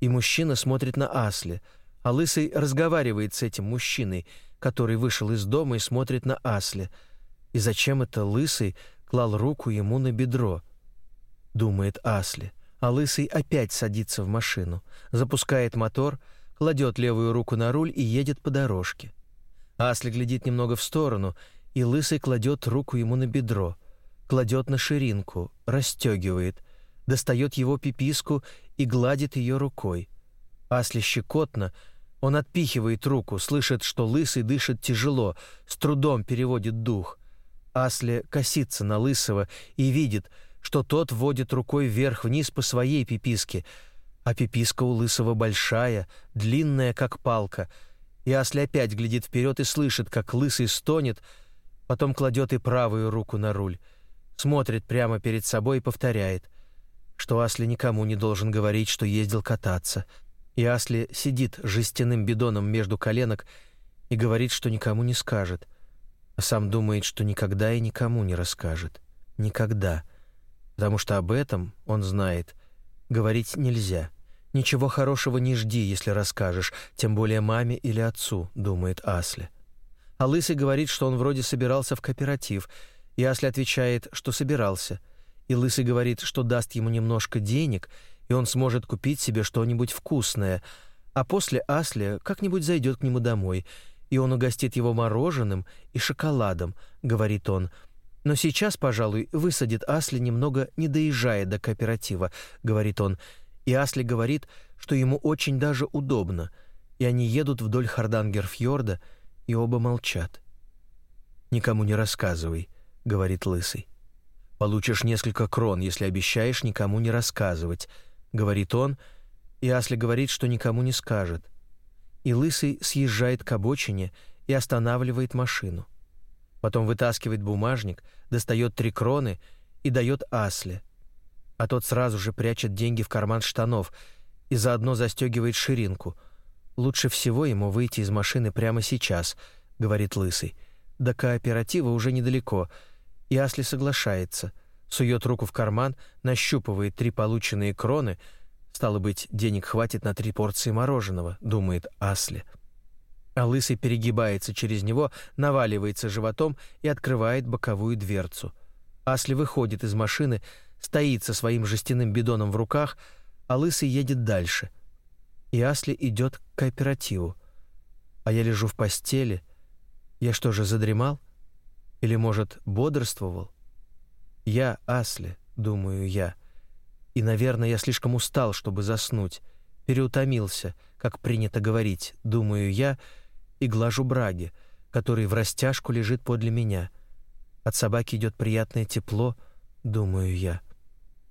и мужчина смотрит на Асли, а Лысый разговаривает с этим мужчиной, который вышел из дома и смотрит на Асли. И зачем это Лысый клал руку ему на бедро? Думает Асли. А Лысый опять садится в машину, запускает мотор, кладет левую руку на руль и едет по дорожке. Асли глядит немного в сторону, и Лысый кладет руку ему на бедро — кладет на ширинку, расстегивает, достает его пиписку и гладит ее рукой. Асли щекотно, он отпихивает руку, слышит, что лысый дышит тяжело, с трудом переводит дух. Асли косится на лысого и видит, что тот водит рукой вверх-вниз по своей пиписке, а пиписка у лысого большая, длинная, как палка. И Асли опять глядит вперед и слышит, как лысый стонет, потом кладет и правую руку на руль смотрит прямо перед собой и повторяет, что Асли никому не должен говорить, что ездил кататься. И Асли сидит жестяным бидоном между коленок и говорит, что никому не скажет, а сам думает, что никогда и никому не расскажет. Никогда. Потому что об этом, он знает, говорить нельзя. Ничего хорошего не жди, если расскажешь, тем более маме или отцу, думает Асли. А Лысый говорит, что он вроде собирался в кооператив — и Асли отвечает, что собирался. И Лысый говорит, что даст ему немножко денег, и он сможет купить себе что-нибудь вкусное. А после Асли как-нибудь зайдет к нему домой, и он угостит его мороженым и шоколадом, говорит он. Но сейчас, пожалуй, высадит Асли немного не доезжая до кооператива, говорит он. И Асли говорит, что ему очень даже удобно. И они едут вдоль Хардангерфьорда, и оба молчат. «Никому не рассказывай», говорит лысый. Получишь несколько крон, если обещаешь никому не рассказывать, говорит он, и Асли говорит, что никому не скажет. И лысый съезжает к обочине и останавливает машину. Потом вытаскивает бумажник, достает три кроны и дает Асле. А тот сразу же прячет деньги в карман штанов и заодно застегивает ширинку. Лучше всего ему выйти из машины прямо сейчас, говорит лысый. До кооператива уже недалеко — и Асли соглашается, сует руку в карман, нащупывает три полученные кроны. Стало быть, денег хватит на три порции мороженого, думает Асли. А лысый перегибается через него, наваливается животом и открывает боковую дверцу. Асли выходит из машины, стоит со своим жестяным бидоном в руках, а лысый едет дальше. И Асли идет к кооперативу. А я лежу в постели. Я что же, задремал? Или, может, бодрствовал? Я Асли, думаю я. И, наверное, я слишком устал, чтобы заснуть. Переутомился, как принято говорить, думаю я, и глажу браги, который в растяжку лежит подле меня. От собаки идет приятное тепло, думаю я.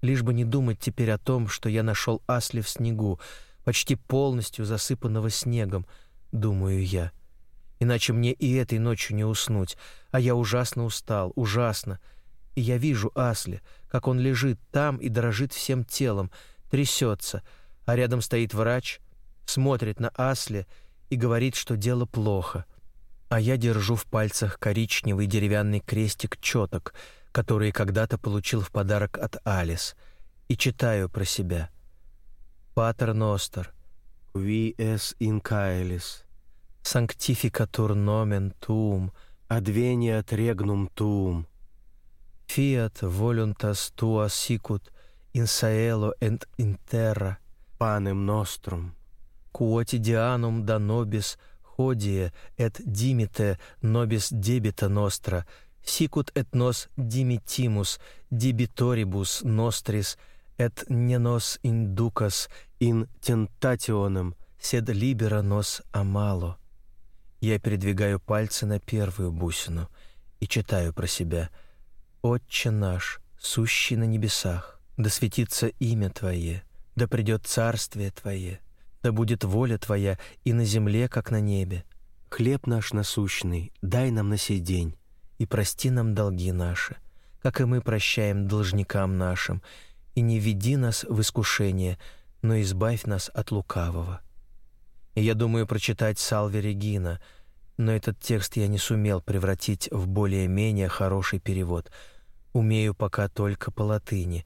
Лишь бы не думать теперь о том, что я нашел Асли в снегу, почти полностью засыпанного снегом, думаю я иначе мне и этой ночью не уснуть, а я ужасно устал, ужасно. И я вижу Асли, как он лежит там и дрожит всем телом, трясется, а рядом стоит врач, смотрит на Асли и говорит, что дело плохо, а я держу в пальцах коричневый деревянный крестик четок, который когда-то получил в подарок от Алис, и читаю про себя. «Патер Ностер, es in caelis, sanctificatur nomen tuum, adveniat regnum tuum, fiat voluntas tua sicut in saelo et in terra, panem nostrum, quotidianum da nobis hodie et dimite nobis debita nostra, sicut et nos dimitimus debitoribus nostris, et ne nos inducas in tentationem, sed libera nos amalo. Я передвигаю пальцы на первую бусину и читаю про себя. «Отче наш, сущий на небесах, да светится имя Твое, да придет царствие Твое, да будет воля Твоя и на земле, как на небе. Хлеб наш насущный дай нам на сей день, и прости нам долги наши, как и мы прощаем должникам нашим, и не веди нас в искушение, но избавь нас от лукавого». Я думаю прочитать Салве Регина, но этот текст я не сумел превратить в более-менее хороший перевод. Умею пока только по латыни.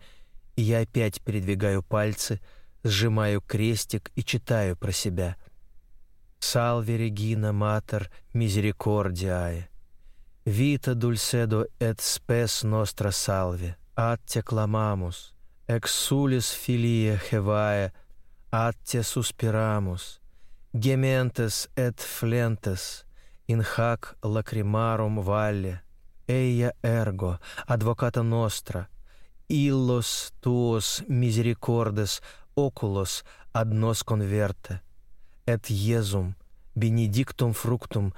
И я опять передвигаю пальцы, сжимаю крестик и читаю про себя. «Салве Регина Матер Мизерикордиае, Vita dulcedo et spes nostra salve, atte clamamус, exulis filia hevae, atte suspiramus, Gementes et flentes, in hac lacrimarum valle, eia ergo, advocata nostra, illos tuos misericordes oculos ad nos converte, et Iesum benedictum fructum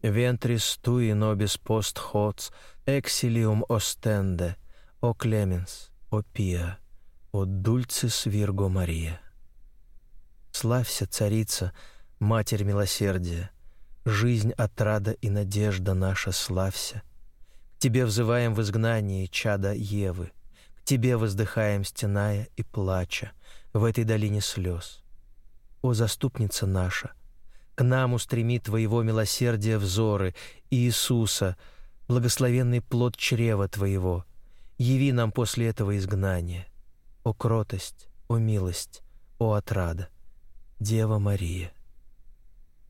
ventris tui nobis post hoc exilium ostende, o clemens, o pia, o dulcis Virgo Maria. Славься, царица, Матерь милосердия, жизнь, отрада и надежда наша, славься. К Тебе взываем в изгнании, чада Евы, к Тебе воздыхаем, стеная и плача, в этой долине слез. О, заступница наша, к нам устреми Твоего милосердия взоры, Иисуса, благословенный плод чрева Твоего, яви нам после этого изгнания. О кротость, о милость, о отрада, Дева Мария.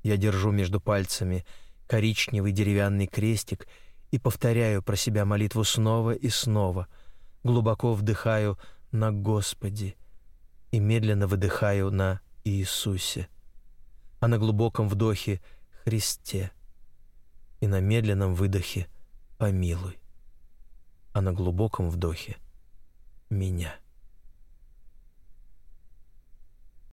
Я держу между пальцами коричневый деревянный крестик и повторяю про себя молитву снова и снова, глубоко вдыхаю на Господи и медленно выдыхаю на Иисусе, а на глубоком вдохе Христе и на медленном выдохе помилуй, а на глубоком вдохе меня.